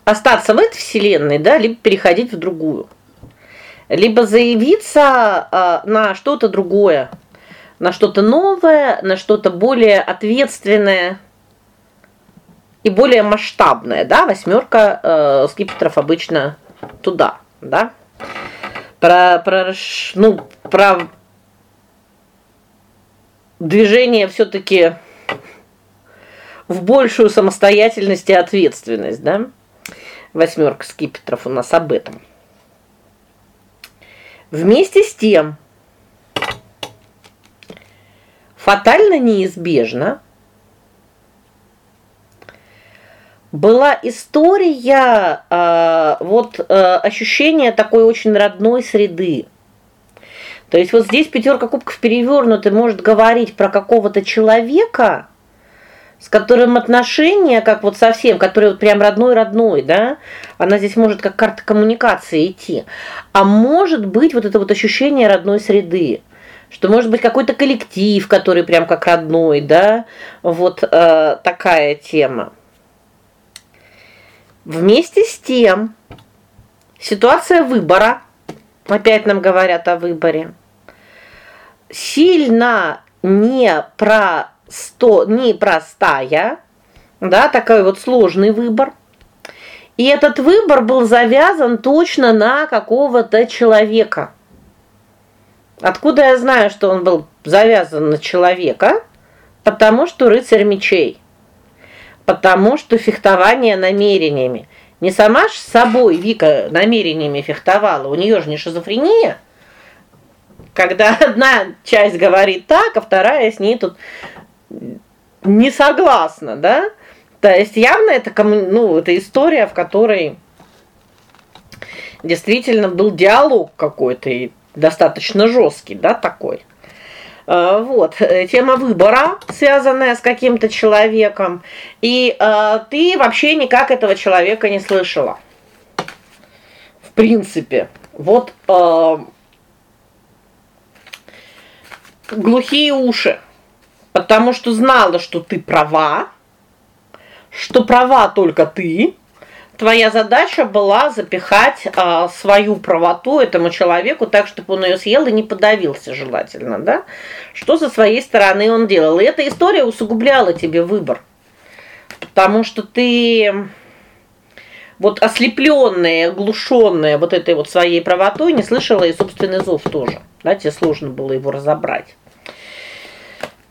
остаться в этой вселенной, да, либо переходить в другую. Либо заявиться э, на что-то другое, на что-то новое, на что-то более ответственное и более масштабное, да? Восьмерка э, скипетров обычно туда, да? Про про ну, про движение все таки в большую самостоятельность и ответственность, да? Восьмерка скипетров у нас об этом. Вместе с тем фатально неизбежно была история э, вот э, ощущение такой очень родной среды. То есть вот здесь пятерка кубков перевернуты может говорить про какого-то человека, с которым отношения, как вот совсем, который вот прям родной-родной, да? Она здесь может как карта коммуникации идти. А может быть вот это вот ощущение родной среды что может быть какой-то коллектив, который прям как родной, да? Вот э, такая тема. Вместе с тем ситуация выбора, опять нам говорят о выборе. Сильно не про сто, не простая, да, такой вот сложный выбор. И этот выбор был завязан точно на какого-то человека. Откуда я знаю, что он был завязан на человека? Потому что рыцарь мечей потому что фехтование намерениями. Не сама с собой Вика намерениями фехтовала, у нее же не шизофрения. Когда одна часть говорит так, а вторая с ней тут не согласна, да? То есть явно это ну, это история, в которой действительно был диалог какой-то и достаточно жесткий, да, такой. Э, вот, э, тема выбора, связанная с каким-то человеком, и э, ты вообще никак этого человека не слышала. В принципе. Вот глухие уши. Потому что знала, что ты права, что права только ты, твоя задача была запихать а, свою правоту этому человеку так, чтобы он ее съел и не подавился желательно, да? Что со своей стороны он делал? И эта история усугубляла тебе выбор. Потому что ты вот ослепленная, оглушенная вот этой вот своей правотой не слышала и собственный зов тоже. Да, тебе сложно было его разобрать.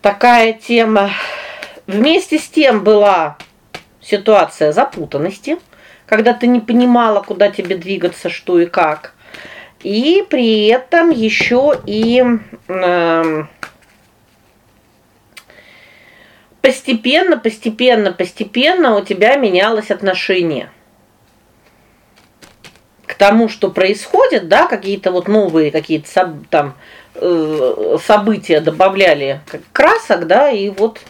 Такая тема. Вместе с тем была ситуация запутанности когда ты не понимала, куда тебе двигаться, что и как. И при этом еще и э, постепенно, постепенно, постепенно у тебя менялось отношение к тому, что происходит, да, какие-то вот новые какие-то там э, события добавляли красок, да, и вот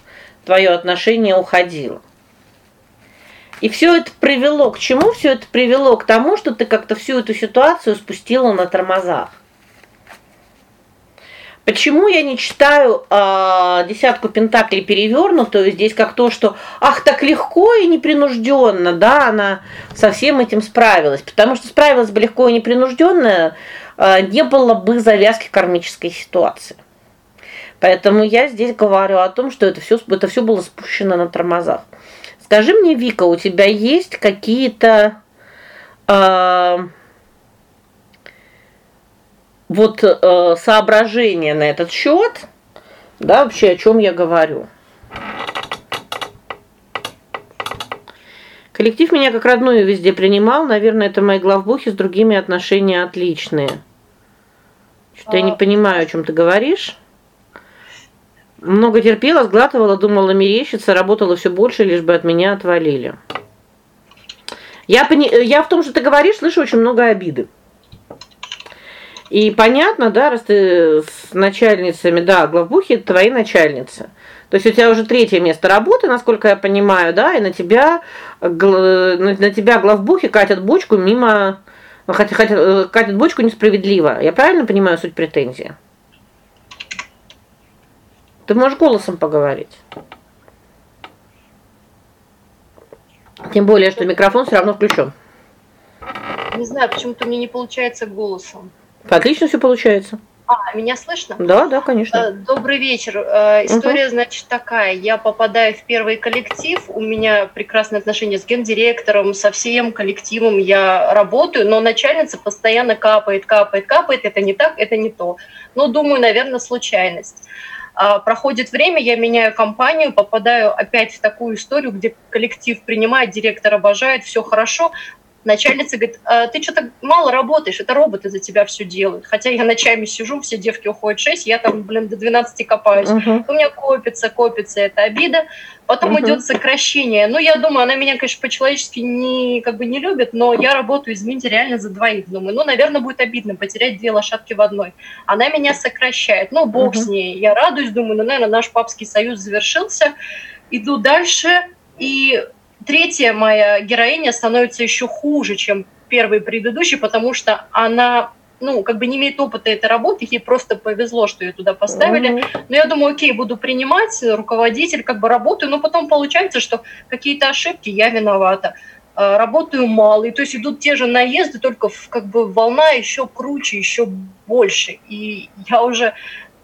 твое отношение уходило. И все это привело к чему? Все это привело к тому, что ты как-то всю эту ситуацию спустила на тормозах. Почему я не читаю э, десятку пентаклей перевернутую здесь как то, что ах, так легко и непринужденно, да, она со всем этим справилась, потому что справилась бы легко и непринужденно, э, не было бы завязки кармической ситуации. Поэтому я здесь говорю о том, что это все это все было спущено на тормозах. Скажи мне, Вика, у тебя есть какие-то э, вот э, соображения на этот счет? Да, вообще о чем я говорю? Коллектив меня как родную везде принимал, наверное, это мои главбухи с другими отношения отличные. Что-то я не а. понимаю, о чем ты говоришь. Много терпела, сглатывала, думала мерещится, работала все больше, лишь бы от меня отвалили. Я пони... я в том, что ты говоришь, слышу очень много обиды. И понятно, да, раз ты с начальницами, да, главбухи твои начальницы. То есть у тебя уже третье место работы, насколько я понимаю, да, и на тебя на тебя главбухи катят бочку мимо хотя хотя катят бочку несправедливо. Я правильно понимаю суть претензии? Ты можешь голосом поговорить. Тем более, что микрофон все равно включен. Не знаю, почему-то мне не получается голосом. Отлично все получается. А, меня слышно? Да, да, конечно. Э, добрый вечер. Э, история, угу. значит, такая. Я попадаю в первый коллектив, у меня прекрасные отношения с гендиректором, со всем коллективом я работаю, но начальница постоянно капает, капает, капает. Это не так, это не то. Но думаю, наверное, случайность. А, проходит время, я меняю компанию, попадаю опять в такую историю, где коллектив принимает, директор обожает, все хорошо, начальница говорит, а, ты что-то мало работаешь, это роботы за тебя все делают. Хотя я ночами сижу, все девки уходят 6, я там, блин, до 12 копаюсь. Uh-huh. У меня копится, копится эта обида. Потом uh-huh. идет сокращение. Ну, я думаю, она меня, конечно, по-человечески не, как бы не любит, но я работаю, извините, реально за двоих. Думаю, ну, наверное, будет обидно потерять две лошадки в одной. Она меня сокращает. Ну, бог uh-huh. с ней. Я радуюсь, думаю, ну, наверное, наш папский союз завершился. Иду дальше, и третья моя героиня становится еще хуже, чем первый предыдущий, потому что она ну, как бы не имеет опыта этой работы, ей просто повезло, что ее туда поставили. Mm-hmm. Но я думаю, окей, буду принимать, руководитель, как бы работаю, но потом получается, что какие-то ошибки, я виновата. А, работаю мало, и то есть идут те же наезды, только как бы волна еще круче, еще больше. И я уже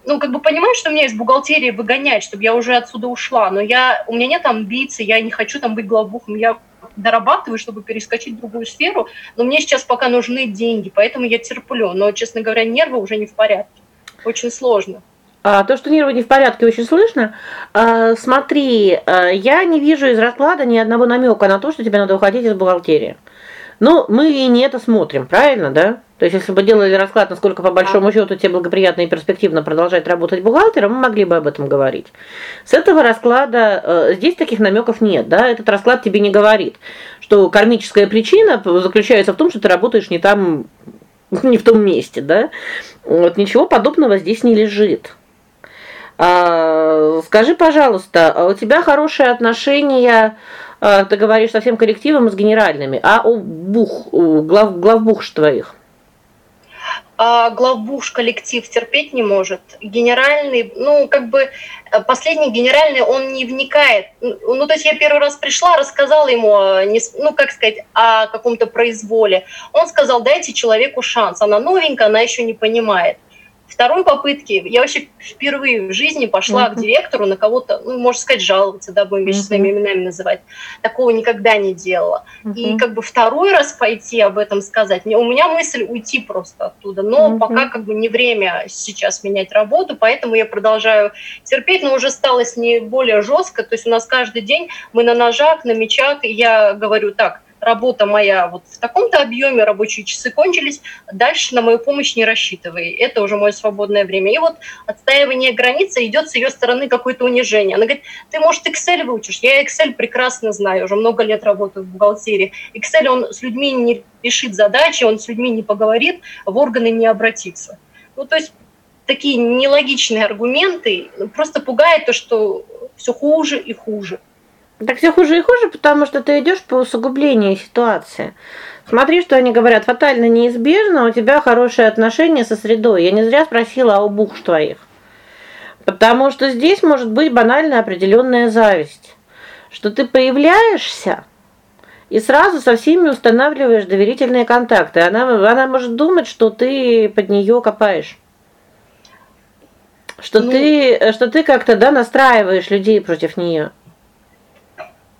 ну, как бы понимаю, что меня из бухгалтерии выгонять, чтобы я уже отсюда ушла, но я, у меня нет амбиций, я не хочу там быть главбухом, я дорабатываю, чтобы перескочить в другую сферу, но мне сейчас пока нужны деньги, поэтому я терплю, но, честно говоря, нервы уже не в порядке, очень сложно. А, то, что нервы не в порядке, очень слышно. А, смотри, а, я не вижу из расклада ни одного намека на то, что тебе надо уходить из бухгалтерии. Но мы и не это смотрим, правильно, да? То есть если бы делали расклад, насколько по большому счету тебе благоприятно и перспективно продолжать работать бухгалтером, мы могли бы об этом говорить. С этого расклада э, здесь таких намеков нет, да? Этот расклад тебе не говорит, что кармическая причина заключается в том, что ты работаешь не там не в том месте, да? Вот ничего подобного здесь не лежит. А, скажи, пожалуйста, а у тебя хорошие отношения а, ты говоришь со всем коллективом и с генеральными, а у бух, глав главбух твоих? А главбуш коллектив терпеть не может. Генеральный, ну, как бы э, последний генеральный, он не вникает. Ну, то есть я первый раз пришла, рассказала ему, ну, как сказать, о каком-то произволе. Он сказал, дайте человеку шанс. Она новенькая, она еще не понимает второй попытки я вообще впервые в жизни пошла uh-huh. к директору на кого-то, ну, можно сказать, жаловаться, да, будем вещи uh-huh. своими именами называть. Такого никогда не делала. Uh-huh. И как бы второй раз пойти об этом сказать, у меня мысль уйти просто оттуда, но uh-huh. пока как бы не время сейчас менять работу, поэтому я продолжаю терпеть, но уже стало с ней более жестко, то есть у нас каждый день мы на ножах, на мечах, и я говорю так, работа моя вот в таком-то объеме, рабочие часы кончились, дальше на мою помощь не рассчитывай. Это уже мое свободное время. И вот отстаивание границы идет с ее стороны какое-то унижение. Она говорит, ты, может, Excel выучишь? Я Excel прекрасно знаю, уже много лет работаю в бухгалтерии. Excel, он с людьми не решит задачи, он с людьми не поговорит, в органы не обратится. Ну, то есть такие нелогичные аргументы просто пугает то, что все хуже и хуже. Так все хуже и хуже, потому что ты идешь по усугублению ситуации. Смотри, что они говорят, фатально неизбежно, у тебя хорошие отношения со средой. Я не зря спросила о бух твоих. Потому что здесь может быть банальная определенная зависть, что ты появляешься и сразу со всеми устанавливаешь доверительные контакты. Она она может думать, что ты под нее копаешь. Что ну, ты что ты как-то да настраиваешь людей против нее.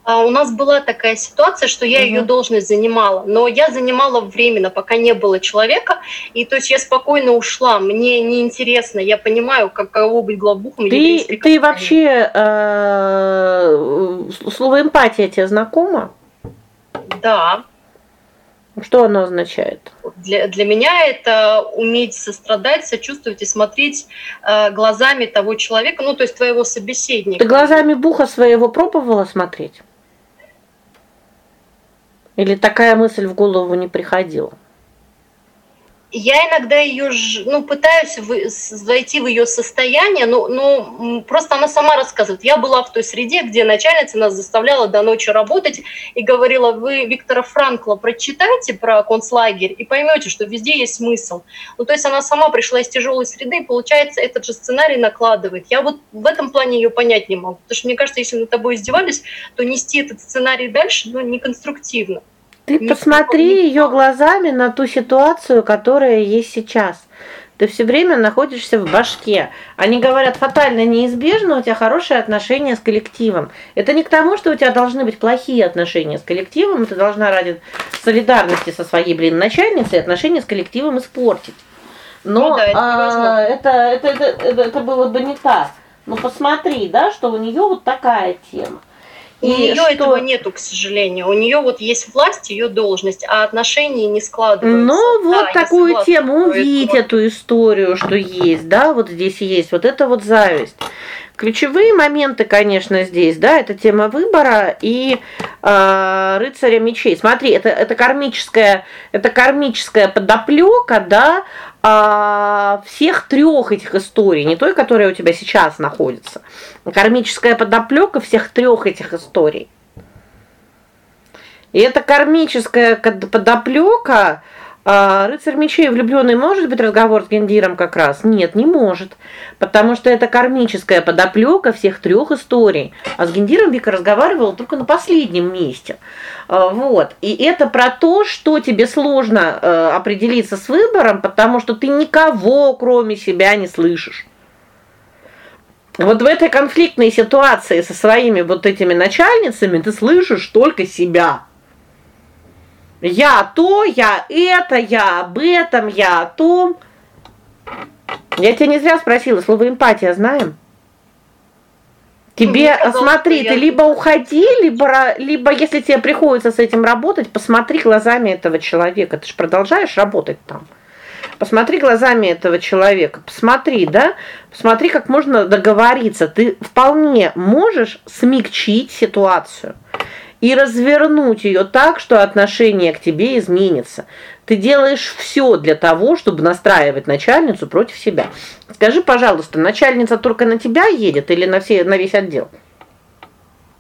А у нас была такая ситуация, что я угу. ее должность занимала, но я занимала временно, пока не было человека, и то есть я спокойно ушла. Мне неинтересно, я понимаю, каково быть главбухом. Ты ты вообще э, слово эмпатия тебе знакомо? Да. Что оно означает? Для, для меня это уметь сострадать, сочувствовать и смотреть э, глазами того человека, ну, то есть твоего собеседника. Ты глазами буха своего пробовала смотреть? Или такая мысль в голову не приходила? Я иногда ее, ну, пытаюсь зайти в ее состояние, но, но просто она сама рассказывает. Я была в той среде, где начальница нас заставляла до ночи работать и говорила, вы Виктора Франкла прочитайте про концлагерь и поймете, что везде есть смысл. Ну, то есть она сама пришла из тяжелой среды, и, получается, этот же сценарий накладывает. Я вот в этом плане ее понять не могу. Потому что мне кажется, если над тобой издевались, то нести этот сценарий дальше, ну, неконструктивно. Ты не посмотри ее глазами на ту ситуацию, которая есть сейчас. Ты все время находишься в башке. Они говорят, фатально неизбежно у тебя хорошие отношения с коллективом. Это не к тому, что у тебя должны быть плохие отношения с коллективом, ты должна ради солидарности со своей, блин, начальницей отношения с коллективом испортить. Но ну, да, это, а, это, это, это, это, это было бы не так. Ну посмотри, да, что у нее вот такая тема. У и нее что... этого нету, к сожалению. У нее вот есть власть, ее должность, а отношения не складываются. Ну, вот да, такую тему увидеть эту историю, что есть, да, вот здесь есть. Вот это вот зависть. Ключевые моменты, конечно, здесь, да, это тема выбора и э, рыцаря мечей. Смотри, это это кармическая, это кармическая подоплека, да, а, всех трех этих историй, не той, которая у тебя сейчас находится. Кармическая подоплека всех трех этих историй. И эта кармическая подоплека а рыцарь мечей влюбленный может быть разговор с Гендиром как раз? Нет, не может. Потому что это кармическая подоплека всех трех историй. А с Гендиром Вика разговаривала только на последнем месте. А, вот. И это про то, что тебе сложно э, определиться с выбором, потому что ты никого, кроме себя, не слышишь. Вот в этой конфликтной ситуации со своими вот этими начальницами ты слышишь только себя. Я то, я это, я об этом, я о том. Я тебя не зря спросила, слово эмпатия знаем? Тебе, ну, смотри, ты либо уходи, либо либо если тебе приходится с этим работать, посмотри глазами этого человека. Ты же продолжаешь работать там. Посмотри глазами этого человека. Посмотри, да? Посмотри, как можно договориться. Ты вполне можешь смягчить ситуацию и развернуть ее так, что отношение к тебе изменится. Ты делаешь все для того, чтобы настраивать начальницу против себя. Скажи, пожалуйста, начальница только на тебя едет или на все на весь отдел?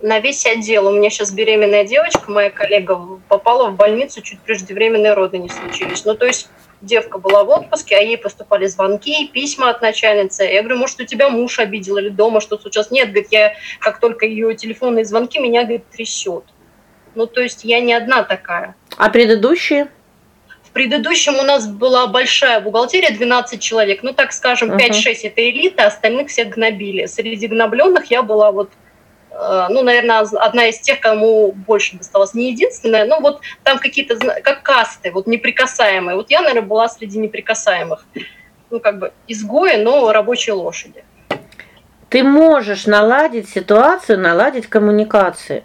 На весь отдел. У меня сейчас беременная девочка, моя коллега попала в больницу, чуть преждевременные роды не случились. Ну, то есть девка была в отпуске, а ей поступали звонки, письма от начальницы. Я говорю, может, у тебя муж обидел или дома что случилось? Нет, говорит, я, как только ее телефонные звонки, меня, говорит, трясет. Ну, то есть я не одна такая. А предыдущие? В предыдущем у нас была большая бухгалтерия, 12 человек. Ну, так скажем, 5-6 uh-huh. это элита, остальных всех гнобили. Среди гнобленных я была вот ну, наверное, одна из тех, кому больше досталось. Не единственная, но вот там какие-то, как касты, вот неприкасаемые. Вот я, наверное, была среди неприкасаемых. Ну, как бы изгои, но рабочие лошади. Ты можешь наладить ситуацию, наладить коммуникации.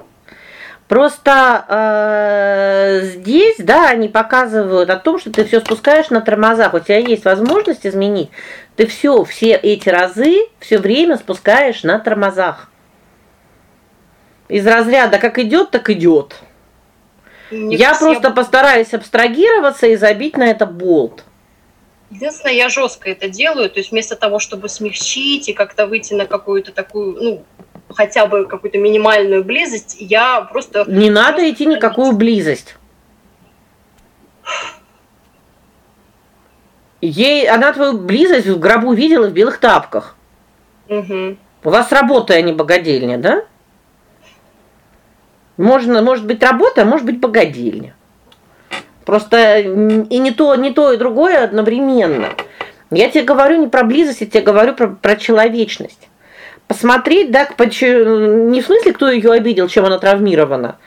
Просто э, здесь, да, они показывают о том, что ты все спускаешь на тормозах. У тебя есть возможность изменить. Ты все, все эти разы, все время спускаешь на тормозах из разряда как идет, так идет. я просто постараюсь абстрагироваться и забить на это болт. Единственное, я жестко это делаю, то есть вместо того, чтобы смягчить и как-то выйти на какую-то такую, ну, хотя бы какую-то минимальную близость, я просто Не надо идти никакую близость. Ей она твою близость в гробу видела в белых тапках. Угу. У вас работа, а не богадельня, да? Можно, может быть, работа, а может быть, богадельня. Просто и не то, не то и другое одновременно. Я тебе говорю не про близость, я тебе говорю про про человечность. Посмотреть, да, не в смысле, кто ее обидел, чем она травмирована,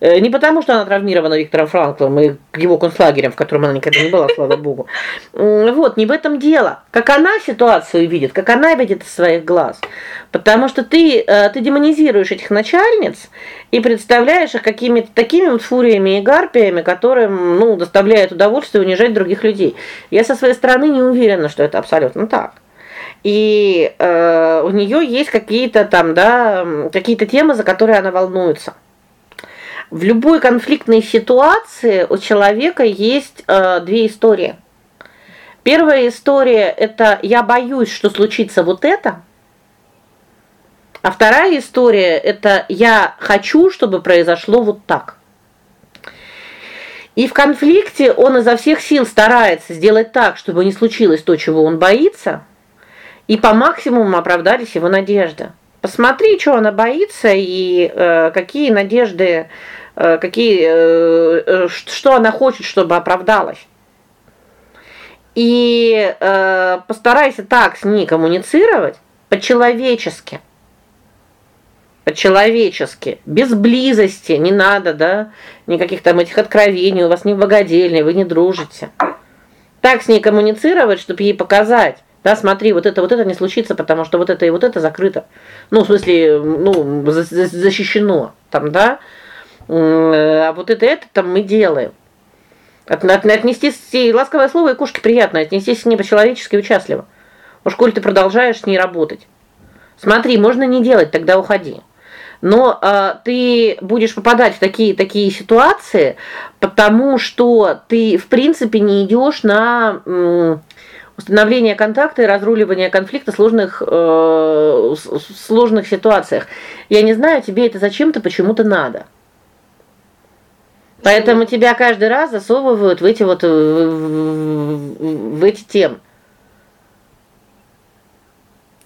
не потому, что она травмирована Виктором Франклом и его концлагерем, в котором она никогда не была, слава богу. Вот, не в этом дело. Как она ситуацию видит, как она видит из своих глаз. Потому что ты э, ты демонизируешь этих начальниц и представляешь их какими-то такими вот фуриями и гарпиями, которым, ну, доставляет удовольствие унижать других людей. Я со своей стороны не уверена, что это абсолютно так. И э, у нее есть какие-то там, да, какие-то темы, за которые она волнуется. В любой конфликтной ситуации у человека есть э, две истории. Первая история это я боюсь, что случится вот это. А вторая история это я хочу, чтобы произошло вот так. И в конфликте он изо всех сил старается сделать так, чтобы не случилось то, чего он боится, и по максимуму оправдались его надежды. Посмотри, что она боится и э, какие надежды, э, какие э, э что она хочет, чтобы оправдалось. И э, постарайся так с ней коммуницировать по-человечески. По-человечески, без близости, не надо, да? Никаких там этих откровений, у вас не богадельня, вы не дружите. Так с ней коммуницировать, чтобы ей показать, да, смотри, вот это вот это не случится, потому что вот это и вот это закрыто. Ну, в смысле, ну, защищено там, да? А вот это это там мы делаем. От, от, отнестись ласковое слово и кошке приятно, отнестись с ней по-человечески и участливо. Уж коль ты продолжаешь с ней работать. Смотри, можно не делать, тогда уходи. Но э, ты будешь попадать в такие такие ситуации, потому что ты, в принципе, не идешь на установление контакта и разруливание конфликта в сложных э, сложных ситуациях. Я не знаю, тебе это зачем-то почему-то надо. Поэтому тебя каждый раз засовывают в эти вот в, в, в эти темы.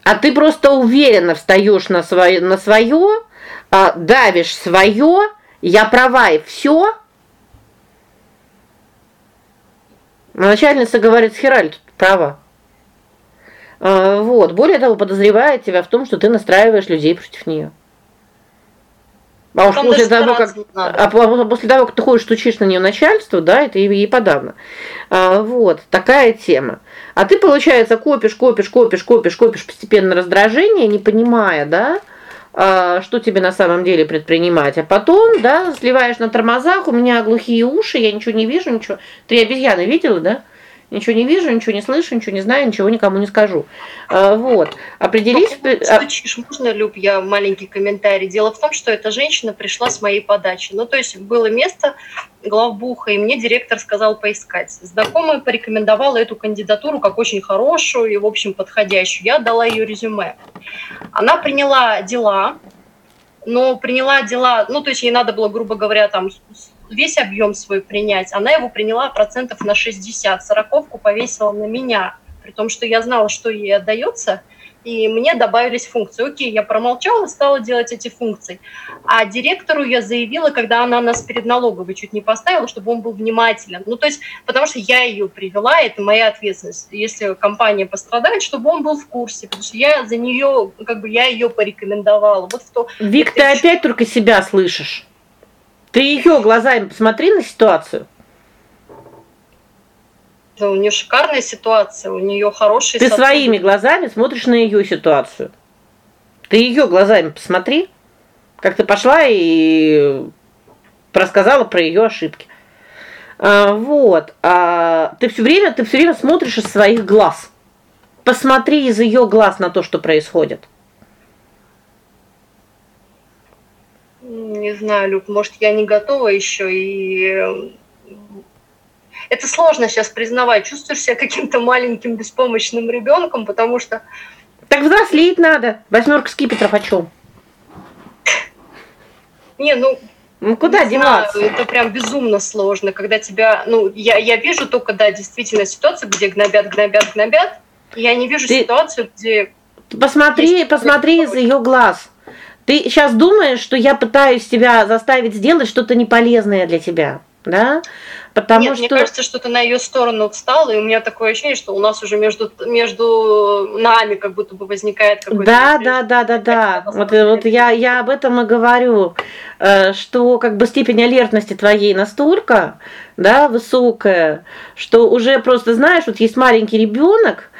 А ты просто уверенно встаешь на свое на свое, а, давишь свое, я права и все. Начальница говорит: "Хераль, права". А, вот, более того, подозревает тебя в том, что ты настраиваешь людей против нее. А уж после того, как а после того, как ты ходишь, стучишь на нее начальство, да, это ей подавно. А, вот, такая тема. А ты, получается, копишь, копишь, копишь, копишь, копишь постепенно раздражение, не понимая, да, а, что тебе на самом деле предпринимать. А потом, да, сливаешь на тормозах, у меня глухие уши, я ничего не вижу, ничего. Три обезьяны видела, да? Ничего не вижу, ничего не слышу, ничего не знаю, ничего никому не скажу. А, вот. Определись, стучишь, можно, Люб, я маленький комментарий. Дело в том, что эта женщина пришла с моей подачи. Ну, то есть было место главбуха, и мне директор сказал поискать. Знакомая порекомендовала эту кандидатуру как очень хорошую и, в общем, подходящую. Я дала ее резюме. Она приняла дела, но приняла дела, ну, то есть ей надо было, грубо говоря, там весь объем свой принять. Она его приняла процентов на 60, сороковку повесила на меня, при том, что я знала, что ей отдается, и мне добавились функции. Окей, я промолчала, стала делать эти функции. А директору я заявила, когда она нас перед налоговой чуть не поставила, чтобы он был внимателен. Ну, то есть, потому что я ее привела, это моя ответственность. Если компания пострадает, чтобы он был в курсе, потому что я за нее, как бы я ее порекомендовала. Вот в то. Вик, ты опять только себя слышишь. Ты ее глазами посмотри на ситуацию. Да, у нее шикарная ситуация, у нее хорошие Ты своими глазами смотришь на ее ситуацию. Ты ее глазами посмотри, как ты пошла и рассказала про ее ошибки. А, вот. А ты все время, ты все время смотришь из своих глаз. Посмотри из ее глаз на то, что происходит. Не знаю, Люб, может, я не готова еще и э, это сложно сейчас признавать. Чувствуешь себя каким-то маленьким беспомощным ребенком, потому что Так взрослеть надо. Восьмерка скипетров о чем? Не, ну ну куда деваться? Знаю, это прям безумно сложно, когда тебя, ну, я я вижу только да, действительно ситуацию, где гнобят, гнобят, гнобят. Я не вижу Ты... ситуацию, где Посмотри, посмотри из ее глаз. Ты сейчас думаешь, что я пытаюсь тебя заставить сделать что-то неполезное для тебя, да? Потому Нет, что мне кажется, что ты на ее сторону встал, и у меня такое ощущение, что у нас уже между между нами как будто бы возникает какой-то Да, да, да, да, да. Вот вот я я об этом и говорю, э, что как бы степень алертности твоей настолько, да, высокая, что уже просто знаешь, вот есть маленький ребенок,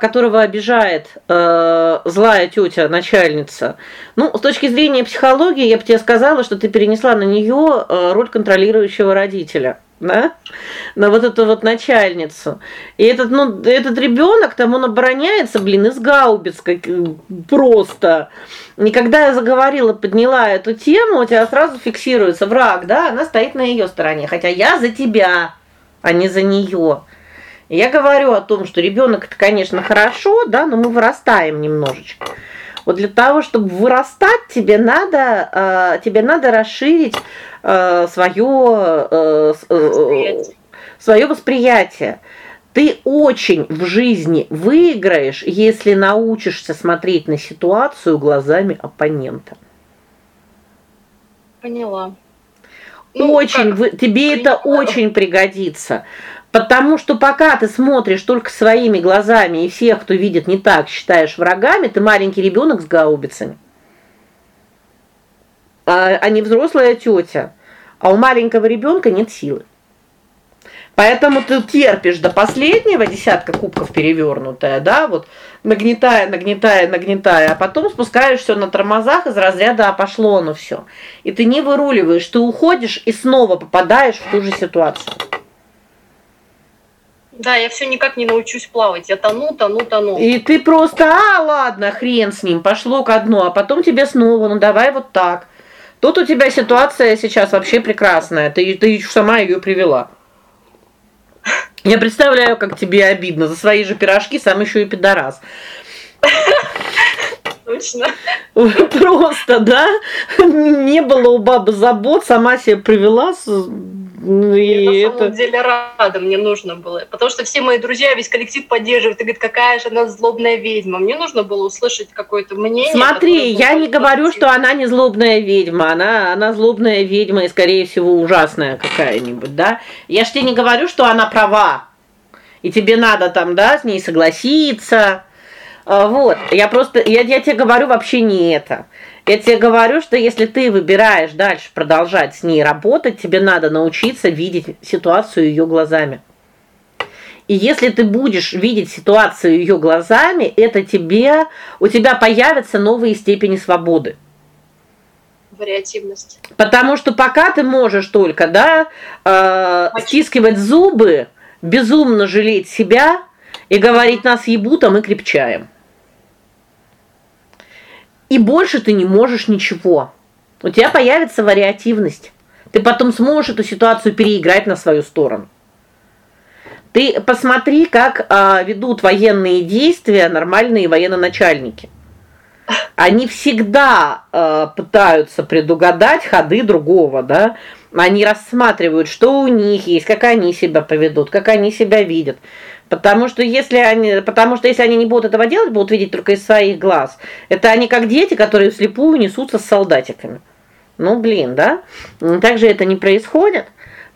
которого обижает э, злая тетя, начальница. Ну, с точки зрения психологии, я бы тебе сказала, что ты перенесла на нее э, роль контролирующего родителя да? На вот эту вот начальницу. И этот, ну, этот ребенок там он обороняется, блин, из гаубиц как просто. И когда я заговорила, подняла эту тему, у тебя сразу фиксируется враг, да? Она стоит на ее стороне, хотя я за тебя, а не за нее. Я говорю о том, что ребенок это, конечно, хорошо, да, но мы вырастаем немножечко. Вот для того, чтобы вырастать, тебе надо э, тебе надо расширить э, свое э, э, свое восприятие. Ты очень в жизни выиграешь, если научишься смотреть на ситуацию глазами оппонента. Поняла. Ну, очень как? тебе это очень пригодится. Потому что пока ты смотришь только своими глазами и всех, кто видит не так, считаешь врагами, ты маленький ребенок с гаубицами. А, а не взрослая тетя. А у маленького ребенка нет силы. Поэтому ты терпишь до последнего десятка кубков перевернутая, да, вот нагнетая, нагнетая, нагнетая, а потом спускаешься на тормозах из разряда а пошло оно все. И ты не выруливаешь, ты уходишь и снова попадаешь в ту же ситуацию. Да, я все никак не научусь плавать. Я тону, тону, тону. И ты просто: "А, ладно, хрен с ним, пошло к дну", а потом тебе снова: "Ну давай вот так". Тут у тебя ситуация сейчас вообще прекрасная. Ты ты сама ее привела. Я представляю, как тебе обидно за свои же пирожки, сам еще и пидорас. Точно. Просто, да? Не было у бабы забот, сама себе привела ну, и я это... на самом деле рада, мне нужно было. Потому что все мои друзья, весь коллектив поддерживает и говорит, какая же она злобная ведьма. Мне нужно было услышать какое-то мнение. Смотри, я не говорю, что она не злобная ведьма. Она она злобная ведьма и скорее всего ужасная какая-нибудь, да? Я ж тебе не говорю, что она права. И тебе надо там, да, с ней согласиться. А, вот. Я просто я я тебе говорю вообще не это. Я тебе говорю, что если ты выбираешь дальше продолжать с ней работать, тебе надо научиться видеть ситуацию ее глазами. И если ты будешь видеть ситуацию ее глазами, это тебе у тебя появятся новые степени свободы. Вариативность. Потому что пока ты можешь только, да, э, стискивать зубы, безумно жалеть себя и говорить нас ебут, а мы крепчаем и больше ты не можешь ничего. У тебя появится вариативность. Ты потом сможешь эту ситуацию переиграть на свою сторону. Ты посмотри, как а, ведут военные действия нормальные военноначальники. Они всегда а, пытаются предугадать ходы другого, да? Они рассматривают, что у них есть, как они себя поведут, как они себя видят. Потому что если они, потому что если они не будут этого делать, будут видеть только из своих глаз. Это они как дети, которые вслепую несутся с солдатиками. Ну, блин, да? Так же это не происходит.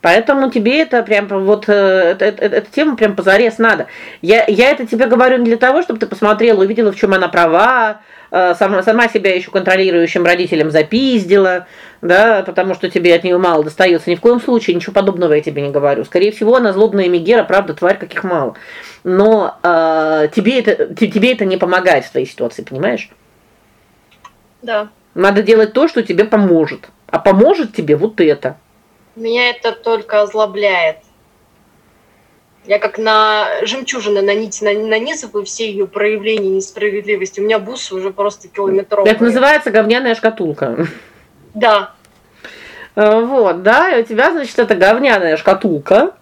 Поэтому тебе это прям вот э, эта тема прям позарез надо. Я я это тебе говорю не для того, чтобы ты посмотрела, увидела, в чем она права, э, сама сама себя еще контролирующим родителям запиздила, да, потому что тебе от нее мало достается. Ни в коем случае ничего подобного я тебе не говорю. Скорее всего, она злобная Мегера, правда, тварь каких мало. Но э, тебе это тебе это не помогает в твоей ситуации, понимаешь? Да. Надо делать то, что тебе поможет. А поможет тебе вот это. Меня это только озлобляет. Я как на жемчужины на нить нанизываю все ее проявления несправедливости. У меня бусы уже просто километровые. Это называется говняная шкатулка. Да. Э, вот, да, и у тебя, значит, это говняная шкатулка.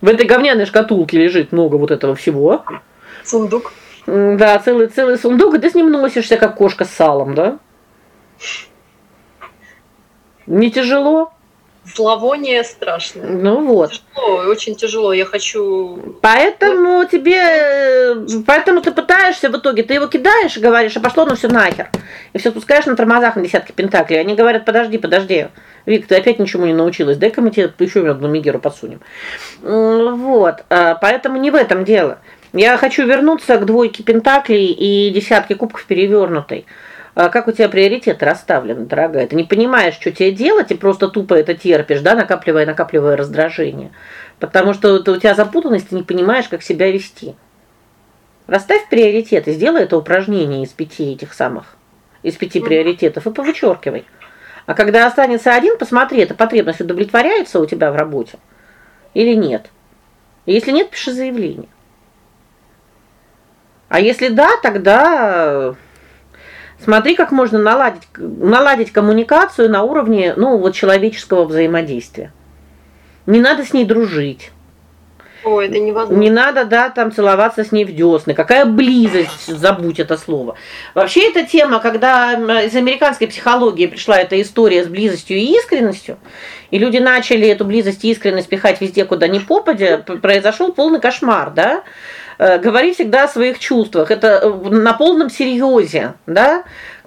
В этой говняной шкатулке лежит много вот этого всего. Сундук. Да, целый целый сундук, и ты с ним носишься как кошка с салом, да? Не тяжело? Зловоние страшное. Ну вот. Тяжело, очень тяжело. Я хочу Поэтому тебе поэтому ты пытаешься в итоге, ты его кидаешь и говоришь: "А пошло ну все нахер". И все спускаешь на тормозах на десятки пентаклей. Они говорят: "Подожди, подожди. Вик, ты опять ничему не научилась. Дай-ка мы тебе еще одну мигеру подсунем". Вот. А, поэтому не в этом дело. Я хочу вернуться к двойке пентаклей и десятке кубков перевернутой. А как у тебя приоритеты расставлены, дорогая? Ты не понимаешь, что тебе делать, и просто тупо это терпишь, да, накапливая, накапливая раздражение. Потому что у тебя запутанность, ты не понимаешь, как себя вести. Расставь приоритеты, сделай это упражнение из пяти этих самых, из пяти приоритетов и повычеркивай. А когда останется один, посмотри, эта потребность удовлетворяется у тебя в работе или нет. Если нет, пиши заявление. А если да, тогда Смотри, как можно наладить наладить коммуникацию на уровне, ну, вот человеческого взаимодействия. Не надо с ней дружить. О, это невозможно. Не надо, да, там целоваться с ней в десны. Какая близость, забудь это слово. Вообще эта тема, когда из американской психологии пришла эта история с близостью и искренностью, и люди начали эту близость и искренность пихать везде, куда ни попадя, произошел полный кошмар, да? Э, говори всегда о своих чувствах. Это э, на полном серьезе, да?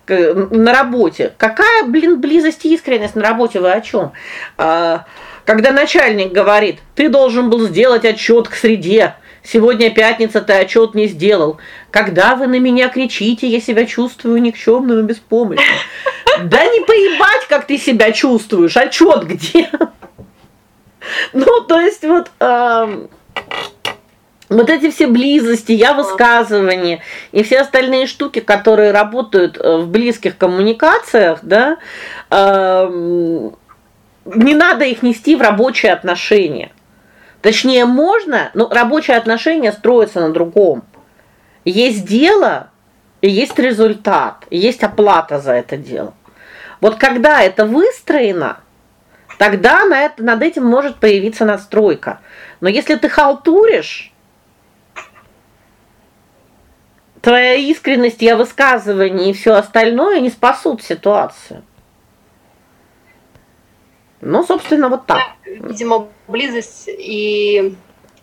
на работе. Какая, блин, близость и искренность на работе вы о чем? А, когда начальник говорит: "Ты должен был сделать отчет к среде. Сегодня пятница, ты отчет не сделал. Когда вы на меня кричите, я себя чувствую никчемным и беспомощным". Да не поебать, как ты себя чувствуешь. Отчет где? Ну, то есть вот вот эти все близости, я высказывания и все остальные штуки, которые работают э, в близких коммуникациях, да, э, не надо их нести в рабочие отношения. Точнее, можно, но рабочие отношения строятся на другом. Есть дело, и есть результат, и есть оплата за это дело. Вот когда это выстроено, тогда на это над этим может появиться настройка. Но если ты халтуришь, твоя искренность я высказывание и все остальное не спасут ситуацию. Ну, собственно, вот так. Видимо, близость и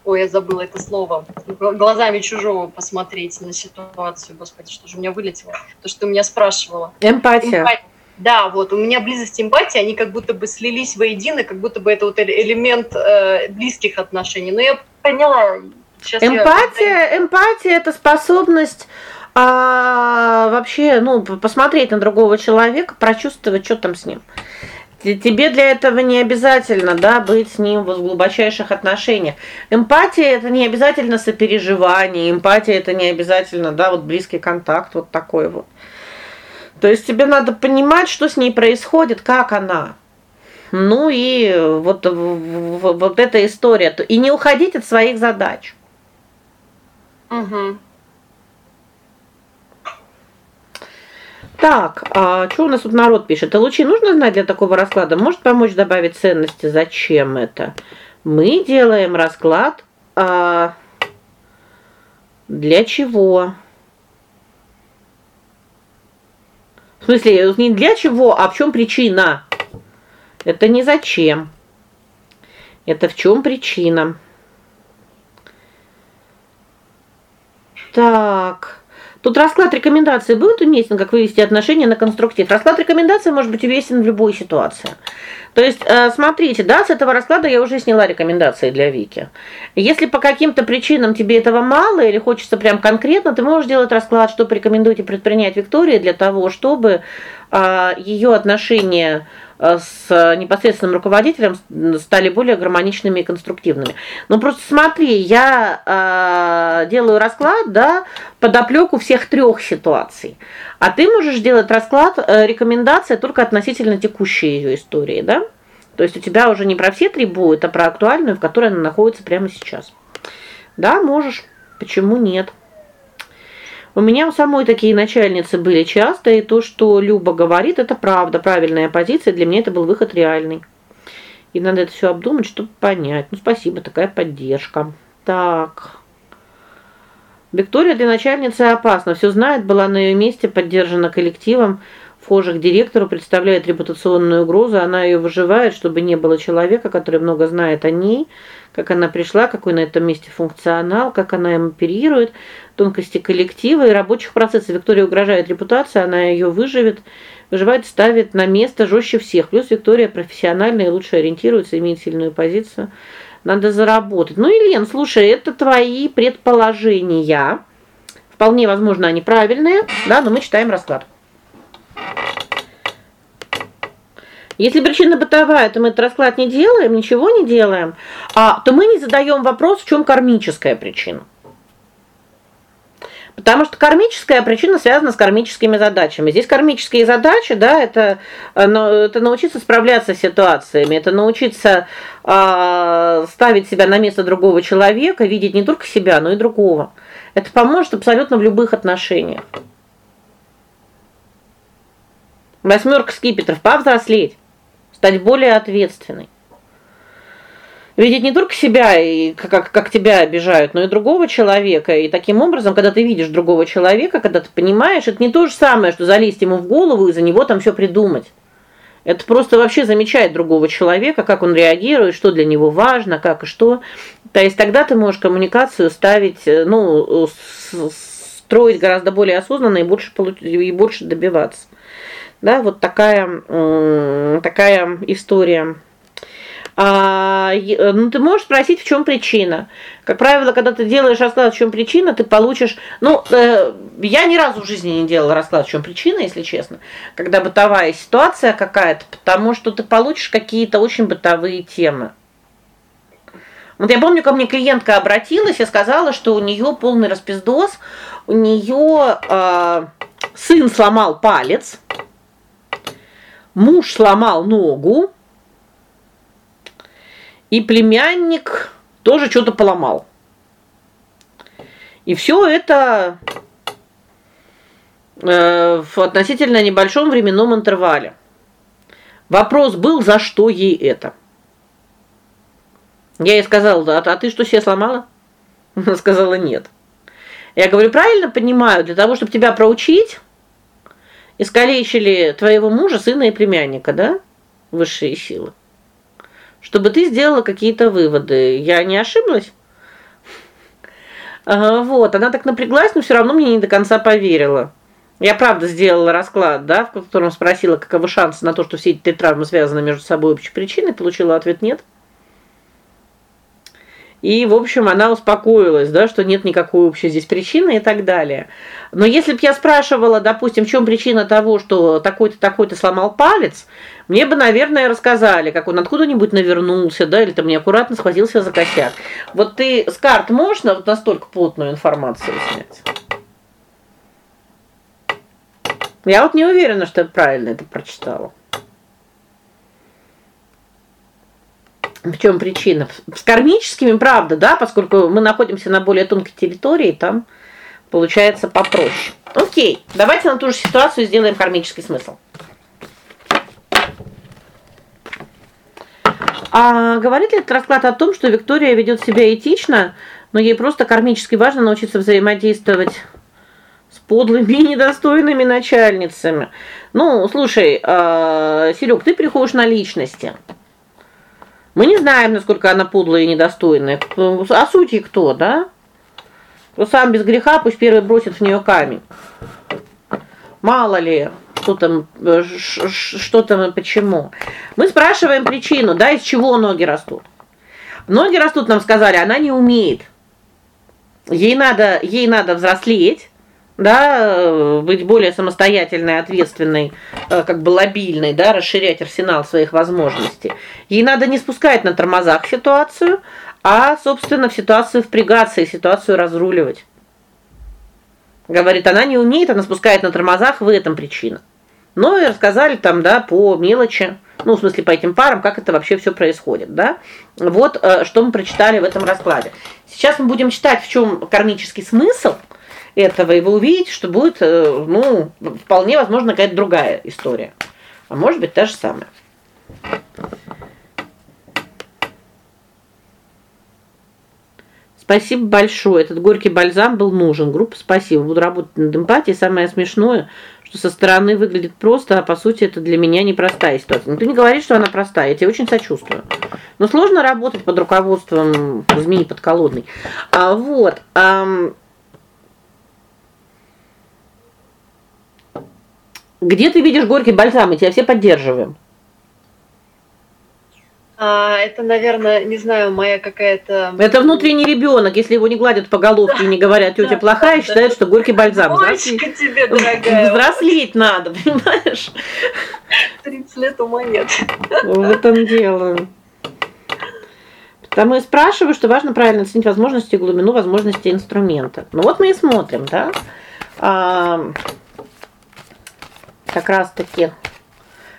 ой, я забыла это слово, глазами чужого посмотреть на ситуацию. Господи, что же у меня вылетело? То, что ты меня спрашивала. Эмпатия. Эмпатия. Да, вот у меня близость и эмпатия, они как будто бы слились воедино, как будто бы это вот элемент э, близких отношений. Но я поняла, Сейчас эмпатия, я... эмпатия это способность а, вообще, ну, посмотреть на другого человека, прочувствовать, что там с ним. Тебе для этого не обязательно, да, быть с ним в глубочайших отношениях. Эмпатия это не обязательно сопереживание, эмпатия это не обязательно, да, вот близкий контакт вот такой вот. То есть тебе надо понимать, что с ней происходит, как она. Ну и вот вот эта история, и не уходить от своих задач. Угу. Так, а что у нас тут народ пишет? А лучи нужно знать для такого расклада? Может помочь добавить ценности? Зачем это? Мы делаем расклад а для чего? В смысле, не для чего, а в чем причина? Это не зачем. Это в чем причина? Так. Тут расклад рекомендаций будет уместен, как вывести отношения на конструктив. Расклад рекомендаций может быть уместен в любой ситуации. То есть, э, смотрите, да, с этого расклада я уже сняла рекомендации для Вики. Если по каким-то причинам тебе этого мало или хочется прям конкретно, ты можешь сделать расклад, что порекомендуете предпринять Виктории для того, чтобы э, ее отношения с непосредственным руководителем стали более гармоничными и конструктивными. Но просто смотри, я э, делаю расклад, да, под оплеку всех трех ситуаций. А ты можешь делать расклад э, рекомендация только относительно текущей ее истории, да? То есть у тебя уже не про все три будет, а про актуальную, в которой она находится прямо сейчас. Да, можешь. Почему нет? У меня у самой такие начальницы были часто, и то, что Люба говорит, это правда, правильная позиция, для меня это был выход реальный. И надо это все обдумать, чтобы понять. Ну, спасибо, такая поддержка. Так. Виктория для начальницы опасна. Все знает, была на ее месте, поддержана коллективом вхожих директору, представляет репутационную угрозу, она ее выживает, чтобы не было человека, который много знает о ней, как она пришла, какой на этом месте функционал, как она им оперирует, тонкости коллектива и рабочих процессов. Виктория угрожает репутации, она ее выживет, выживает, ставит на место жестче всех. Плюс Виктория профессиональная лучше ориентируется, имеет сильную позицию. Надо заработать. Ну, Елен, слушай, это твои предположения. Вполне возможно, они правильные, да, но мы читаем расклад. Если причина бытовая, то мы этот расклад не делаем, ничего не делаем, а то мы не задаем вопрос, в чем кармическая причина. Потому что кармическая причина связана с кармическими задачами. Здесь кармические задачи, да, это э, это научиться справляться с ситуациями, это научиться э, ставить себя на место другого человека, видеть не только себя, но и другого. Это поможет абсолютно в любых отношениях. Восьмерка скипетров повзрослеть, стать более ответственной. Видеть не только себя и как как тебя обижают, но и другого человека. И таким образом, когда ты видишь другого человека, когда ты понимаешь, это не то же самое, что залезть ему в голову и за него там все придумать. Это просто вообще замечать другого человека, как он реагирует, что для него важно, как и что. То есть тогда ты можешь коммуникацию ставить, э, ну, строить гораздо более осознанно и больше и больше добиваться. Да, вот такая такая история. А, ну ты можешь спросить, в чем причина. Как правило, когда ты делаешь расклад, в чем причина, ты получишь, ну, э, я ни разу в жизни не делала расклад, в чем причина, если честно. Когда бытовая ситуация какая-то, потому что ты получишь какие-то очень бытовые темы. Вот я помню, ко мне клиентка обратилась и сказала, что у нее полный распиздос, у нее э, сын сломал палец, муж сломал ногу, и племянник тоже что-то поломал. И все это э, в относительно небольшом временном интервале. Вопрос был, за что ей это? Я ей сказала: "А, а ты что себе сломала?" Она сказала: "Нет". Я говорю: "Правильно понимаю, для того, чтобы тебя проучить, искалечили твоего мужа, сына и племянника, да? Высшие силы" чтобы ты сделала какие-то выводы. Я не ошиблась? Вот, она так напряглась, но все равно мне не до конца поверила. Я правда сделала расклад, да, в котором спросила, каковы шансы на то, что все эти три травмы связаны между собой общей причиной, получила ответ нет. И, в общем, она успокоилась, да, что нет никакой общей здесь причины и так далее. Но если бы я спрашивала, допустим, в чем причина того, что такой-то такой-то сломал палец, мне бы, наверное, рассказали, как он откуда-нибудь навернулся, да, или там неаккуратно схватился за косяк. Вот ты с карт можно вот настолько плотную информацию снять? Я вот не уверена, что я правильно это прочитала. В чем причина? С кармическими, правда, да, поскольку мы находимся на более тонкой территории, там получается попроще. О'кей. Давайте на ту же ситуацию сделаем кармический смысл. А говорит ли этот расклад о том, что Виктория ведет себя этично, но ей просто кармически важно научиться взаимодействовать с подлыми недостойными начальницами? Ну, слушай, э, Серег, ты приходишь на личности. Мы не знаем, насколько она подлая и недостойная. А сути кто, да? Кто сам без греха, пусть первый бросит в нее камень. Мало ли, что там что там и почему. Мы спрашиваем причину, да, из чего ноги растут. Ноги растут, нам сказали, она не умеет. Ей надо, ей надо взрослеть да, быть более самостоятельной, ответственной, э, как бы лобильной, да, расширять арсенал своих возможностей. Ей надо не спускать на тормозах ситуацию, а, собственно, в ситуацию впрягаться и ситуацию разруливать. Говорит, она не умеет, она спускает на тормозах, в этом причина. Ну и рассказали там, да, по мелочи, ну, в смысле, по этим парам, как это вообще все происходит, да? Вот э, что мы прочитали в этом раскладе. Сейчас мы будем читать, в чем кармический смысл этого, и вы увидите, что будет, э, ну, вполне возможно какая-то другая история. А может быть, та же самая. Спасибо большое. Этот горький бальзам был нужен. Группа, спасибо. Буду работать над эмпатией. Самое смешное, что со стороны выглядит просто, а по сути это для меня непростая ситуация. Никто не говорит, что она простая. Я тебе очень сочувствую. Но сложно работать под руководством змеи подколодной. А вот, ам Где ты видишь горький бальзам? Мы тебя все поддерживаем. А, это, наверное, не знаю, моя какая-то Это внутренний ребенок, если его не гладят по головке и не говорят: "Тетя плохая", считает, что горький бальзам, Взрослеть. тебе, дорогая. Взрослеть надо, понимаешь? 30 лет ума нет. В этом дело. Потому и спрашиваю, что важно правильно оценить возможности и глубину возможностей инструмента. Ну вот мы и смотрим, да? А, как раз таки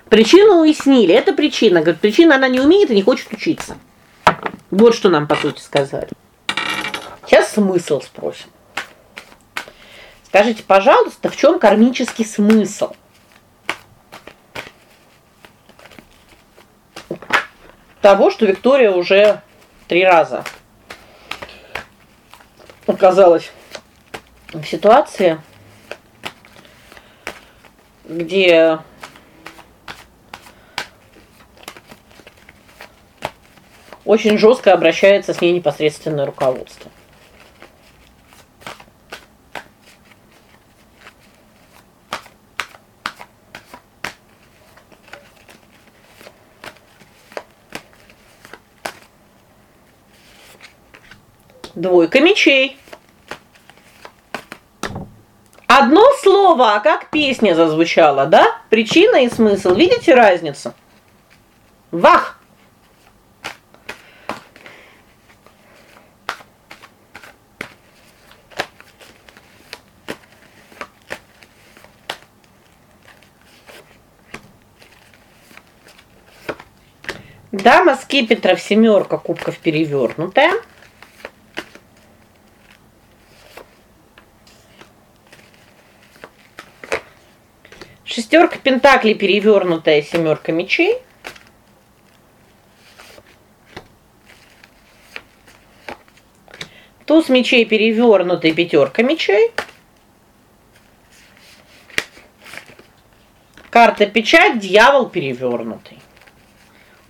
причину уяснили. Это причина. Говорит, причина она не умеет и не хочет учиться. Вот что нам по сути сказали. Сейчас смысл спросим. Скажите, пожалуйста, в чем кармический смысл? Того, что Виктория уже три раза оказалась в ситуации, где очень жестко обращается с ней непосредственное руководство. Двойка мечей. Одно слово, а как песня зазвучала, да? Причина и смысл. Видите разницу? Вах. Дама скипетров семерка кубков перевернутая. Шестерка пентаклей перевернутая, семерка мечей. Туз мечей перевернутый, пятерка мечей. Карта печать, дьявол перевернутый.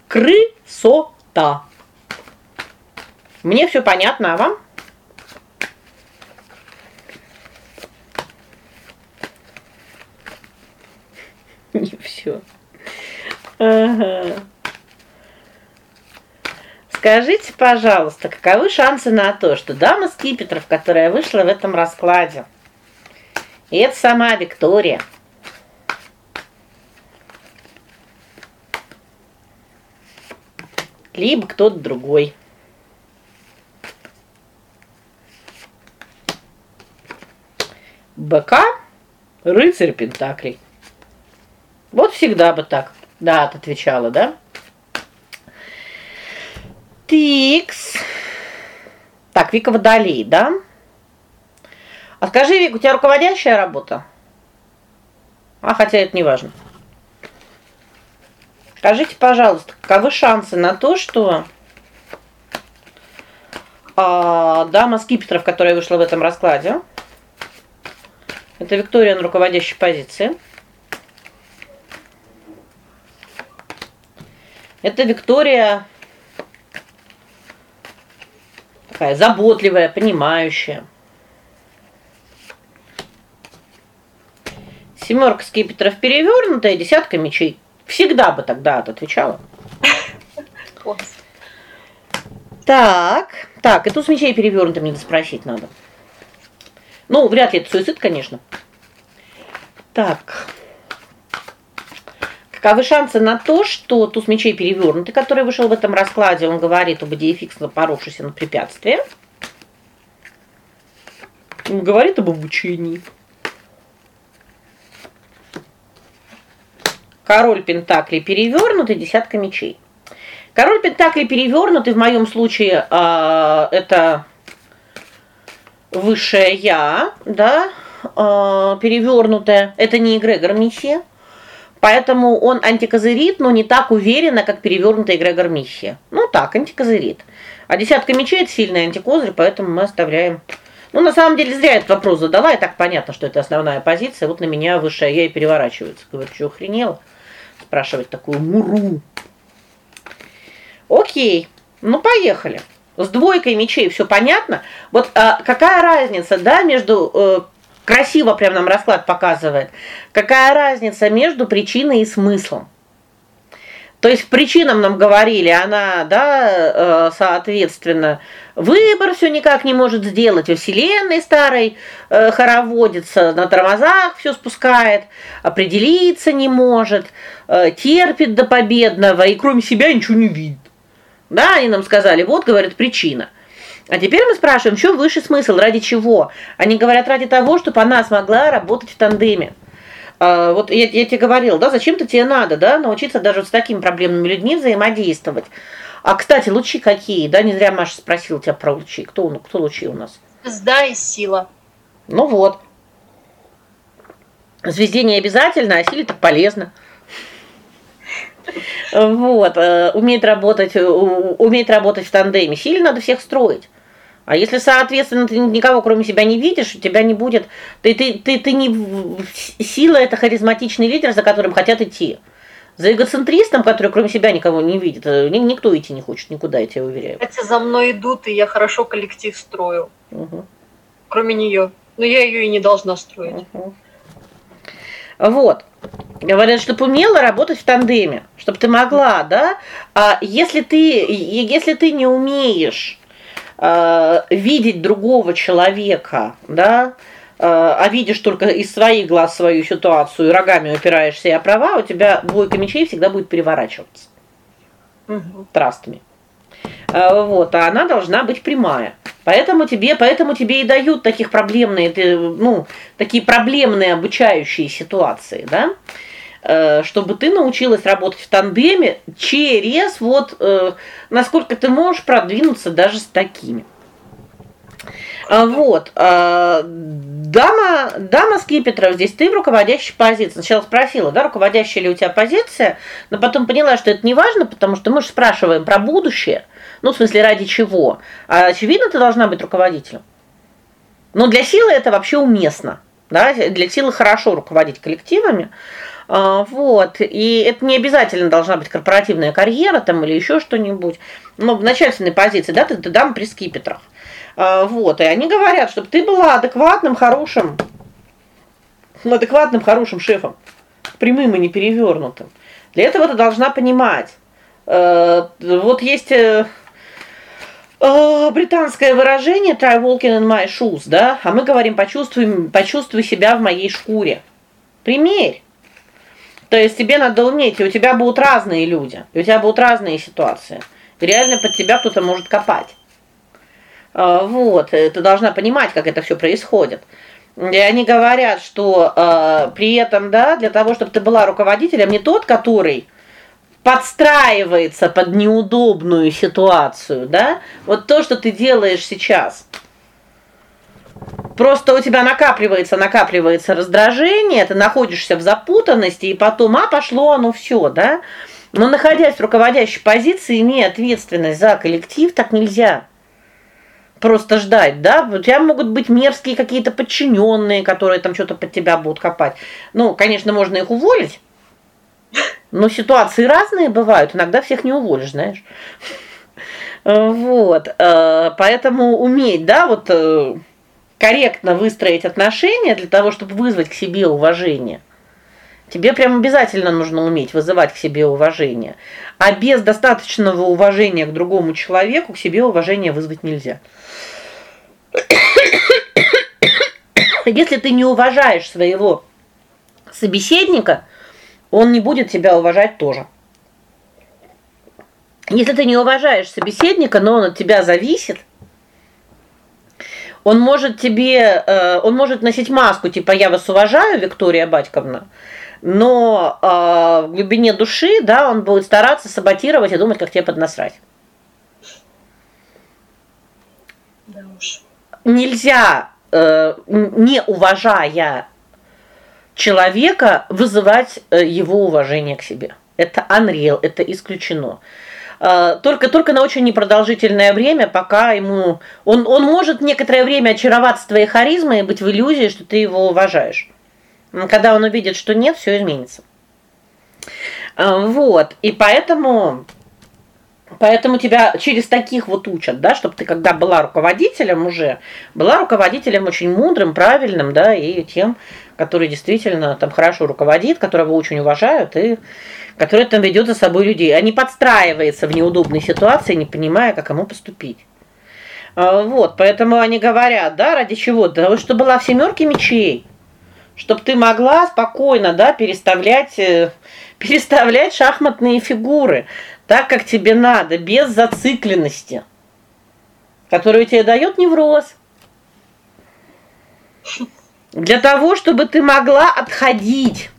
Крысота. Мне все понятно, а вам? Не все. Ага. Скажите, пожалуйста, каковы шансы на то, что дама скипетров, которая вышла в этом раскладе, и это сама Виктория, либо кто-то другой. БК рыцарь пентаклей. Вот всегда бы так. Да, отвечала, да? Тикс. Так, Вика Водолей, да? А скажи, Вика, у тебя руководящая работа? А хотя это не важно. Скажите, пожалуйста, каковы шансы на то, что а, дама скипетров, которая вышла в этом раскладе, это Виктория на руководящей позиции. Это Виктория такая заботливая, понимающая. Семерка скипетров перевернутая, десятка мечей. Всегда бы тогда отвечала. Так, так, и тут с мечей перевернутым надо спросить надо. Ну, вряд ли это суицид, конечно. Так. Каковы шансы на то, что туз мечей перевернутый, который вышел в этом раскладе, он говорит об идее фикс, напоровшийся на препятствие. Он говорит об обучении. Король пентаклей перевернутый, десятка мечей. Король пентаклей перевернутый в моем случае э, это высшее я, да? Э, перевернутое. Это не эгрегор миссия. Поэтому он антикозырит, но не так уверенно, как перевернутый эгрегор миссия. Ну так, антикозырит. А десятка мечей это сильный антикозырь, поэтому мы оставляем ну, на самом деле, зря этот вопрос задала, и так понятно, что это основная позиция. Вот на меня высшая я и переворачивается. Говорю, что охренела? спрашивать такую муру. О'кей. Ну поехали. С двойкой мечей все понятно. Вот а, какая разница, да, между э, красиво прям нам расклад показывает. Какая разница между причиной и смыслом? То есть причинам нам говорили, она, да, э, соответственно, выбор все никак не может сделать, вселенной старой э, хороводится, на тормозах все спускает, определиться не может, э, терпит до победного и кроме себя ничего не видит. Да, они нам сказали: "Вот, говорит, причина". А теперь мы спрашиваем, в чем высший смысл, ради чего? Они говорят ради того, чтобы она смогла работать в тандеме. А, вот я, я тебе говорил, да, зачем-то тебе надо, да, научиться даже вот с такими проблемными людьми взаимодействовать. А, кстати, лучи какие? Да, не зря Маша спросила тебя про лучи. Кто, кто лучи у нас? Звезда и сила. Ну вот. Звезде не обязательно, а силе так полезно. Вот, э, уметь работать, уметь работать в тандеме. Сильно надо всех строить. А если, соответственно, ты никого кроме себя не видишь, у тебя не будет ты ты ты ты не сила это харизматичный лидер, за которым хотят идти. За эгоцентристом, который кроме себя никого не видит, э, никто идти не хочет никуда, я тебя уверяю. Эти за мной идут, и я хорошо коллектив строю. Угу. Кроме нее. Но я ее и не должна строить. Угу. Вот. Говорят, чтобы умела работать в тандеме, чтобы ты могла, да? А если ты если ты не умеешь э, видеть другого человека, да? Э, а видишь только из своих глаз свою ситуацию, рогами упираешься и права, у тебя двойка мечей всегда будет переворачиваться. Угу. Трастами. Э, вот, а она должна быть прямая. Поэтому тебе, поэтому тебе и дают таких проблемные, ну, такие проблемные обучающие ситуации, да? Э, чтобы ты научилась работать в тандеме через вот насколько ты можешь продвинуться даже с такими. А, вот. Дама, дама скипетров, здесь ты в руководящей позиции. Сначала спросила, да, руководящая ли у тебя позиция, но потом поняла, что это не важно, потому что мы же спрашиваем про будущее. Ну, в смысле, ради чего? А очевидно, ты должна быть руководителем. Но для силы это вообще уместно. Да? Для силы хорошо руководить коллективами. А, вот. И это не обязательно должна быть корпоративная карьера там или еще что-нибудь. Но в начальственной позиции, да, ты, ты дам при скипетрах. А, вот, и они говорят, чтобы ты была адекватным, хорошим адекватным, хорошим шефом, прямым и не перевернутым. Для этого ты должна понимать. Э, вот есть э, э, британское выражение try walking in my shoes, да? А мы говорим почувствуй почувствуй себя в моей шкуре. Примерь. То есть тебе надо уметь, и у тебя будут разные люди, и у тебя будут разные ситуации. И реально под тебя кто-то может копать. А, вот, э, ты должна понимать, как это все происходит. И они говорят, что э, при этом, да, для того, чтобы ты была руководителем, не тот, который подстраивается под неудобную ситуацию, да? Вот то, что ты делаешь сейчас. Просто у тебя накапливается, накапливается раздражение, ты находишься в запутанности, и потом а пошло оно все, да? Но находясь в руководящей позиции, имея ответственность за коллектив, так нельзя просто ждать, да? У тебя могут быть мерзкие какие-то подчиненные, которые там что-то под тебя будут копать. Ну, конечно, можно их уволить. Но ситуации разные бывают, иногда всех не уволишь, знаешь. Вот. Э, поэтому уметь, да, вот э, корректно выстроить отношения для того, чтобы вызвать к себе уважение. Тебе прям обязательно нужно уметь вызывать к себе уважение. А без достаточного уважения к другому человеку к себе уважение вызвать нельзя. Если ты не уважаешь своего собеседника, он не будет тебя уважать тоже. Если ты не уважаешь собеседника, но он от тебя зависит, он может тебе, э, он может носить маску типа я вас уважаю, Виктория Батьковна, но э, в глубине души, да, он будет стараться саботировать и думать, как тебе поднасрать. Да уж. Нельзя э, не уважая человека, вызывать его уважение к себе. Это unreal, это исключено. Э, только только на очень непродолжительное время, пока ему он он может некоторое время очароваться твоей харизмой и быть в иллюзии, что ты его уважаешь. Когда он увидит, что нет, все изменится. Э, вот. И поэтому Поэтому тебя через таких вот учат, да, чтобы ты когда была руководителем уже, была руководителем очень мудрым, правильным, да, и тем, который действительно там хорошо руководит, которого очень уважают и который там ведет за собой людей, а не подстраивается в неудобной ситуации, не понимая, как ему поступить. А, вот, поэтому они говорят, да, ради чего? Того, чтобы была в семерке мечей. Чтобы ты могла спокойно, да, переставлять э, переставлять шахматные фигуры так, как тебе надо, без зацикленности, которую тебе дает невроз. Для того, чтобы ты могла отходить.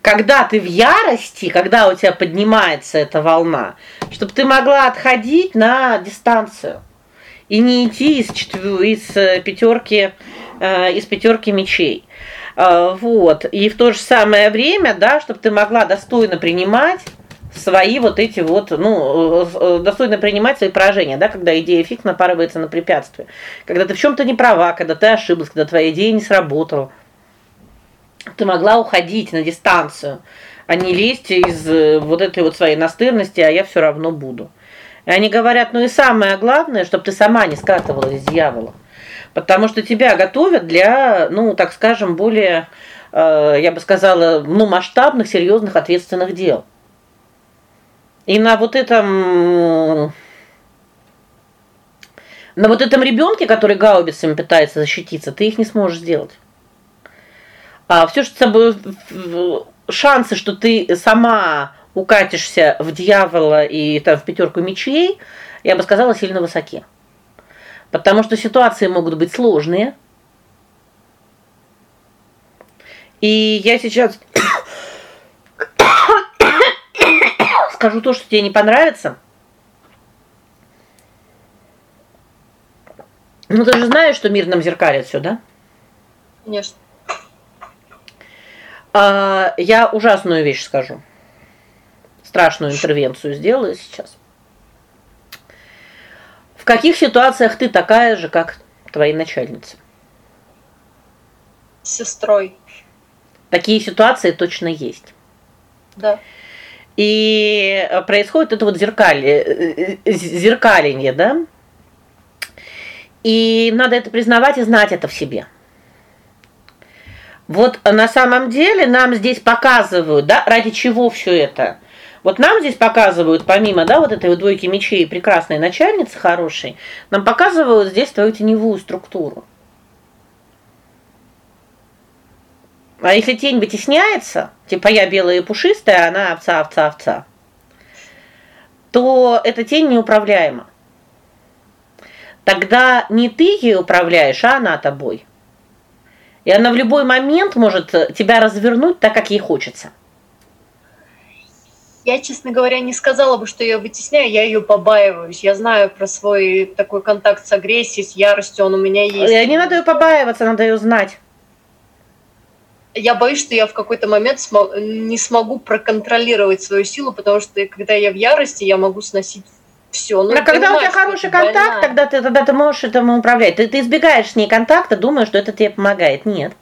Когда ты в ярости, когда у тебя поднимается эта волна, чтобы ты могла отходить на дистанцию и не идти из четвер... из э, пятерки э, из пятерки мечей. А, вот. И в то же самое время, да, чтобы ты могла достойно принимать свои вот эти вот, ну, э, э, достойно принимать свои поражения, да, когда идея фиг напарывается на препятствие. Когда ты в чем то не права, когда ты ошиблась, когда твоя идея не сработала. Ты могла уходить на дистанцию, а не лезть из э, вот этой вот своей настырности, а я все равно буду. И они говорят: "Ну и самое главное, чтобы ты сама не скатывалась с дьявола". Потому что тебя готовят для, ну, так скажем, более я бы сказала, ну, масштабных, серьезных, ответственных дел. И на вот этом на вот этом ребенке, который гаубицами пытается защититься, ты их не сможешь сделать. А все, что с собой шансы, что ты сама укатишься в дьявола и там в пятерку мечей, я бы сказала, сильно высоки. Потому что ситуации могут быть сложные. И я сейчас скажу то, что тебе не понравится. Ну ты же знаешь, что мир нам зеркалит все, да? Конечно. А, я ужасную вещь скажу. Страшную интервенцию сделаю сейчас. В каких ситуациях ты такая же, как твои начальницы? С сестрой. Такие ситуации точно есть. Да. И э, происходит это вот зеркале, э, э, зеркаление, да? И надо это признавать и знать это в себе. Вот на самом деле нам здесь показывают, да, ради чего все это. Вот нам здесь показывают, помимо, да, вот этой вот двойки мечей прекрасной начальницы хорошей, нам показывают здесь твою теневую структуру. А если тень вытесняется, типа я белая и пушистая, а она овца, овца, овца, то эта тень неуправляема. Тогда не ты ей управляешь, а она тобой. И она в любой момент может тебя развернуть так, как ей хочется. Я, честно говоря, не сказала бы, что я вытесняю, я ее побаиваюсь. Я знаю про свой такой контакт с агрессией, с яростью, он у меня есть. И не надо ее побаиваться, надо ее знать я боюсь, что я в какой-то момент смо- не смогу проконтролировать свою силу, потому что когда я в ярости, я могу сносить все. Ну, а когда у тебя хороший контакт, тогда ты тогда ты можешь этому управлять. Ты ты избегаешь с ней контакта, думаешь, что это тебе помогает. Нет.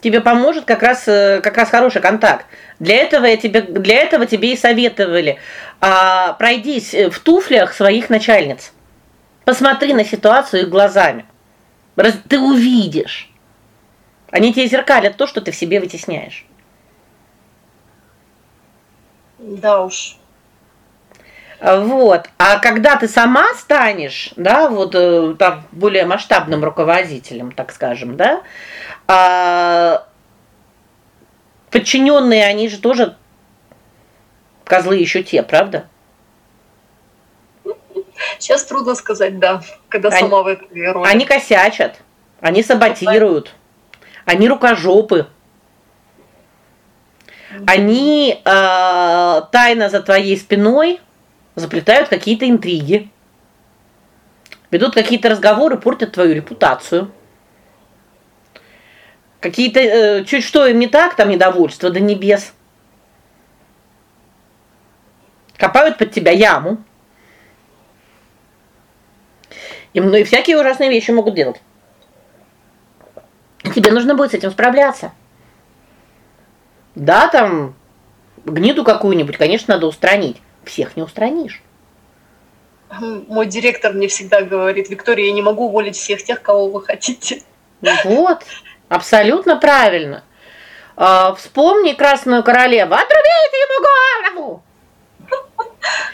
Тебе поможет как раз э, как раз хороший контакт. Для этого я тебе для этого тебе и советовали. А пройдись в туфлях своих начальниц. Посмотри на ситуацию их глазами. Раз, ты увидишь. Они тебе зеркалят то, что ты в себе вытесняешь. Да уж. Вот. А когда ты сама станешь, да, вот э, там более масштабным руководителем, так скажем, да? А подчиненные, они же тоже козлы еще те, правда? Сейчас трудно сказать, да, когда они, сама в этой роли. Они косячат, они саботируют. Они рукожопы. Они э, тайно за твоей спиной заплетают какие-то интриги. Ведут какие-то разговоры, портят твою репутацию. Какие-то э, чуть что им не так, там недовольство до небес. Копают под тебя яму. И, ну, и всякие ужасные вещи могут делать. Тебе нужно будет с этим справляться. Да, там гниду какую-нибудь, конечно, надо устранить. Всех не устранишь. Мой директор мне всегда говорит: "Виктория, я не могу уволить всех тех, кого вы хотите". Вот. Абсолютно правильно. А, вспомни Красную королеву. Отрубите ему голову.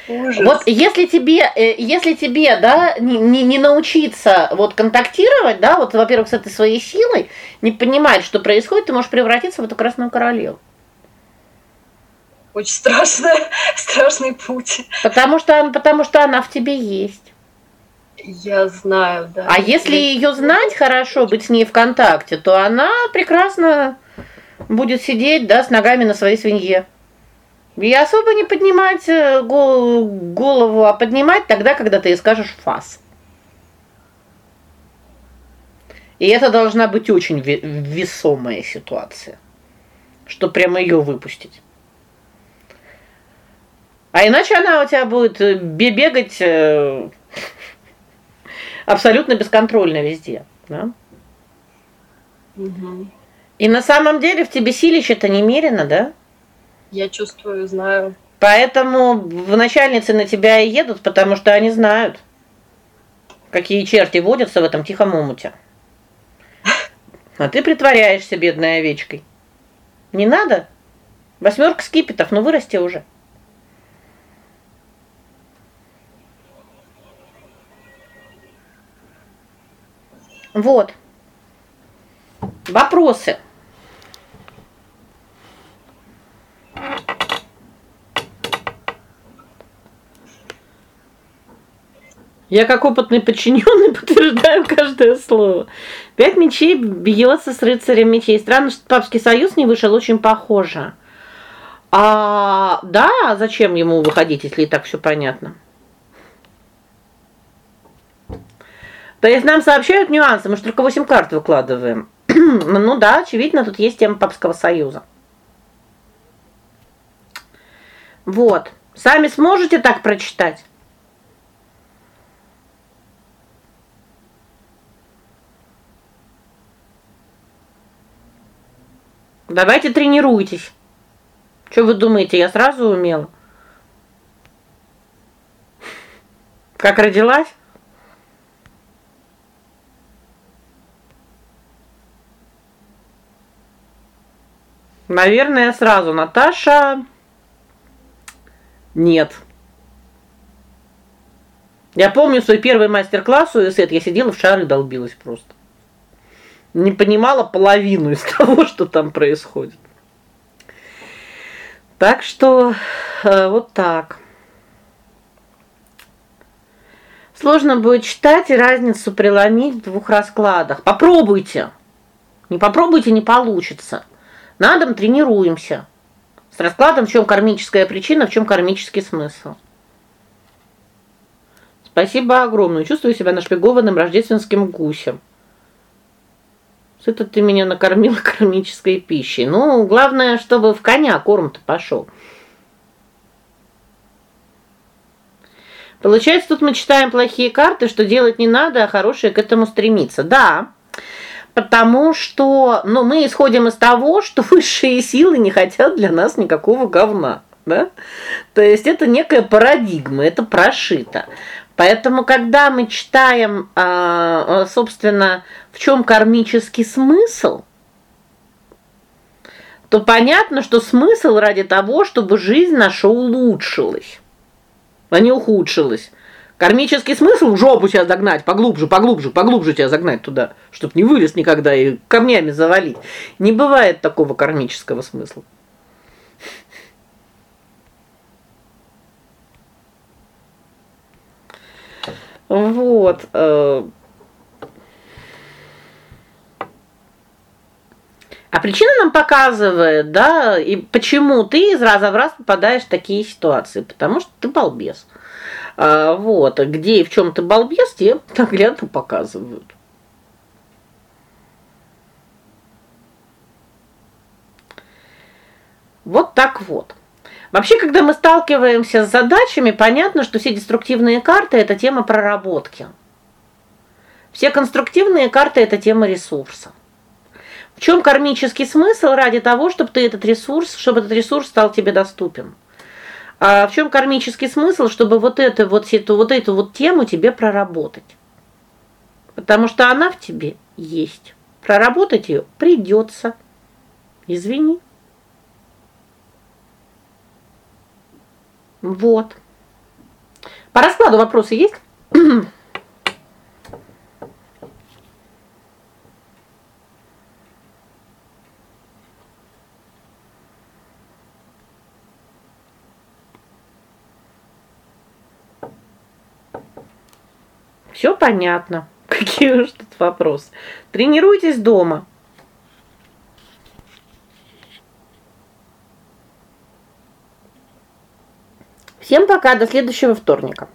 Ужас. Вот если тебе, э, если тебе, да, не, не, не научиться вот контактировать, да, вот, во-первых, с этой своей силой, не понимать, что происходит, ты можешь превратиться в эту красную королеву. Очень страшно, страшный путь. Потому что потому что она в тебе есть. Я знаю, да. А если ее знать хорошо, быть с ней в контакте, то она прекрасно будет сидеть, да, с ногами на своей свинье. И особо не поднимать э, голову, а поднимать тогда, когда ты скажешь фас. И это должна быть очень весомая ситуация, что прямо ее выпустить. А иначе она у тебя будет э, бегать э, абсолютно бесконтрольно везде, да? Угу. И на самом деле в тебе силище-то немерено, да? Я чувствую, знаю. Поэтому в начальницы на тебя и едут, потому что они знают, какие черти водятся в этом тихом омуте. А ты притворяешься бедной овечкой. Не надо? Восьмерка скипетов, ну вырасти уже. Вот. Вопросы. Я как опытный подчиненный подтверждаю каждое слово. Пять мечей бьется с рыцарем мечей. Странно, что папский союз не вышел, очень похоже. А, да, зачем ему выходить, если и так все понятно? То есть нам сообщают нюансы, мы же только 8 карт выкладываем. ну да, очевидно, тут есть тема папского союза. Вот. Сами сможете так прочитать? Давайте тренируйтесь. Что вы думаете, я сразу умела? Как родилась? Наверное, сразу Наташа нет. Я помню свой первый мастер-класс у УСЭТ, я сидела в шары долбилась просто не понимала половину из того, что там происходит. Так что э, вот так. Сложно будет читать и разницу преломить в двух раскладах. Попробуйте. Не попробуйте, не получится. На дом тренируемся. С раскладом в чем кармическая причина, в чем кармический смысл. Спасибо огромное. Чувствую себя нашпигованным рождественским гусем. Сыто ты меня накормила кармической пищей. Ну, главное, чтобы в коня корм-то пошел. Получается, тут мы читаем плохие карты, что делать не надо, а хорошие к этому стремиться. Да. Потому что, ну, мы исходим из того, что высшие силы не хотят для нас никакого говна, да? То есть это некая парадигма, это прошито. Поэтому когда мы читаем, а, а, собственно, в чем кармический смысл, то понятно, что смысл ради того, чтобы жизнь наша улучшилась, а не ухудшилась. Кармический смысл в жопу тебя загнать, поглубже, поглубже, поглубже тебя загнать туда, чтобы не вылез никогда и камнями завалить. Не бывает такого кармического смысла. Вот. Э. А причина нам показывает, да, и почему ты из раза в раз попадаешь в такие ситуации, потому что ты балбес. А, вот, где и в чем ты балбес, тебе наглядно показывают. Вот так вот. Вообще, когда мы сталкиваемся с задачами, понятно, что все деструктивные карты это тема проработки. Все конструктивные карты это тема ресурса. В чем кармический смысл ради того, чтобы ты этот ресурс, чтобы этот ресурс стал тебе доступен? А в чем кармический смысл, чтобы вот эту вот эту вот эту вот тему тебе проработать? Потому что она в тебе есть. Проработать ее придется. Извини. Вот. По раскладу вопросы есть? Все понятно. Какие уж тут вопросы. Тренируйтесь дома. Всем пока, до следующего вторника.